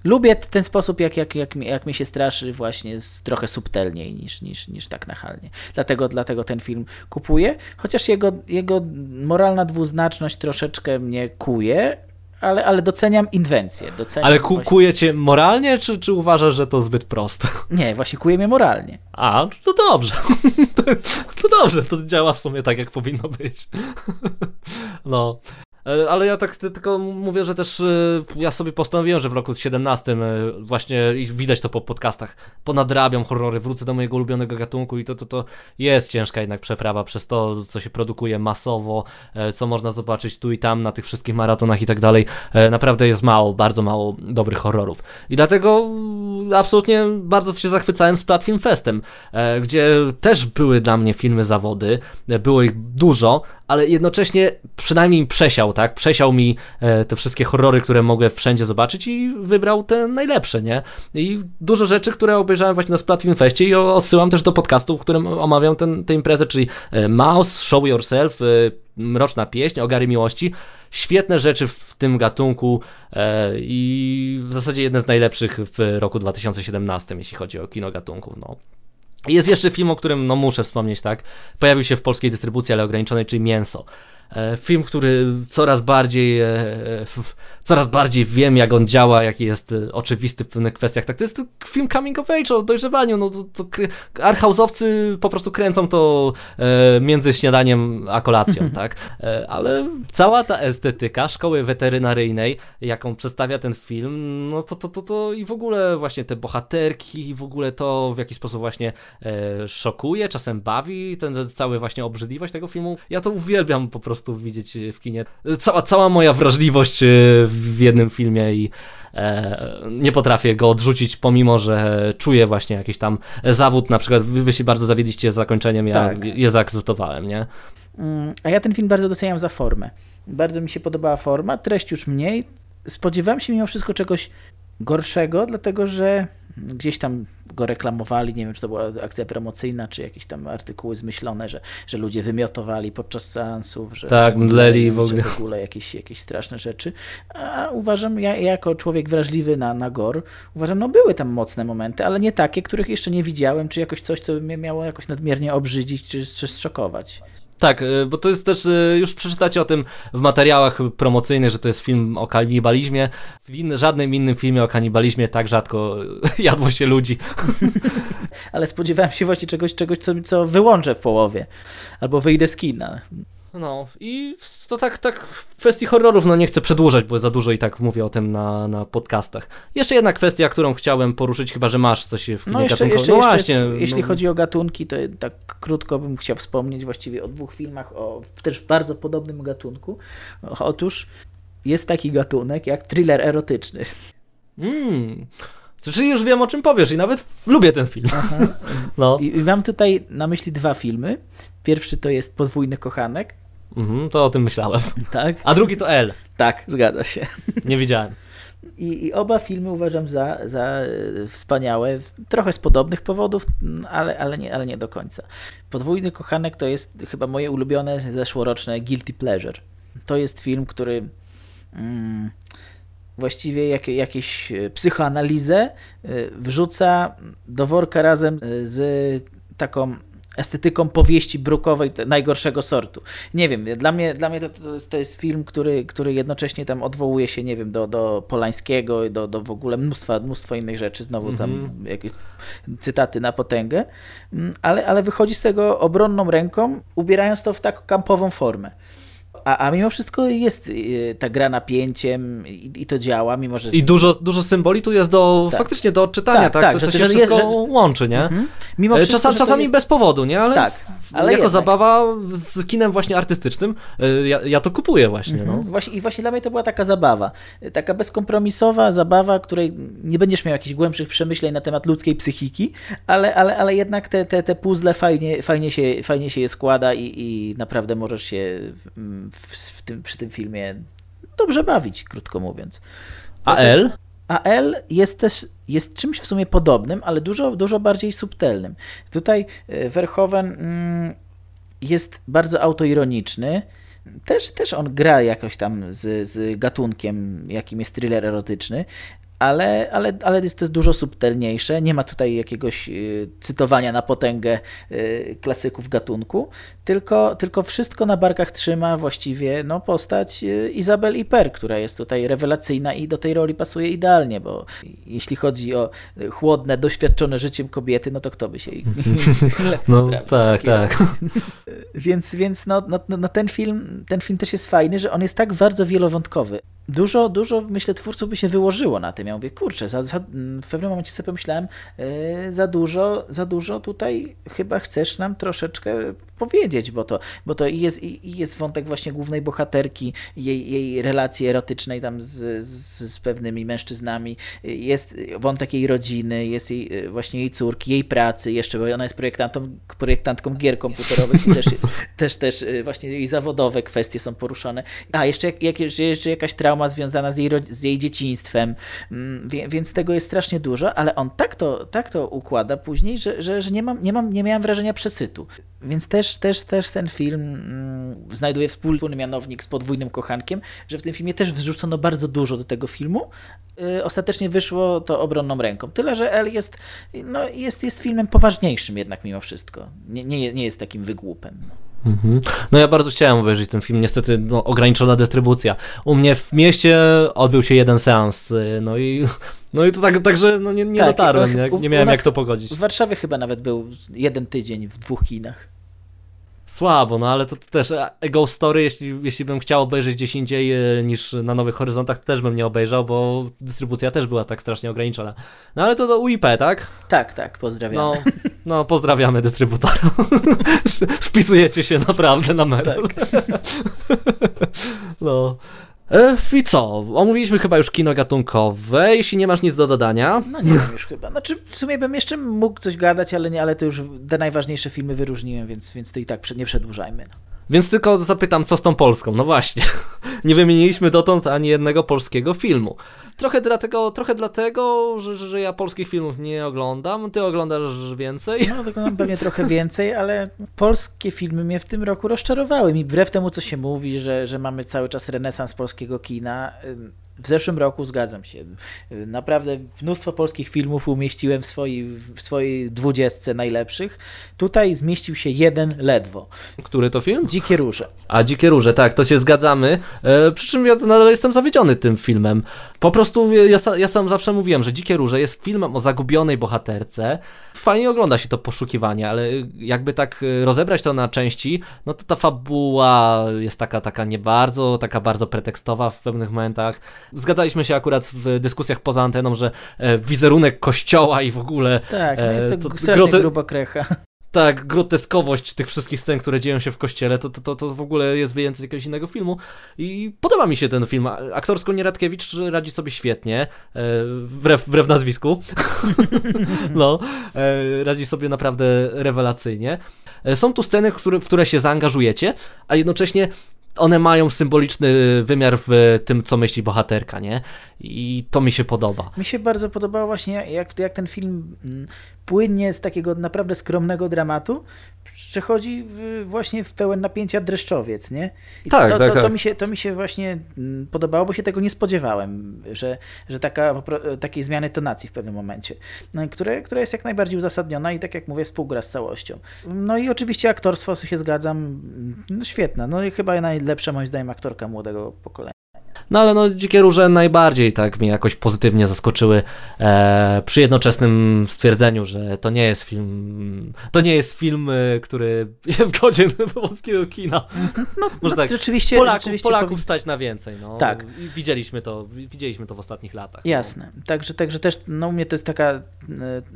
Lubię ten sposób, jak, jak, jak, jak mnie się straszy, właśnie trochę subtelniej niż, niż, niż tak nachalnie. Dlatego, dlatego ten film kupuję, chociaż jego, jego moralna dwuznaczność troszeczkę mnie kuje, ale, ale doceniam inwencję. Doceniam ale ku, właśnie... kuje cię moralnie, czy, czy uważasz, że to zbyt proste? Nie, właśnie kuje mnie moralnie. A, to dobrze. to dobrze, to działa w sumie tak, jak powinno być. no. E, ale ja tak tylko mówię, że też e, ja sobie postanowiłem, że w roku 17 e, właśnie widać to po podcastach, ponadrabiam horrory, wrócę do mojego ulubionego gatunku i to, to, to jest ciężka jednak przeprawa przez to, co się produkuje masowo, co można zobaczyć tu i tam na tych wszystkich maratonach i tak dalej. Naprawdę jest mało, bardzo mało dobrych horrorów. I dlatego absolutnie bardzo się zachwycałem z Platform Festem, gdzie też były dla mnie filmy zawody, było ich dużo, ale jednocześnie przynajmniej przesiał, tak? Przesiał mi e, te wszystkie horrory, które mogłem wszędzie zobaczyć i wybrał te najlepsze, nie? I dużo rzeczy, które obejrzałem właśnie na Splatfilm Feście i odsyłam też do podcastu, w którym omawiam ten, tę imprezę, czyli e, Mouse, Show Yourself, e, Mroczna Pieśń, Ogary Miłości. Świetne rzeczy w tym gatunku i w zasadzie jedne z najlepszych w roku 2017, jeśli chodzi o kino gatunków, no. Jest jeszcze film, o którym no muszę wspomnieć, tak? Pojawił się w polskiej dystrybucji, ale ograniczonej, czyli Mięso. E, film, który coraz bardziej, e, e, coraz bardziej wiem, jak on działa, jaki jest oczywisty w pewnych kwestiach. Tak, to jest film coming of age o dojrzewaniu. No, to, to po prostu kręcą to między śniadaniem a kolacją, tak? Ale cała ta estetyka szkoły weterynaryjnej, jaką przedstawia ten film, no to, to, to, to i w ogóle właśnie te bohaterki, i w ogóle to w jaki sposób właśnie szokuje, czasem bawi, ten cały właśnie obrzydliwość tego filmu. Ja to uwielbiam po prostu prostu widzieć e, w kinie. Cała, cała moja wrażliwość e, w jednym filmie i e, nie potrafię go odrzucić, pomimo, że czuję właśnie jakiś tam zawód, na przykład wy, wy się bardzo zawiedliście z zakończeniem, ja tak. je zaakceptowałem, nie? Mm, a ja ten film bardzo doceniam za formę. Bardzo mi się podobała forma, treść już mniej. Spodziewałem się mimo wszystko czegoś gorszego, dlatego że gdzieś tam go reklamowali, nie wiem, czy to była akcja promocyjna, czy jakieś tam artykuły zmyślone, że, że ludzie wymiotowali podczas seansów, że, tak, że mdleli w ogóle. w ogóle jakieś, jakieś straszne rzeczy. A uważam, ja jako człowiek wrażliwy na, na gore, uważam, no były tam mocne momenty, ale nie takie, których jeszcze nie widziałem, czy jakoś coś, co mnie miało jakoś nadmiernie obrzydzić, czy, czy zszokować. Tak, y, bo to jest też, y, już przeczytacie o tym w materiałach promocyjnych, że to jest film o kanibalizmie. W in, żadnym innym filmie o kanibalizmie tak rzadko jadło się ludzi. Ale spodziewałem się właśnie czegoś, czegoś co, co wyłączę w połowie. Albo wyjdę z kina. No i to tak, tak w kwestii horrorów, no nie chcę przedłużać, bo za dużo i tak mówię o tym na, na podcastach. Jeszcze jedna kwestia, którą chciałem poruszyć, chyba że masz coś w No jeszcze, jeszcze, no jeszcze właśnie. jeśli no, chodzi o gatunki, to tak krótko bym chciał wspomnieć właściwie o dwóch filmach, o też bardzo podobnym gatunku. Otóż jest taki gatunek jak thriller erotyczny. Mm. Czyli już wiem o czym powiesz i nawet lubię ten film. No. I mam tutaj na myśli dwa filmy. Pierwszy to jest Podwójny Kochanek. Mhm, to o tym myślałem. Tak? A drugi to L. Tak, zgadza się. Nie widziałem. I, I oba filmy uważam za, za e, wspaniałe, trochę z podobnych powodów, m, ale, ale, nie, ale nie do końca. Podwójny Kochanek to jest chyba moje ulubione zeszłoroczne Guilty Pleasure. To jest film, który mm, właściwie jak, jakieś e, psychoanalizę e, wrzuca do worka razem z taką estetyką powieści brukowej najgorszego sortu. Nie wiem, dla mnie, dla mnie to, to, jest, film, który, który jednocześnie tam odwołuje się, nie wiem, do, do Polańskiego i do, do w ogóle mnóstwa, mnóstwo innych rzeczy, znowu tam Mhm. jakieś cytaty na potęgę, Mm, ale, ale wychodzi z tego obronną ręką, ubierając to w taką kampową formę. A, a mimo wszystko jest y, ta gra napięciem i, i to działa, mimo że... I dużo, dużo symboli tu jest do, Tak. faktycznie do odczytania, Tak, tak? tak, to, że- to że się jest- wszystko że- łączy, nie? Mhm. Mimo E, wszystko, Czasami, że czasami jest- bez powodu, nie? Ale, Tak, ale jako jednak. zabawa z kinem właśnie artystycznym, e, ja, ja to kupuję właśnie, Mhm. no. I właśnie dla mnie to była taka zabawa. Taka bezkompromisowa zabawa, której nie będziesz miał jakichś głębszych przemyśleń na temat ludzkiej psychiki, ale, ale, ale jednak te, te, te puzzle fajnie, fajnie, się, fajnie się je składa i, i naprawdę możesz się w, tym, przy tym filmie dobrze bawić, krótko mówiąc. A L? A L jest też jest czymś w sumie podobnym, ale dużo, dużo bardziej subtelnym. Tutaj e, Verhoeven mm, jest bardzo autoironiczny. Też, też on gra jakoś tam z, z gatunkiem, jakim jest thriller erotyczny, ale, ale, ale jest to dużo subtelniejsze. Nie ma tutaj jakiegoś y, cytowania na potęgę y, klasyków gatunku, tylko, tylko wszystko na barkach trzyma właściwie no, postać y, Izabel Iper, która jest tutaj rewelacyjna i do tej roli pasuje idealnie, bo jeśli chodzi o chłodne, doświadczone życiem kobiety, no to kto by się jej lepiej No tak, tak. więc, więc no, no, no ten, film, ten film też jest fajny, że on jest tak bardzo wielowątkowy. Dużo, dużo, myślę, twórców by się wyłożyło na tym. Ja mówię, kurczę, za, za, w pewnym momencie sobie pomyślałem, yy, za dużo, za dużo tutaj chyba chcesz nam troszeczkę powiedzieć, bo to, bo to i jest, i jest wątek właśnie głównej bohaterki, jej, jej relacji erotycznej tam z, z, z pewnymi mężczyznami, jest wątek jej rodziny, jest jej, yy, właśnie jej córki, jej pracy jeszcze, bo ona jest projektantą, projektantką gier komputerowych i też, też, też yy, właśnie jej zawodowe kwestie są poruszone. A, jeszcze, jak, jak, jeszcze jakaś trauma związana z jej, z jej dzieciństwem, więc tego jest strasznie dużo, ale on tak to, tak to układa później, że, że, że nie, mam, nie, mam, nie miałem wrażenia przesytu. Więc też, też, też ten film mm, znajduje wspólny mianownik z podwójnym kochankiem, że w tym filmie też wrzucono bardzo dużo do tego filmu. Yy, ostatecznie wyszło to obronną ręką. Tyle, że El jest, no, jest, jest filmem poważniejszym jednak mimo wszystko. Nie, nie, nie jest takim wygłupem. Mhm. No ja bardzo chciałem obejrzeć ten film, niestety no, ograniczona dystrybucja. U mnie w mieście odbył się jeden seans, y, no i, no i to tak, także no nie, nie Tak, dotarłem, u- nie, nie miałem jak to pogodzić. W Warszawie chyba nawet był jeden tydzień w dwóch kinach. Słabo, no ale to, to też e, Ghost Story, jeśli, jeśli bym chciał obejrzeć gdzieś indziej e, niż na Nowych Horyzontach, to też bym nie obejrzał, bo dystrybucja też była tak strasznie ograniczona. No ale to do UIP, tak? Tak, tak, pozdrawiam. No, no pozdrawiamy dystrybutora. Spisujecie się naprawdę na medal. no. E, I co? Omówiliśmy chyba już kino gatunkowe. Jeśli nie masz nic do dodania. No nie wiem już chyba. Znaczy w sumie bym jeszcze mógł coś gadać, ale nie, ale to już te najważniejsze filmy wyróżniłem, więc, więc to i tak nie przedłużajmy. Więc tylko zapytam, co z tą Polską? No właśnie, nie wymieniliśmy dotąd ani jednego polskiego filmu. Trochę dlatego, trochę dlatego że, że ja polskich filmów nie oglądam, ty oglądasz więcej. No mam pewnie trochę więcej, ale polskie filmy mnie w tym roku rozczarowały. I wbrew temu, co się mówi, że, że mamy cały czas renesans polskiego kina, W zeszłym roku zgadzam się. Naprawdę mnóstwo polskich filmów umieściłem w swojej, w swojej dwudziestce najlepszych. Tutaj zmieścił się jeden ledwo. Który to film? Dzikie Róże. A Dzikie Róże, tak, to się zgadzamy. E, przy czym ja nadal jestem zawiedziony tym filmem. Po prostu ja, ja sam zawsze mówiłem, że Dzikie Róże jest filmem o zagubionej bohaterce. Fajnie ogląda się to poszukiwanie, ale jakby tak e, rozebrać to na części, no to ta fabuła jest taka, taka nie bardzo, taka bardzo pretekstowa w pewnych momentach. Zgadzaliśmy się akurat w dyskusjach poza anteną, że e, wizerunek kościoła i w ogóle... Tak, no jest to, e, to grote- grubokrecha. tak, groteskowość tych wszystkich scen, które dzieją się w kościele, to, to, to, to w ogóle jest wyjęte z jakiegoś innego filmu i podoba mi się ten film. Aktorsko Nieradkiewicz radzi sobie świetnie, e, wbrew, wbrew nazwisku. no, e, radzi sobie naprawdę rewelacyjnie. E, Są tu sceny, w które, w które się zaangażujecie, a jednocześnie one mają symboliczny wymiar w tym, co myśli bohaterka, nie? I to mi się podoba. Mi się bardzo podobało właśnie, jak, jak ten film mm, płynnie z takiego naprawdę skromnego dramatu przechodzi w, właśnie w pełen napięcia dreszczowiec, nie? I Tak, to, tak, to, to, tak. mi się, to mi się właśnie mm, podobało, bo się tego nie spodziewałem, że, że taka, popro- takiej zmiany tonacji w pewnym momencie, no, które, która jest jak najbardziej uzasadniona i tak jak mówię, współgra z całością. No i oczywiście aktorstwo, się zgadzam, mm, no świetne, no i chyba najlepsza moim zdaniem aktorka młodego pokolenia. No ale no Dzikie Róże najbardziej tak mnie jakoś pozytywnie zaskoczyły e, przy jednoczesnym stwierdzeniu, że to nie jest film, to nie jest film, e, który jest godzien polskiego kina. No, Może tak, rzeczywiście, Polaków, rzeczywiście Polaków stać na więcej, no. Tak. I widzieliśmy to, wi- widzieliśmy to w ostatnich latach. Jasne. Także, także też, no u mnie to jest taka, e,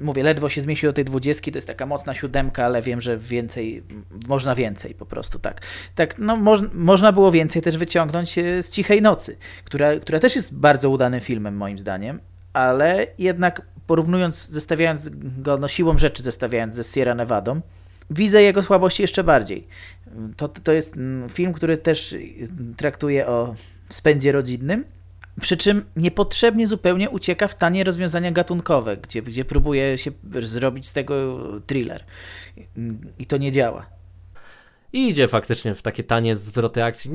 mówię, ledwo się zmieścił do tej dwudziestki, to jest taka mocna siódemka, ale wiem, że więcej, można więcej po prostu, tak. Tak, no moż, można było więcej też wyciągnąć e, z Cichej Nocy, która, która też jest bardzo udanym filmem moim zdaniem, ale jednak porównując, zestawiając go, no siłą rzeczy zestawiając ze Sierra Nevadą, widzę jego słabości jeszcze bardziej. To, to jest mm, film, który też traktuje o spędzie rodzinnym, przy czym niepotrzebnie zupełnie ucieka w tanie rozwiązania gatunkowe, gdzie, gdzie próbuje się zrobić z tego thriller. I to nie działa. I idzie faktycznie w takie tanie zwroty akcji.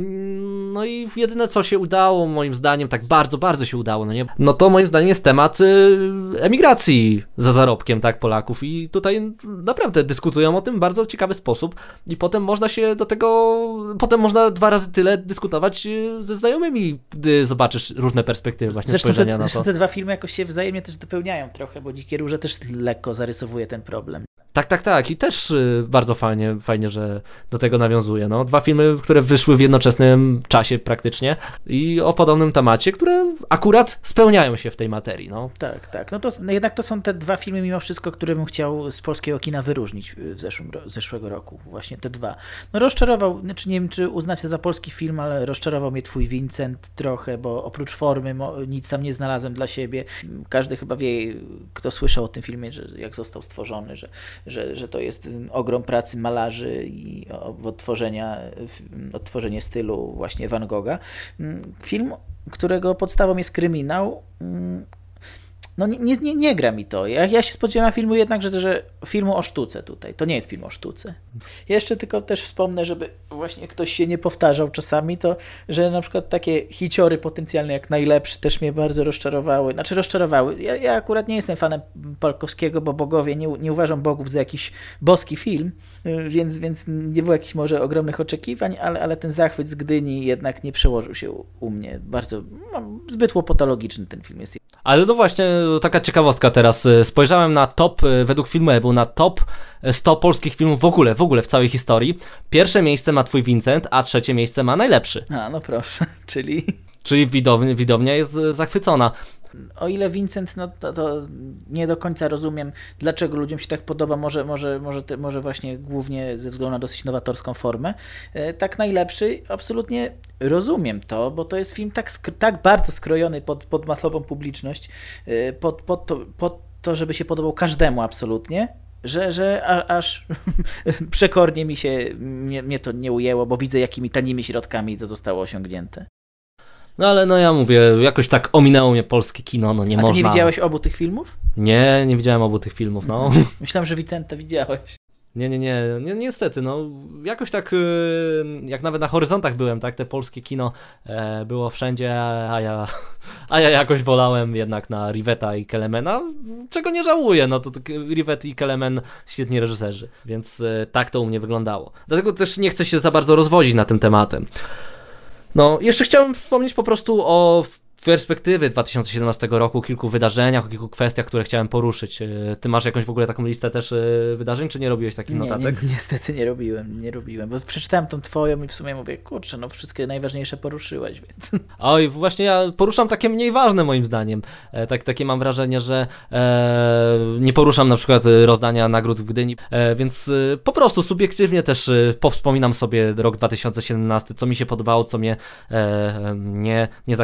No i jedyne co się udało, moim zdaniem, tak bardzo, bardzo się udało, no nie? No to moim zdaniem jest temat y, emigracji za zarobkiem, tak, Polaków. I tutaj naprawdę dyskutują o tym w bardzo ciekawy sposób. I potem można się do tego, potem można dwa razy tyle dyskutować y, ze znajomymi, gdy zobaczysz różne perspektywy właśnie Zresztą te, spojrzenia na zresztą to. te dwa filmy jakoś się wzajemnie też dopełniają trochę, bo Dzikie Róże też lekko zarysowuje ten problem. Tak, tak, tak. I też y, bardzo fajnie, fajnie, że do tego nawiązuje. No, dwa filmy, które wyszły w jednoczesnym czasie praktycznie i o podobnym temacie, które akurat spełniają się w tej materii. No. Tak, tak. No to no jednak to są te dwa filmy mimo wszystko, które bym chciał z polskiego kina wyróżnić y, w zeszłym, zeszłego roku. Właśnie te dwa. No rozczarował, znaczy nie wiem czy uznać to za polski film, ale rozczarował mnie twój Vincent trochę, bo oprócz formy nic tam nie znalazłem dla siebie. Każdy chyba wie, kto słyszał o tym filmie, że jak został stworzony, że, że, że to jest ogrom pracy malarzy i odtworzenia, odtworzenie stylu właśnie Van Gogha. Mm, Film, którego podstawą jest kryminał, mm, no nie, nie, nie, gra mi to. Ja, ja się spodziewałem filmu jednak, że, że filmu o sztuce tutaj. To nie jest film o sztuce. Jeszcze tylko też wspomnę, żeby właśnie ktoś się nie powtarzał czasami, to że na przykład takie hiciory potencjalne jak najlepszy też mnie bardzo rozczarowały. Znaczy rozczarowały. Ja, ja akurat nie jestem fanem Palkowskiego, bo bogowie nie, nie uważam bogów za jakiś boski film, więc, więc nie było jakichś może ogromnych oczekiwań, ale, ale ten zachwyt z Gdyni jednak nie przełożył się u, u mnie. Bardzo, no, zbyt łopatologiczny ten film jest. Ale no właśnie, taka ciekawostka teraz. y, Spojrzałem na top, y, według filmu Ewu, na top 100 polskich filmów w ogóle, w ogóle w całej historii. Pierwsze miejsce ma twój Vincent, a trzecie miejsce ma najlepszy. A, no proszę, czyli Czyli widownia, widownia jest y, zachwycona. O ile Vincent, no to, to nie do końca rozumiem, dlaczego ludziom się tak podoba, może, może, może, może właśnie głównie ze względu na dosyć nowatorską formę. E, Tak najlepszy, absolutnie rozumiem to, bo to jest film tak, tak bardzo skrojony pod, pod masową publiczność, e, pod, pod, to, pod to, żeby się podobał każdemu absolutnie, że, że aż przekornie mi się, mnie, mnie to nie ujęło, bo widzę jakimi tanimi środkami to zostało osiągnięte. No ale no ja mówię, jakoś tak ominęło mnie polskie kino, no nie A ty można. nie widziałeś obu tych filmów? Nie, nie widziałem obu tych filmów, no. Myślałem, że Vicenta widziałeś. Nie, nie, nie, nie, niestety, no jakoś tak, y, jak nawet na horyzontach byłem, tak, te polskie kino e, było wszędzie, a ja, a ja jakoś wolałem jednak na Riveta i Kelemena, czego nie żałuję, no to, to Rivet i Kelemen świetni reżyserzy, więc e, tak to u mnie wyglądało. Dlatego też nie chcę się za bardzo rozwodzić na tym tematem. No, jeszcze chciałem wspomnieć po prostu o perspektywy 2017 roku, kilku wydarzeniach, o kilku kwestiach, które chciałem poruszyć. E, ty masz jakąś w ogóle taką listę też e, wydarzeń, czy nie robiłeś takich nie, notatek? Nie, niestety nie robiłem, nie robiłem, bo przeczytałem tą twoją i w sumie mówię, kurczę, no wszystkie najważniejsze poruszyłeś, więc... Oj, właśnie ja poruszam takie mniej ważne moim zdaniem. E, tak, takie mam wrażenie, że e, nie poruszam na przykład rozdania nagród w Gdyni, e, więc e, po prostu subiektywnie też powspominam sobie rok 2017, co mi się podobało, co mnie nie, nie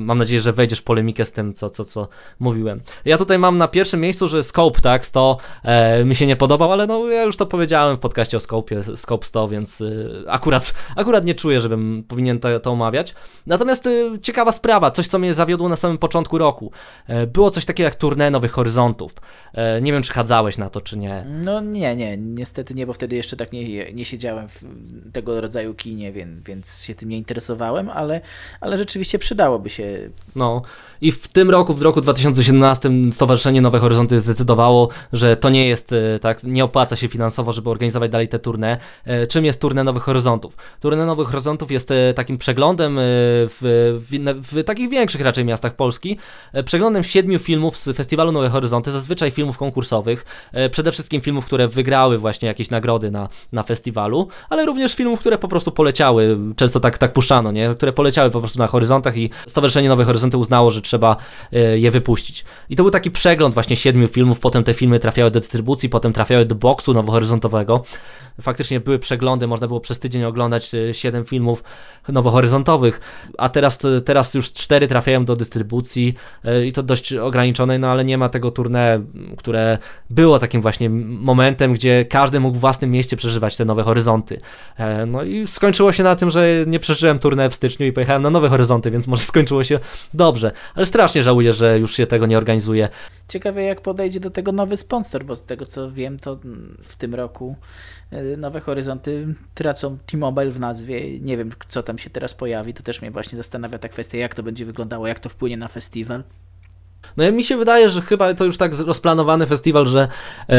mam nadzieję, że wejdziesz w polemikę z tym, co, co, co mówiłem. Ja tutaj mam na pierwszym miejscu, że Scope, tak, 100 e, mi się nie podobał, ale no ja już to powiedziałem w podcaście o Scope, Scope 100, więc y, akurat, akurat nie czuję, żebym powinien to, to omawiać. Natomiast y, ciekawa sprawa, coś co mnie zawiodło na samym początku roku. E, było coś takiego jak tournée Nowych Horyzontów. E, nie wiem, czy chadzałeś na to, czy nie. No nie, nie, niestety nie, bo wtedy jeszcze tak nie, nie siedziałem w tego rodzaju kinie, więc, więc się tym nie interesowałem, ale, ale rzeczywiście przydałoby się się. No i w tym roku, w roku 2017 Stowarzyszenie Nowe Horyzonty zdecydowało, że to nie jest e, tak, nie opłaca się finansowo, żeby organizować dalej te turne. Czym jest turne Nowych Horyzontów? Turne Nowych Horyzontów jest e, takim przeglądem e, w, w, w takich większych raczej miastach Polski, przeglądem siedmiu filmów z Festiwalu Nowe Horyzonty, zazwyczaj filmów konkursowych, przede wszystkim filmów, które wygrały właśnie jakieś nagrody na, na festiwalu, ale również filmów, które po prostu poleciały, często tak, tak puszczano, nie? które poleciały po prostu na horyzontach i Stowarzyszenie Nowe Horyzonty uznało, że trzeba e, je wypuścić. I to był taki przegląd właśnie siedmiu filmów, potem te filmy trafiały do dystrybucji, potem trafiały do boksu nowohoryzontowego. Faktycznie były przeglądy, można było przez tydzień oglądać e, siedem filmów nowohoryzontowych, a teraz, teraz już cztery trafiają do dystrybucji e, i to dość ograniczonej, no ale nie ma tego tournée, które było takim właśnie momentem, gdzie każdy mógł w własnym mieście przeżywać te nowe horyzonty. No i skończyło się na tym, że nie przeżyłem tournée w styczniu i pojechałem na nowe horyzonty, więc może skończyło się dobrze, ale strasznie żałuję, że już się tego nie organizuje. Ciekawe jak podejdzie do tego nowy sponsor, bo z tego co wiem, to w tym roku e, Nowe Horyzonty tracą T-Mobile w nazwie. Nie wiem, co tam się teraz pojawi. To też mnie właśnie zastanawia ta kwestia, jak to będzie wyglądało, jak to wpłynie na festiwal. No mi się wydaje, że chyba to już tak rozplanowany festiwal, że e,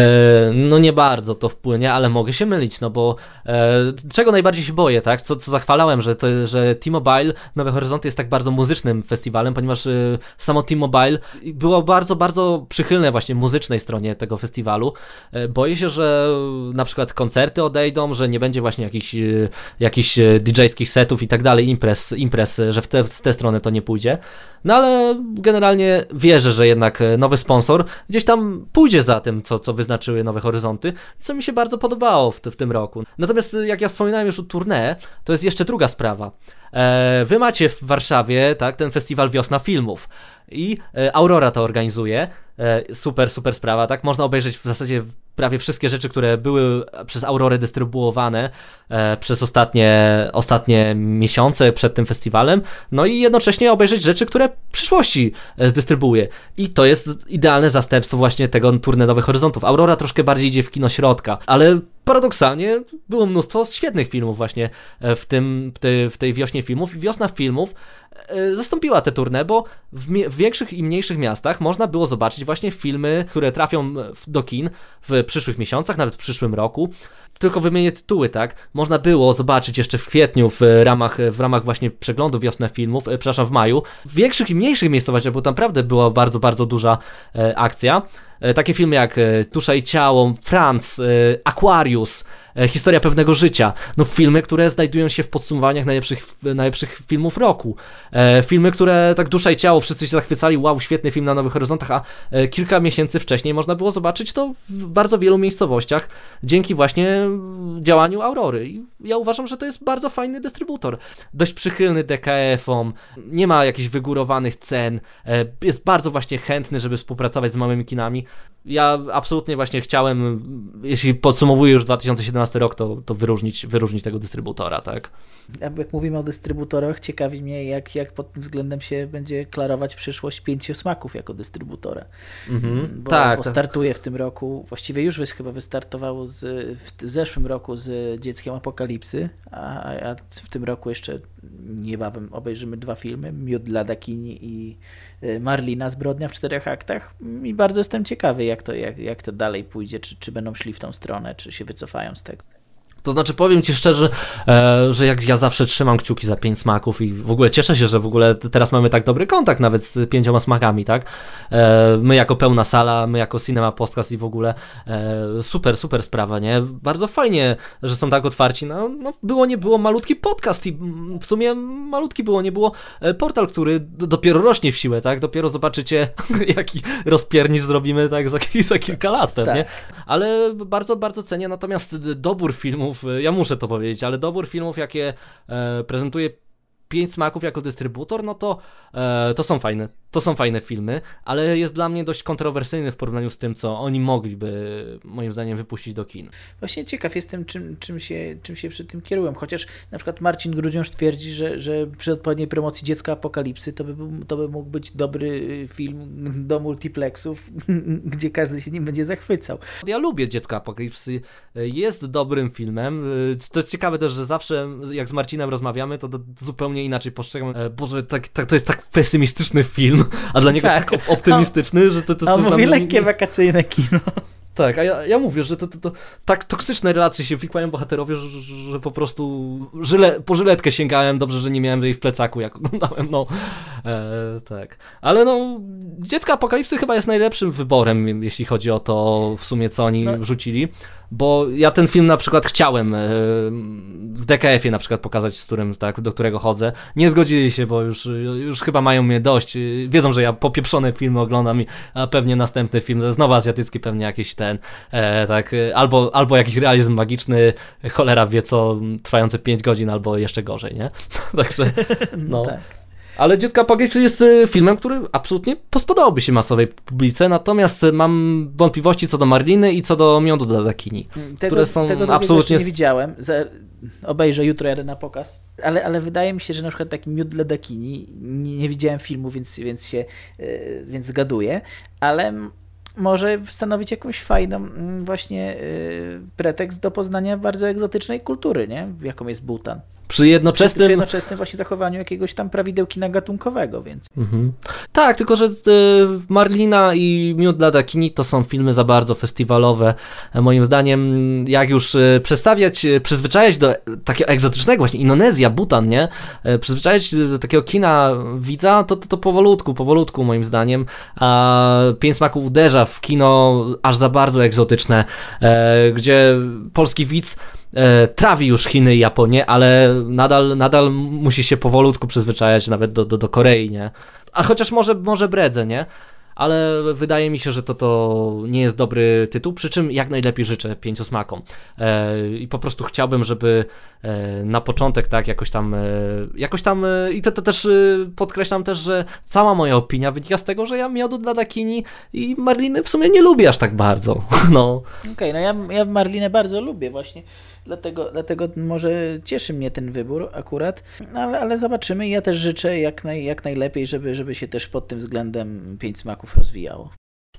no nie bardzo to wpłynie, ale mogę się mylić, no bo e, czego najbardziej się boję, tak? Co, co zachwalałem, że, że T-Mobile Nowe Horyzonty jest tak bardzo muzycznym festiwalem, ponieważ e, samo T-Mobile było bardzo, bardzo przychylne właśnie muzycznej stronie tego festiwalu. E, boję się, że na przykład koncerty odejdą, że nie będzie właśnie jakichś, e, jakichś e, DJ-skich setów i tak dalej, imprez, imprez że w, tę stronę to nie pójdzie. No ale generalnie wierzę, że jednak e, nowy sponsor gdzieś tam pójdzie za tym, co, co wyznaczyły Nowe Horyzonty, co mi się bardzo podobało w, w tym roku. Natomiast e, jak ja wspominałem już o tournée, to jest jeszcze druga sprawa. E, wy macie w Warszawie tak, ten festiwal Wiosna Filmów i e, Aurora to organizuje. E, super, super sprawa, tak? Można obejrzeć w zasadzie prawie wszystkie rzeczy, które były przez Aurorę dystrybuowane przez ostatnie, ostatnie miesiące przed tym festiwalem, no i jednocześnie obejrzeć rzeczy, które w przyszłości zdystrybuuje. I to jest idealne zastępstwo właśnie tego turne Nowych Horyzontów. Aurora troszkę bardziej idzie w kino środka, ale paradoksalnie było mnóstwo świetnych filmów właśnie w, tym, w, tej, wiośnie filmów. Wiosna filmów e, zastąpiła tę turnę, bo w, w, większych i mniejszych miastach można było zobaczyć właśnie filmy, które trafią do kin w przyszłych miesiącach, nawet w przyszłym roku. Tylko wymienię tytuły, tak? Można było zobaczyć jeszcze w kwietniu w ramach, w ramach właśnie przeglądu wiosny filmów, e, przepraszam, w maju, w większych i mniejszych miejscowościach, bo naprawdę była bardzo, bardzo duża e, akcja. E, takie filmy jak e, Tusza i Ciało, Franz, e, Aquarius, Historia pewnego życia. No filmy, które znajdują się w podsumowaniach najlepszych, najlepszych filmów roku. filmy, które tak Dusza i Ciało, wszyscy się zachwycali, wow, świetny film na Nowych Horyzontach, a kilka miesięcy wcześniej można było zobaczyć to w bardzo wielu miejscowościach dzięki właśnie działaniu Aurory. I ja uważam, że to jest bardzo fajny dystrybutor. Dość przychylny DKF-om, nie ma jakichś wygórowanych cen, jest bardzo właśnie chętny, żeby współpracować z małymi kinami Ja absolutnie właśnie chciałem, jeśli podsumowuję już 2017 rok, to, to wyróżnić, wyróżnić tego dystrybutora, tak? Jak mówimy o dystrybutorach, ciekawi mnie, jak, jak pod tym względem się będzie klarować przyszłość pięciu smaków jako dystrybutora. Mhm. Bo, tak, bo tak. startuje w tym roku, właściwie już chyba wystartowało z, w zeszłym roku z Dzieckiem Apokalipsy, a, a w tym roku jeszcze niebawem obejrzymy dwa filmy, Miód dla Dakini i y, Marlina Zbrodnia w czterech aktach i bardzo jestem ciekawy, jak to, jak, jak to dalej pójdzie, czy, czy będą szli w tą stronę, czy się wycofają z tego. To znaczy, powiem Ci szczerze, e, że jak ja zawsze trzymam kciuki za pięć smaków i w ogóle cieszę się, że w ogóle teraz mamy tak dobry kontakt nawet z pięcioma smakami, tak? E, my jako pełna sala, my jako Cinema Podcast i w ogóle e, super, super sprawa, nie? Bardzo fajnie, że są tak otwarci. No, no było, nie było malutki podcast i w sumie malutki było, nie było portal, który dopiero rośnie w siłę, tak? Dopiero zobaczycie, jaki rozpiernicz zrobimy, tak? Za, za kilka lat pewnie. Tak. Ale bardzo, bardzo cenię, natomiast dobór filmów, e, ja muszę to powiedzieć, ale dobór filmów, jakie e, prezentuje Pięć Smaków jako dystrybutor, no to, e, to są fajne, to są fajne filmy, ale jest dla mnie dość kontrowersyjny w porównaniu z tym, co oni mogliby, moim zdaniem, wypuścić do kin. Właśnie ciekaw jestem, czym, czym, się, czym się przy tym kierują. Chociaż na przykład Marcin Grudziąż twierdzi, że, że przy odpowiedniej promocji Dziecka Apokalipsy to by, to by mógł być dobry film do multiplexów, gdzie każdy się nim będzie zachwycał. Ja lubię Dziecko Apokalipsy, jest dobrym filmem. E, To jest ciekawe też, że zawsze jak z Marcinem rozmawiamy, to, to zupełnie inaczej postrzegam. E, Boże, tak, tak, to jest tak pesymistyczny film, a dla niego Tak. tak, op- optymistyczny, że to, to, to dla mówi lekkie wakacyjne kino. Tak, a ja, ja mówię, że to, to, to tak toksyczne relacje się wikłają bohaterowie, że, że, że po prostu żyle, po żyletkę sięgałem, dobrze, że nie miałem jej w plecaku, jak oglądałem, no. E, tak. Ale no, Dziecko Apokalipsy chyba jest najlepszym wyborem, jeśli chodzi o to w sumie, co oni No. wrzucili, bo ja ten film na przykład chciałem e, w DKF-ie na przykład pokazać, z którym, tak, do którego chodzę. Nie zgodzili się, bo już, już chyba mają mnie dość. Wiedzą, że ja popieprzone filmy oglądam, i, a pewnie następny film, znowu azjatycki, pewnie jakiś ten, e, tak, e, albo, albo jakiś realizm magiczny, cholera wie co, trwający 5 godzin, albo jeszcze gorzej, nie? Także, no. Tak. Ale Dziecko Apokalipsy jest e, filmem, który absolutnie spodobałby się masowej publice, natomiast e, mam wątpliwości co do Marliny i co do Miodu dla Dakini. Tego, które są tego absolutnie nie widziałem. Obejrzę jutro, jadę na pokaz. Ale, ale wydaje mi się, że na przykład taki Miód dla Dakini, nie, nie widziałem filmu, więc, więc się yy, więc zgaduję, ale może stanowić jakąś fajną mm, właśnie pretekst do poznania bardzo egzotycznej kultury, nie? Jaką jest Butan. Przy jednoczesnym... przy jednoczesnym właśnie zachowaniu jakiegoś tam prawideł kina gatunkowego, więc Mhm. Tak, tylko że e, Marlina i Miód dla Dakini to są filmy za bardzo festiwalowe. E, Moim zdaniem, jak już e, przestawiać, przyzwyczajać do takiego egzotycznego, właśnie Indonezja, Butan, nie? Przyzwyczajać do takiego kina widza, to, to, to powolutku, powolutku moim zdaniem. A Pięć Smaków uderza w kino aż za bardzo egzotyczne, e, gdzie polski widz trawi już Chiny i Japonię, ale nadal, nadal musi się powolutku przyzwyczajać nawet do, do, do Korei, nie? A chociaż może, może bredzę, nie? Ale wydaje mi się, że to, to nie jest dobry tytuł, przy czym jak najlepiej życzę pięciosmakom. E, I po prostu chciałbym, żeby e, na początek tak jakoś tam, e, jakoś tam e, i to, to też e, podkreślam też, że cała moja opinia wynika z tego, że ja miodu dla Dakini i Marliny w sumie nie lubię aż tak bardzo. No. Okej, no ja, ja Marlinę bardzo lubię właśnie, dlatego, dlatego może cieszy mnie ten wybór akurat, ale, ale zobaczymy. Ja też życzę jak, naj, jak najlepiej, żeby, żeby się też pod tym względem Pięć Smaków rozwijało.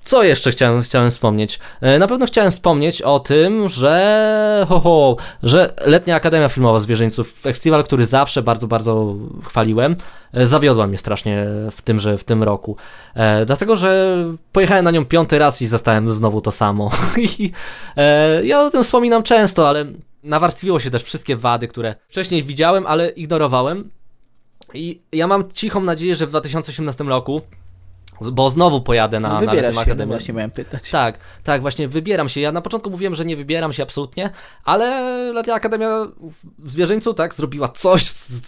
Co jeszcze chciałem, chciałem wspomnieć? E, Na pewno chciałem wspomnieć o tym, że, ho, ho, że Letnia Akademia Filmowa Zwierzyńców, festiwal, który zawsze bardzo, bardzo chwaliłem, e, zawiodła mnie strasznie w tymże, w tym roku. E, dlatego, że pojechałem na nią piąty raz i zastałem znowu to samo. I e, ja o tym wspominam często, ale nawarstwiło się też wszystkie wady, które wcześniej widziałem, ale ignorowałem. I ja mam cichą nadzieję, że w 2018 roku, bo znowu pojadę na, na Wybierasz Letnią się, no Akademię. właśnie miałem pytać. Tak, tak, właśnie wybieram się. Ja na początku mówiłem, że nie wybieram się absolutnie, ale Letnia Akademia w Zwierzyńcu, tak, zrobiła coś,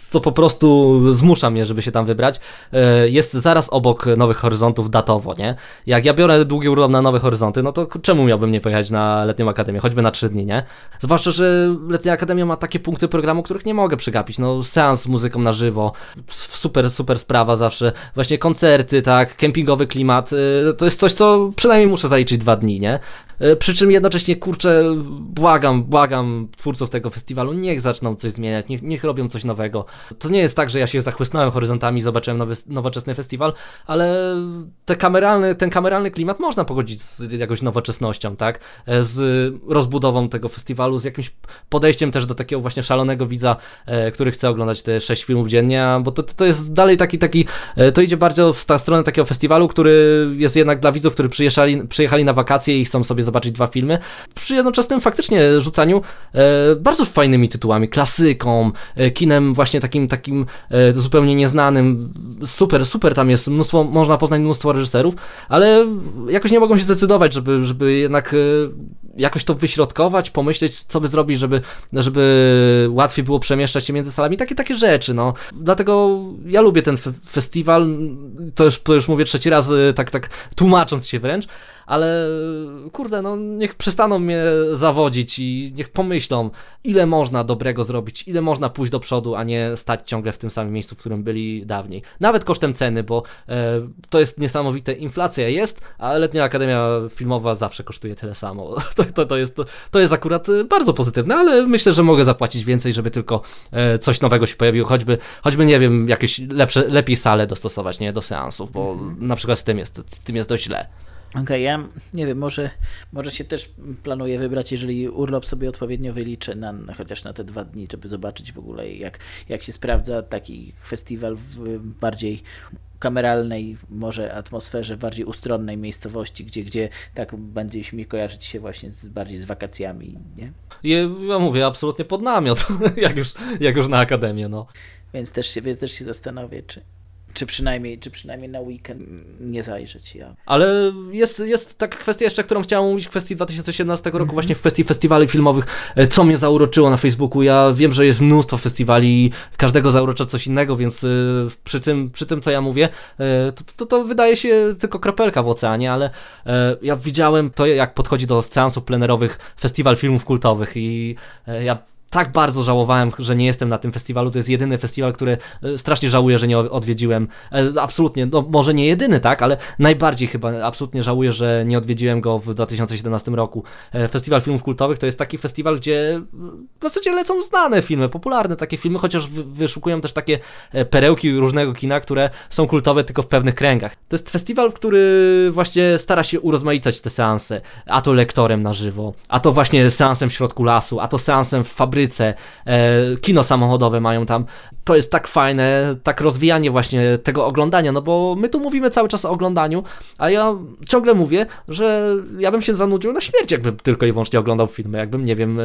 co po prostu zmusza mnie, żeby się tam wybrać. E, Jest zaraz obok Nowych Horyzontów datowo, nie? Jak ja biorę długi urlop na Nowe Horyzonty, no to czemu miałbym nie pojechać na Letnią Akademię, choćby na trzy dni, nie? Zwłaszcza, że Letnia Akademia ma takie punkty programu, których nie mogę przegapić. No, seans z muzyką na żywo, super, super sprawa zawsze. Właśnie koncerty, tak, kempingi kempingowy klimat, y, to jest coś, co przynajmniej muszę zaliczyć dwa dni, nie? Y, Przy czym jednocześnie, kurczę, błagam, błagam twórców tego festiwalu, niech zaczną coś zmieniać, niech, niech robią coś nowego. To nie jest tak, że ja się zachłysnąłem horyzontami i zobaczyłem nowy, nowoczesny festiwal, ale te kameralny, ten kameralny klimat można pogodzić z jakąś nowoczesnością, tak? E, Z rozbudową tego festiwalu, z jakimś podejściem też do takiego właśnie szalonego widza, e, który chce oglądać te sześć filmów dziennie, bo to, to jest dalej taki, taki, e, to idzie bardziej w ta stronę takiego festiwalu, który jest jednak dla widzów, którzy przyjechali, przyjechali na wakacje i chcą sobie zobaczyć dwa filmy, przy jednoczesnym faktycznie rzucaniu e, bardzo fajnymi tytułami, klasyką, e, kinem właśnie takim, takim e, zupełnie nieznanym, super, super tam jest, mnóstwo, można poznać mnóstwo reżyserów, ale jakoś nie mogą się zdecydować, żeby, żeby jednak e, jakoś to wyśrodkować, pomyśleć, co by zrobić, żeby, żeby łatwiej było przemieszczać się między salami, takie, takie rzeczy, no. Dlatego ja lubię ten fe- festiwal, to już, to już mówię trzeci raz, e, tak, tak tłumacząc się wręcz, ale kurde, no niech przestaną mnie zawodzić i niech pomyślą, ile można dobrego zrobić, ile można pójść do przodu, a nie stać ciągle w tym samym miejscu, w którym byli dawniej. Nawet kosztem ceny, bo e, to jest niesamowite, inflacja jest, a letnia Akademia Filmowa zawsze kosztuje tyle samo. To, to, to, jest, to, to jest akurat e, bardzo pozytywne, ale myślę, że mogę zapłacić więcej, żeby tylko e, coś nowego się pojawiło, choćby, choćby nie wiem, jakieś lepsze, lepiej sale dostosować, nie, do seansów, bo na przykład z tym jest, z tym jest dość źle. Okej, ja nie wiem, może, może się też planuję wybrać, jeżeli urlop sobie odpowiednio wyliczę, na, na, chociaż na te dwa dni, żeby zobaczyć w ogóle, jak, jak się sprawdza taki festiwal w bardziej kameralnej, może atmosferze, bardziej ustronnej miejscowości, gdzie, gdzie tak będzie mi kojarzyć się właśnie z, bardziej z wakacjami, nie? Ja mówię absolutnie pod namiot, jak już, jak już na akademię, no. Więc też się, więc też się zastanowię, czy, czy, przynajmniej, czy przynajmniej na weekend nie zajrzeć. Ja. Ale jest, jest taka kwestia jeszcze, którą chciałem mówić w kwestii 2017 roku, właśnie w kwestii festiwali filmowych, e, co mnie zauroczyło na Facebooku. Ja wiem, że jest mnóstwo festiwali i każdego zaurocza coś innego, więc e, przy tym, przy tym co ja mówię, e, to, to, to wydaje się tylko kropelka w oceanie, ale ja widziałem to, jak podchodzi do seansów plenerowych festiwal filmów kultowych i ja tak bardzo żałowałem, że nie jestem na tym festiwalu. To jest jedyny festiwal, który e, strasznie żałuję, że nie odwiedziłem. E, Absolutnie, no może nie jedyny, tak, ale najbardziej chyba absolutnie żałuję, że nie odwiedziłem go w 2017 roku. E, Festiwal Filmów Kultowych to jest taki festiwal, gdzie w zasadzie lecą znane filmy, popularne takie filmy, chociaż wy- wyszukują też takie perełki różnego kina, które są kultowe tylko w pewnych kręgach. To jest festiwal, który właśnie stara się urozmaicać te seanse, a to lektorem na żywo, a to właśnie seansem w środku lasu, a to seansem w fabryce, e, kino samochodowe mają tam. To jest tak fajne, tak rozwijanie właśnie tego oglądania, no bo my tu mówimy cały czas o oglądaniu, a ja ciągle mówię, że ja bym się zanudził na śmierć, jakbym tylko i wyłącznie oglądał filmy, jakbym, nie wiem, e,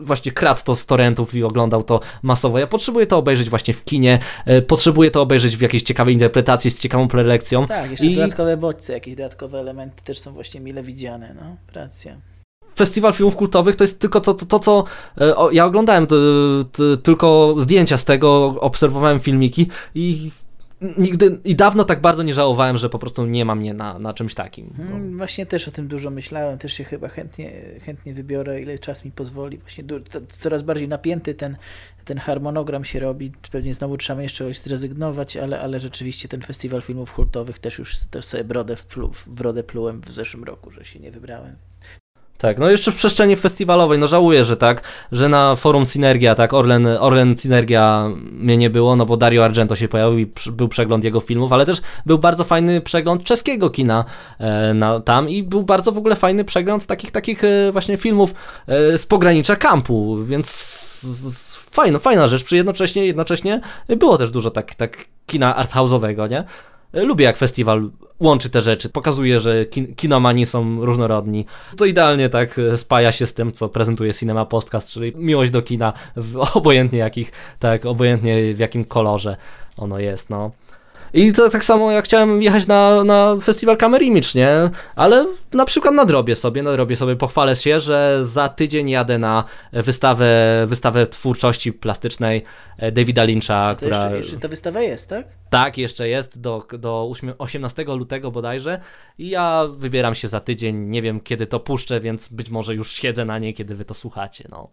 właśnie kradł to z torrentów i oglądał to masowo. Ja potrzebuję to obejrzeć właśnie w kinie, e, potrzebuję to obejrzeć w jakiejś ciekawej interpretacji, z ciekawą prelekcją. Tak, jeszcze I- dodatkowe bodźce, jakieś dodatkowe elementy też są właśnie mile widziane, no, racja. Festiwal filmów kultowych to jest tylko to, to, to co e, o, ja oglądałem tylko zdjęcia z tego, obserwowałem filmiki i nigdy i dawno tak bardzo nie żałowałem, że po prostu nie ma mnie na, na czymś takim. No. Mm, Właśnie też o tym dużo myślałem, też się chyba chętnie, chętnie wybiorę, ile czas mi pozwoli. Właśnie du- to- coraz bardziej napięty ten, ten harmonogram się robi. Pewnie znowu trzeba jeszcze czegoś zrezygnować, ale, ale rzeczywiście ten festiwal filmów kultowych też już też sobie brodę, wplu, w brodę plułem w zeszłym roku, że się nie wybrałem. Tak, no jeszcze w przestrzeni festiwalowej, no żałuję, że tak, że na forum Synergia, tak, Orlen, Orlen Synergia mnie nie było, no bo Dario Argento się pojawił i był przegląd jego filmów, ale też był bardzo fajny przegląd czeskiego kina e, na, tam i był bardzo w ogóle fajny przegląd takich, takich e, właśnie filmów e, z pogranicza kampu, więc fajna, fajna rzecz, przy jednocześnie, jednocześnie było też dużo tak, tak kina arthouse'owego, nie? Lubię jak festiwal łączy te rzeczy, pokazuje, że kin kinomani są różnorodni. To idealnie tak e, spaja się z tym, co prezentuje Cinema Podcast, czyli miłość do kina, w, obojętnie jakich, tak, obojętnie w jakim kolorze ono jest, no. I to tak samo jak chciałem jechać na, na festiwal Image, nie? Ale na przykład nadrobię sobie, nadrobię sobie, pochwalę się, że za tydzień jadę na wystawę, wystawę twórczości plastycznej e, Davida Lyncha, która... jeszcze, jeszcze ta wystawa jest, tak? Tak, jeszcze jest do, do 8 18 lutego bodajże i ja wybieram się za tydzień, nie wiem kiedy to puszczę, więc być może już siedzę na niej, kiedy wy to słuchacie, no.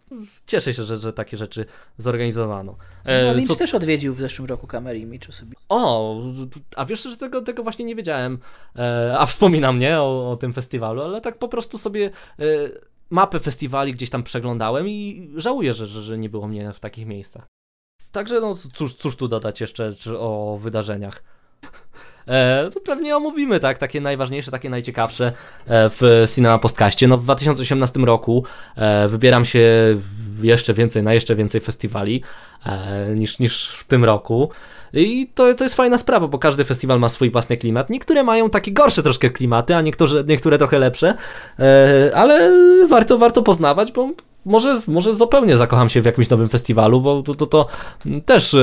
Cieszę się, że, że takie rzeczy zorganizowano. No, E, Lynch co- też odwiedził w zeszłym roku kamery Image sobie. O, A wiesz, że tego, tego właśnie nie wiedziałem, e, a wspominam, nie, o, o tym festiwalu, ale tak po prostu sobie e, mapę festiwali gdzieś tam przeglądałem i żałuję, że, że, że nie było mnie w takich miejscach. Także no cóż, cóż tu dodać jeszcze o wydarzeniach. E, to pewnie omówimy, tak, takie najważniejsze, takie najciekawsze e, w Cinema Postcaście. No w 2018 roku e, wybieram się jeszcze więcej, na jeszcze więcej festiwali e, niż, niż w tym roku. I to, to jest fajna sprawa, bo każdy festiwal ma swój własny klimat. Niektóre mają takie gorsze troszkę klimaty, a niektóre, niektóre trochę lepsze, e, ale warto, warto poznawać, bo może, może zupełnie zakocham się w jakimś nowym festiwalu, bo to, to, to też... E,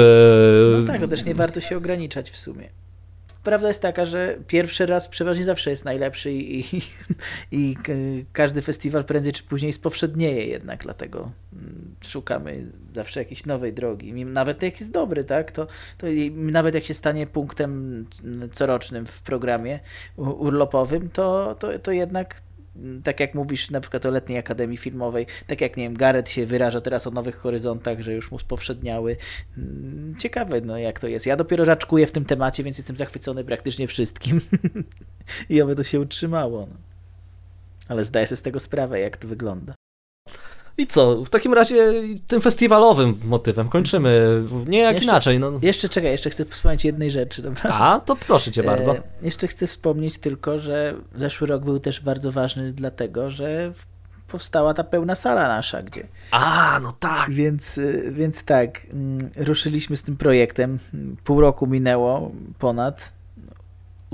No tak, to też nie warto się ograniczać w sumie. Prawda jest taka, że pierwszy raz przeważnie zawsze jest najlepszy i, i, i każdy festiwal prędzej czy później spowszednieje jednak, dlatego mm, szukamy zawsze jakiejś nowej drogi. Nawet jak jest dobry, tak, to, to nawet jak się stanie punktem mm, corocznym w programie urlopowym, to, to, to jednak tak jak mówisz na przykład o Letniej Akademii Filmowej, tak jak, nie wiem, Gareth się wyraża teraz o Nowych Horyzontach, że już mu spowszedniały. Mm, Ciekawe, no jak to jest. Ja dopiero raczkuję w tym temacie, więc jestem zachwycony praktycznie wszystkim. I oby to się utrzymało. No. Ale zdaję sobie z tego sprawę, jak to wygląda. I co? W takim razie tym festiwalowym motywem kończymy. Nie jak Jeszcze- inaczej. No. Jeszcze czekaj, jeszcze chcę wspomnieć jednej rzeczy, dobra? A, to proszę cię bardzo. E, jeszcze chcę wspomnieć tylko, że zeszły rok był też bardzo ważny dlatego, że powstała ta pełna sala nasza, gdzie A, no tak. Więc, y, więc tak, mm, ruszyliśmy z tym projektem. Pół roku minęło ponad.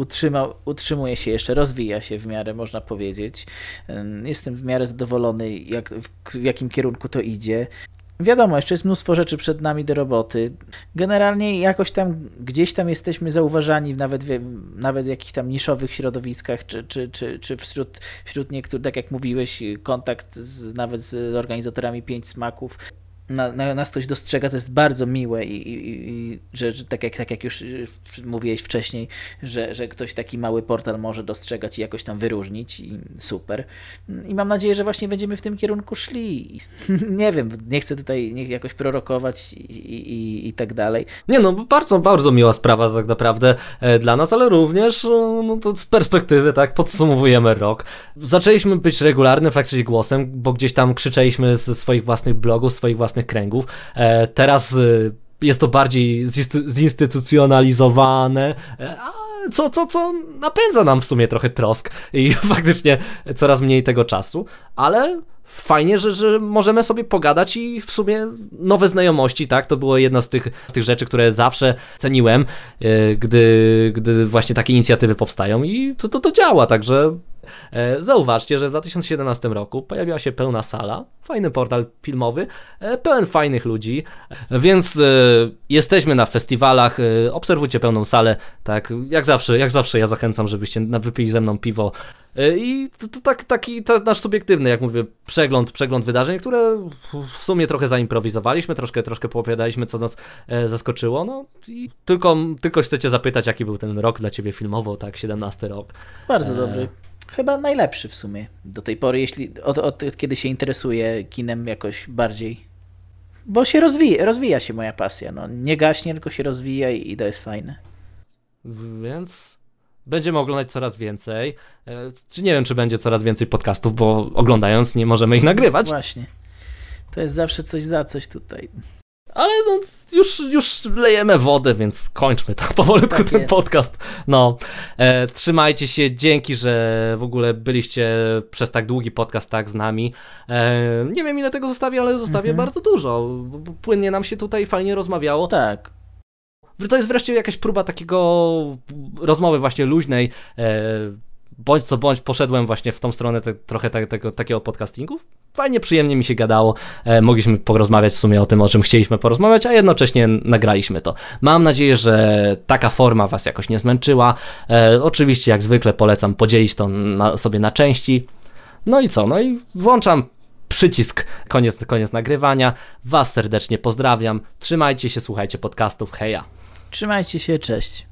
Utrzymał, utrzymuje się jeszcze, rozwija się w miarę, można powiedzieć. Jestem w miarę zadowolony, jak, w, w jakim kierunku to idzie. Wiadomo, jeszcze jest mnóstwo rzeczy przed nami do roboty. Generalnie jakoś tam, gdzieś tam jesteśmy zauważani, nawet, w, nawet w jakichś tam niszowych środowiskach, czy, czy, czy, czy wśród, wśród niektórych, tak jak mówiłeś, kontakt z, nawet z organizatorami Pięć Smaków. Na, na, nas ktoś dostrzega, to jest bardzo miłe i, i, i że, że tak, jak, tak jak już mówiłeś wcześniej, że, że ktoś taki mały portal może dostrzegać i jakoś tam wyróżnić i super. I mam nadzieję, że właśnie będziemy w tym kierunku szli. nie wiem, nie chcę tutaj jakoś prorokować i, i, i tak dalej. Nie no, bardzo, bardzo miła sprawa tak naprawdę e, dla nas, ale również e, no, to z perspektywy, tak, podsumowujemy rok. Zaczęliśmy być regularnym faktycznie głosem, bo gdzieś tam krzyczeliśmy ze swoich własnych blogów, swoich własnych kręgów. E, teraz e, jest to bardziej zinstytucjonalizowane, e, co, co, co napędza nam w sumie trochę trosk i faktycznie coraz mniej tego czasu, ale fajnie, że, że możemy sobie pogadać i w sumie nowe znajomości, tak? To było jedna z tych, z tych rzeczy, które zawsze ceniłem, gdy, gdy właśnie takie inicjatywy powstają i to, to, to działa, także zauważcie, że w 2017 roku pojawiła się pełna sala, fajny portal filmowy, e, pełen fajnych ludzi, więc e, jesteśmy na festiwalach, e, obserwujcie pełną salę, tak, jak zawsze, jak zawsze ja zachęcam, żebyście wypili ze mną piwo E, i to, to tak, taki to nasz subiektywny, jak mówię, przegląd, przegląd wydarzeń, które w sumie trochę zaimprowizowaliśmy, troszkę, troszkę poowiadaliśmy, co nas e, zaskoczyło, no i tylko, tylko chcecie zapytać, jaki był ten rok dla Ciebie filmowo, tak, 17 rok. Bardzo E. dobry. Chyba najlepszy w sumie do tej pory, jeśli od, od, od kiedy się interesuję kinem jakoś bardziej. Bo się rozwija, rozwija się moja pasja. No, nie gaśnie, tylko się rozwija i, i to jest fajne. Więc będziemy oglądać coraz więcej. E, Czy nie wiem, czy będzie coraz więcej podcastów, bo oglądając nie możemy ich nagrywać. Właśnie. To jest zawsze coś za coś tutaj. Ale no, już, już lejemy wodę, więc kończmy to powolutku Tak ten jest. podcast. No, e, trzymajcie się, dzięki, że w ogóle byliście przez tak długi podcast tak z nami. E, nie wiem ile tego zostawię, ale zostawię Mhm. bardzo dużo. Płynnie nam się tutaj fajnie rozmawiało. Tak. To jest wreszcie jakaś próba takiego rozmowy właśnie luźnej. E, bądź co bądź poszedłem właśnie w tą stronę te, trochę tak, tego, takiego podcastingu. Fajnie, przyjemnie mi się gadało. E, mogliśmy porozmawiać w sumie o tym, o czym chcieliśmy porozmawiać, a jednocześnie nagraliśmy to. Mam nadzieję, że taka forma Was jakoś nie zmęczyła. E, oczywiście, jak zwykle, polecam podzielić to na, sobie na części. No i co? No i włączam przycisk koniec, koniec nagrywania. Was serdecznie pozdrawiam. Trzymajcie się, słuchajcie podcastów. Heja. Trzymajcie się, cześć.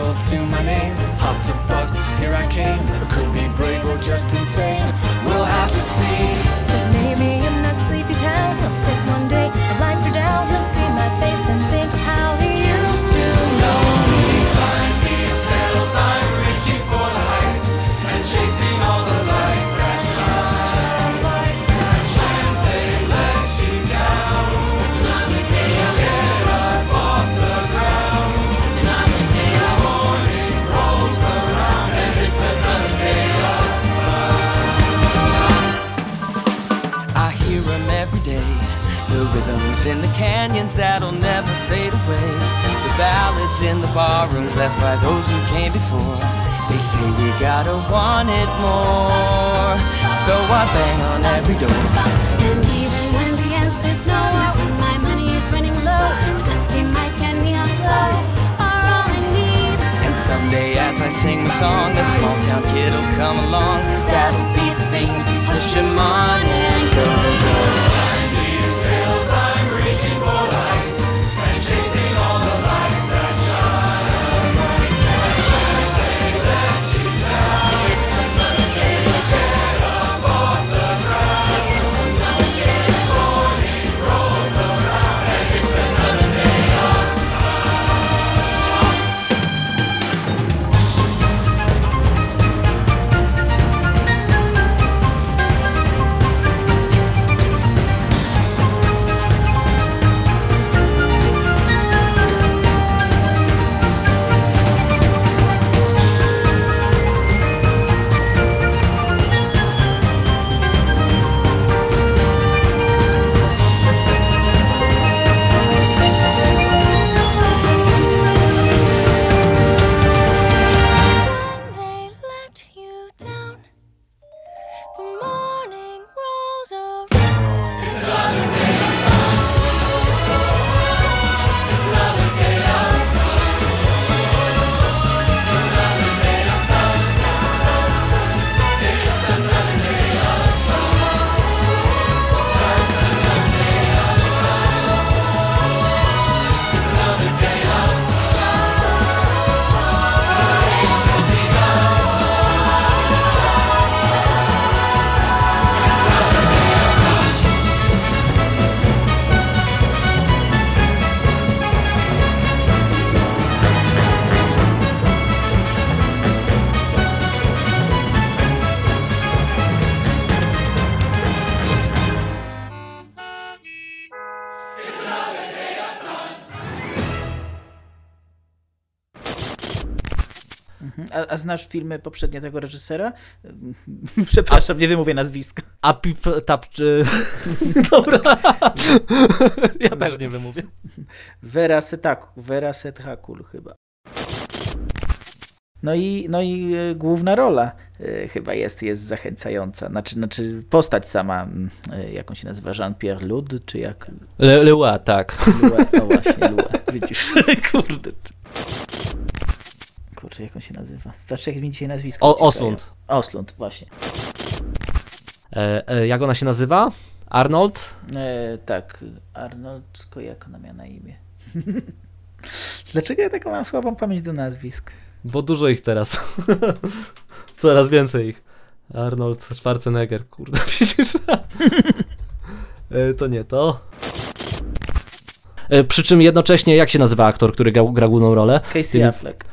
Without to my name, hopped a bus, here I came. I could be brave or just insane. We'll have to see. Cause maybe in that sleepy town, he'll sit one day, the lights are down, he'll see my face and think how rhythms in the canyons that'll never fade away. The ballads in the barrooms left by those who came before. They say we gotta want it more. So I bang on every door. And even when the answer's no, or when my money is running low, the dusty mic and neon glow are all I need. And someday as I sing the song, a small town kid'll come along. That'll be the thing to push him on and go, znasz filmy poprzednie tego reżysera? Przepraszam, nie wymówię nazwiska. Apip tap czy... Dobra. ja też nie wymówię. Vera Setaku, Vera Sethakul chyba. No i, no i e, główna rola e, chyba jest, jest zachęcająca. Znaczy, znaczy postać sama, e, jak on się nazywa, Jean-Pierre Lud, czy jak? Le, Leła, tak. Lue, no właśnie, Lue, widzisz, kurde. Kurczę, jak on się nazywa? Znaczy, jak mi dzisiaj nazwisko O. Oslund. Oslund, właśnie. E, e, jak ona się nazywa? Arnold? E, tak, Arnold, jak ona miała na imię? Dlaczego ja taką mam słabą pamięć do nazwisk? Bo dużo ich teraz. Coraz więcej ich. Arnold Schwarzenegger, kurde? E, to nie to. E, Przy czym jednocześnie, jak się nazywa aktor, który grał, gra główną rolę? Casey Affleck.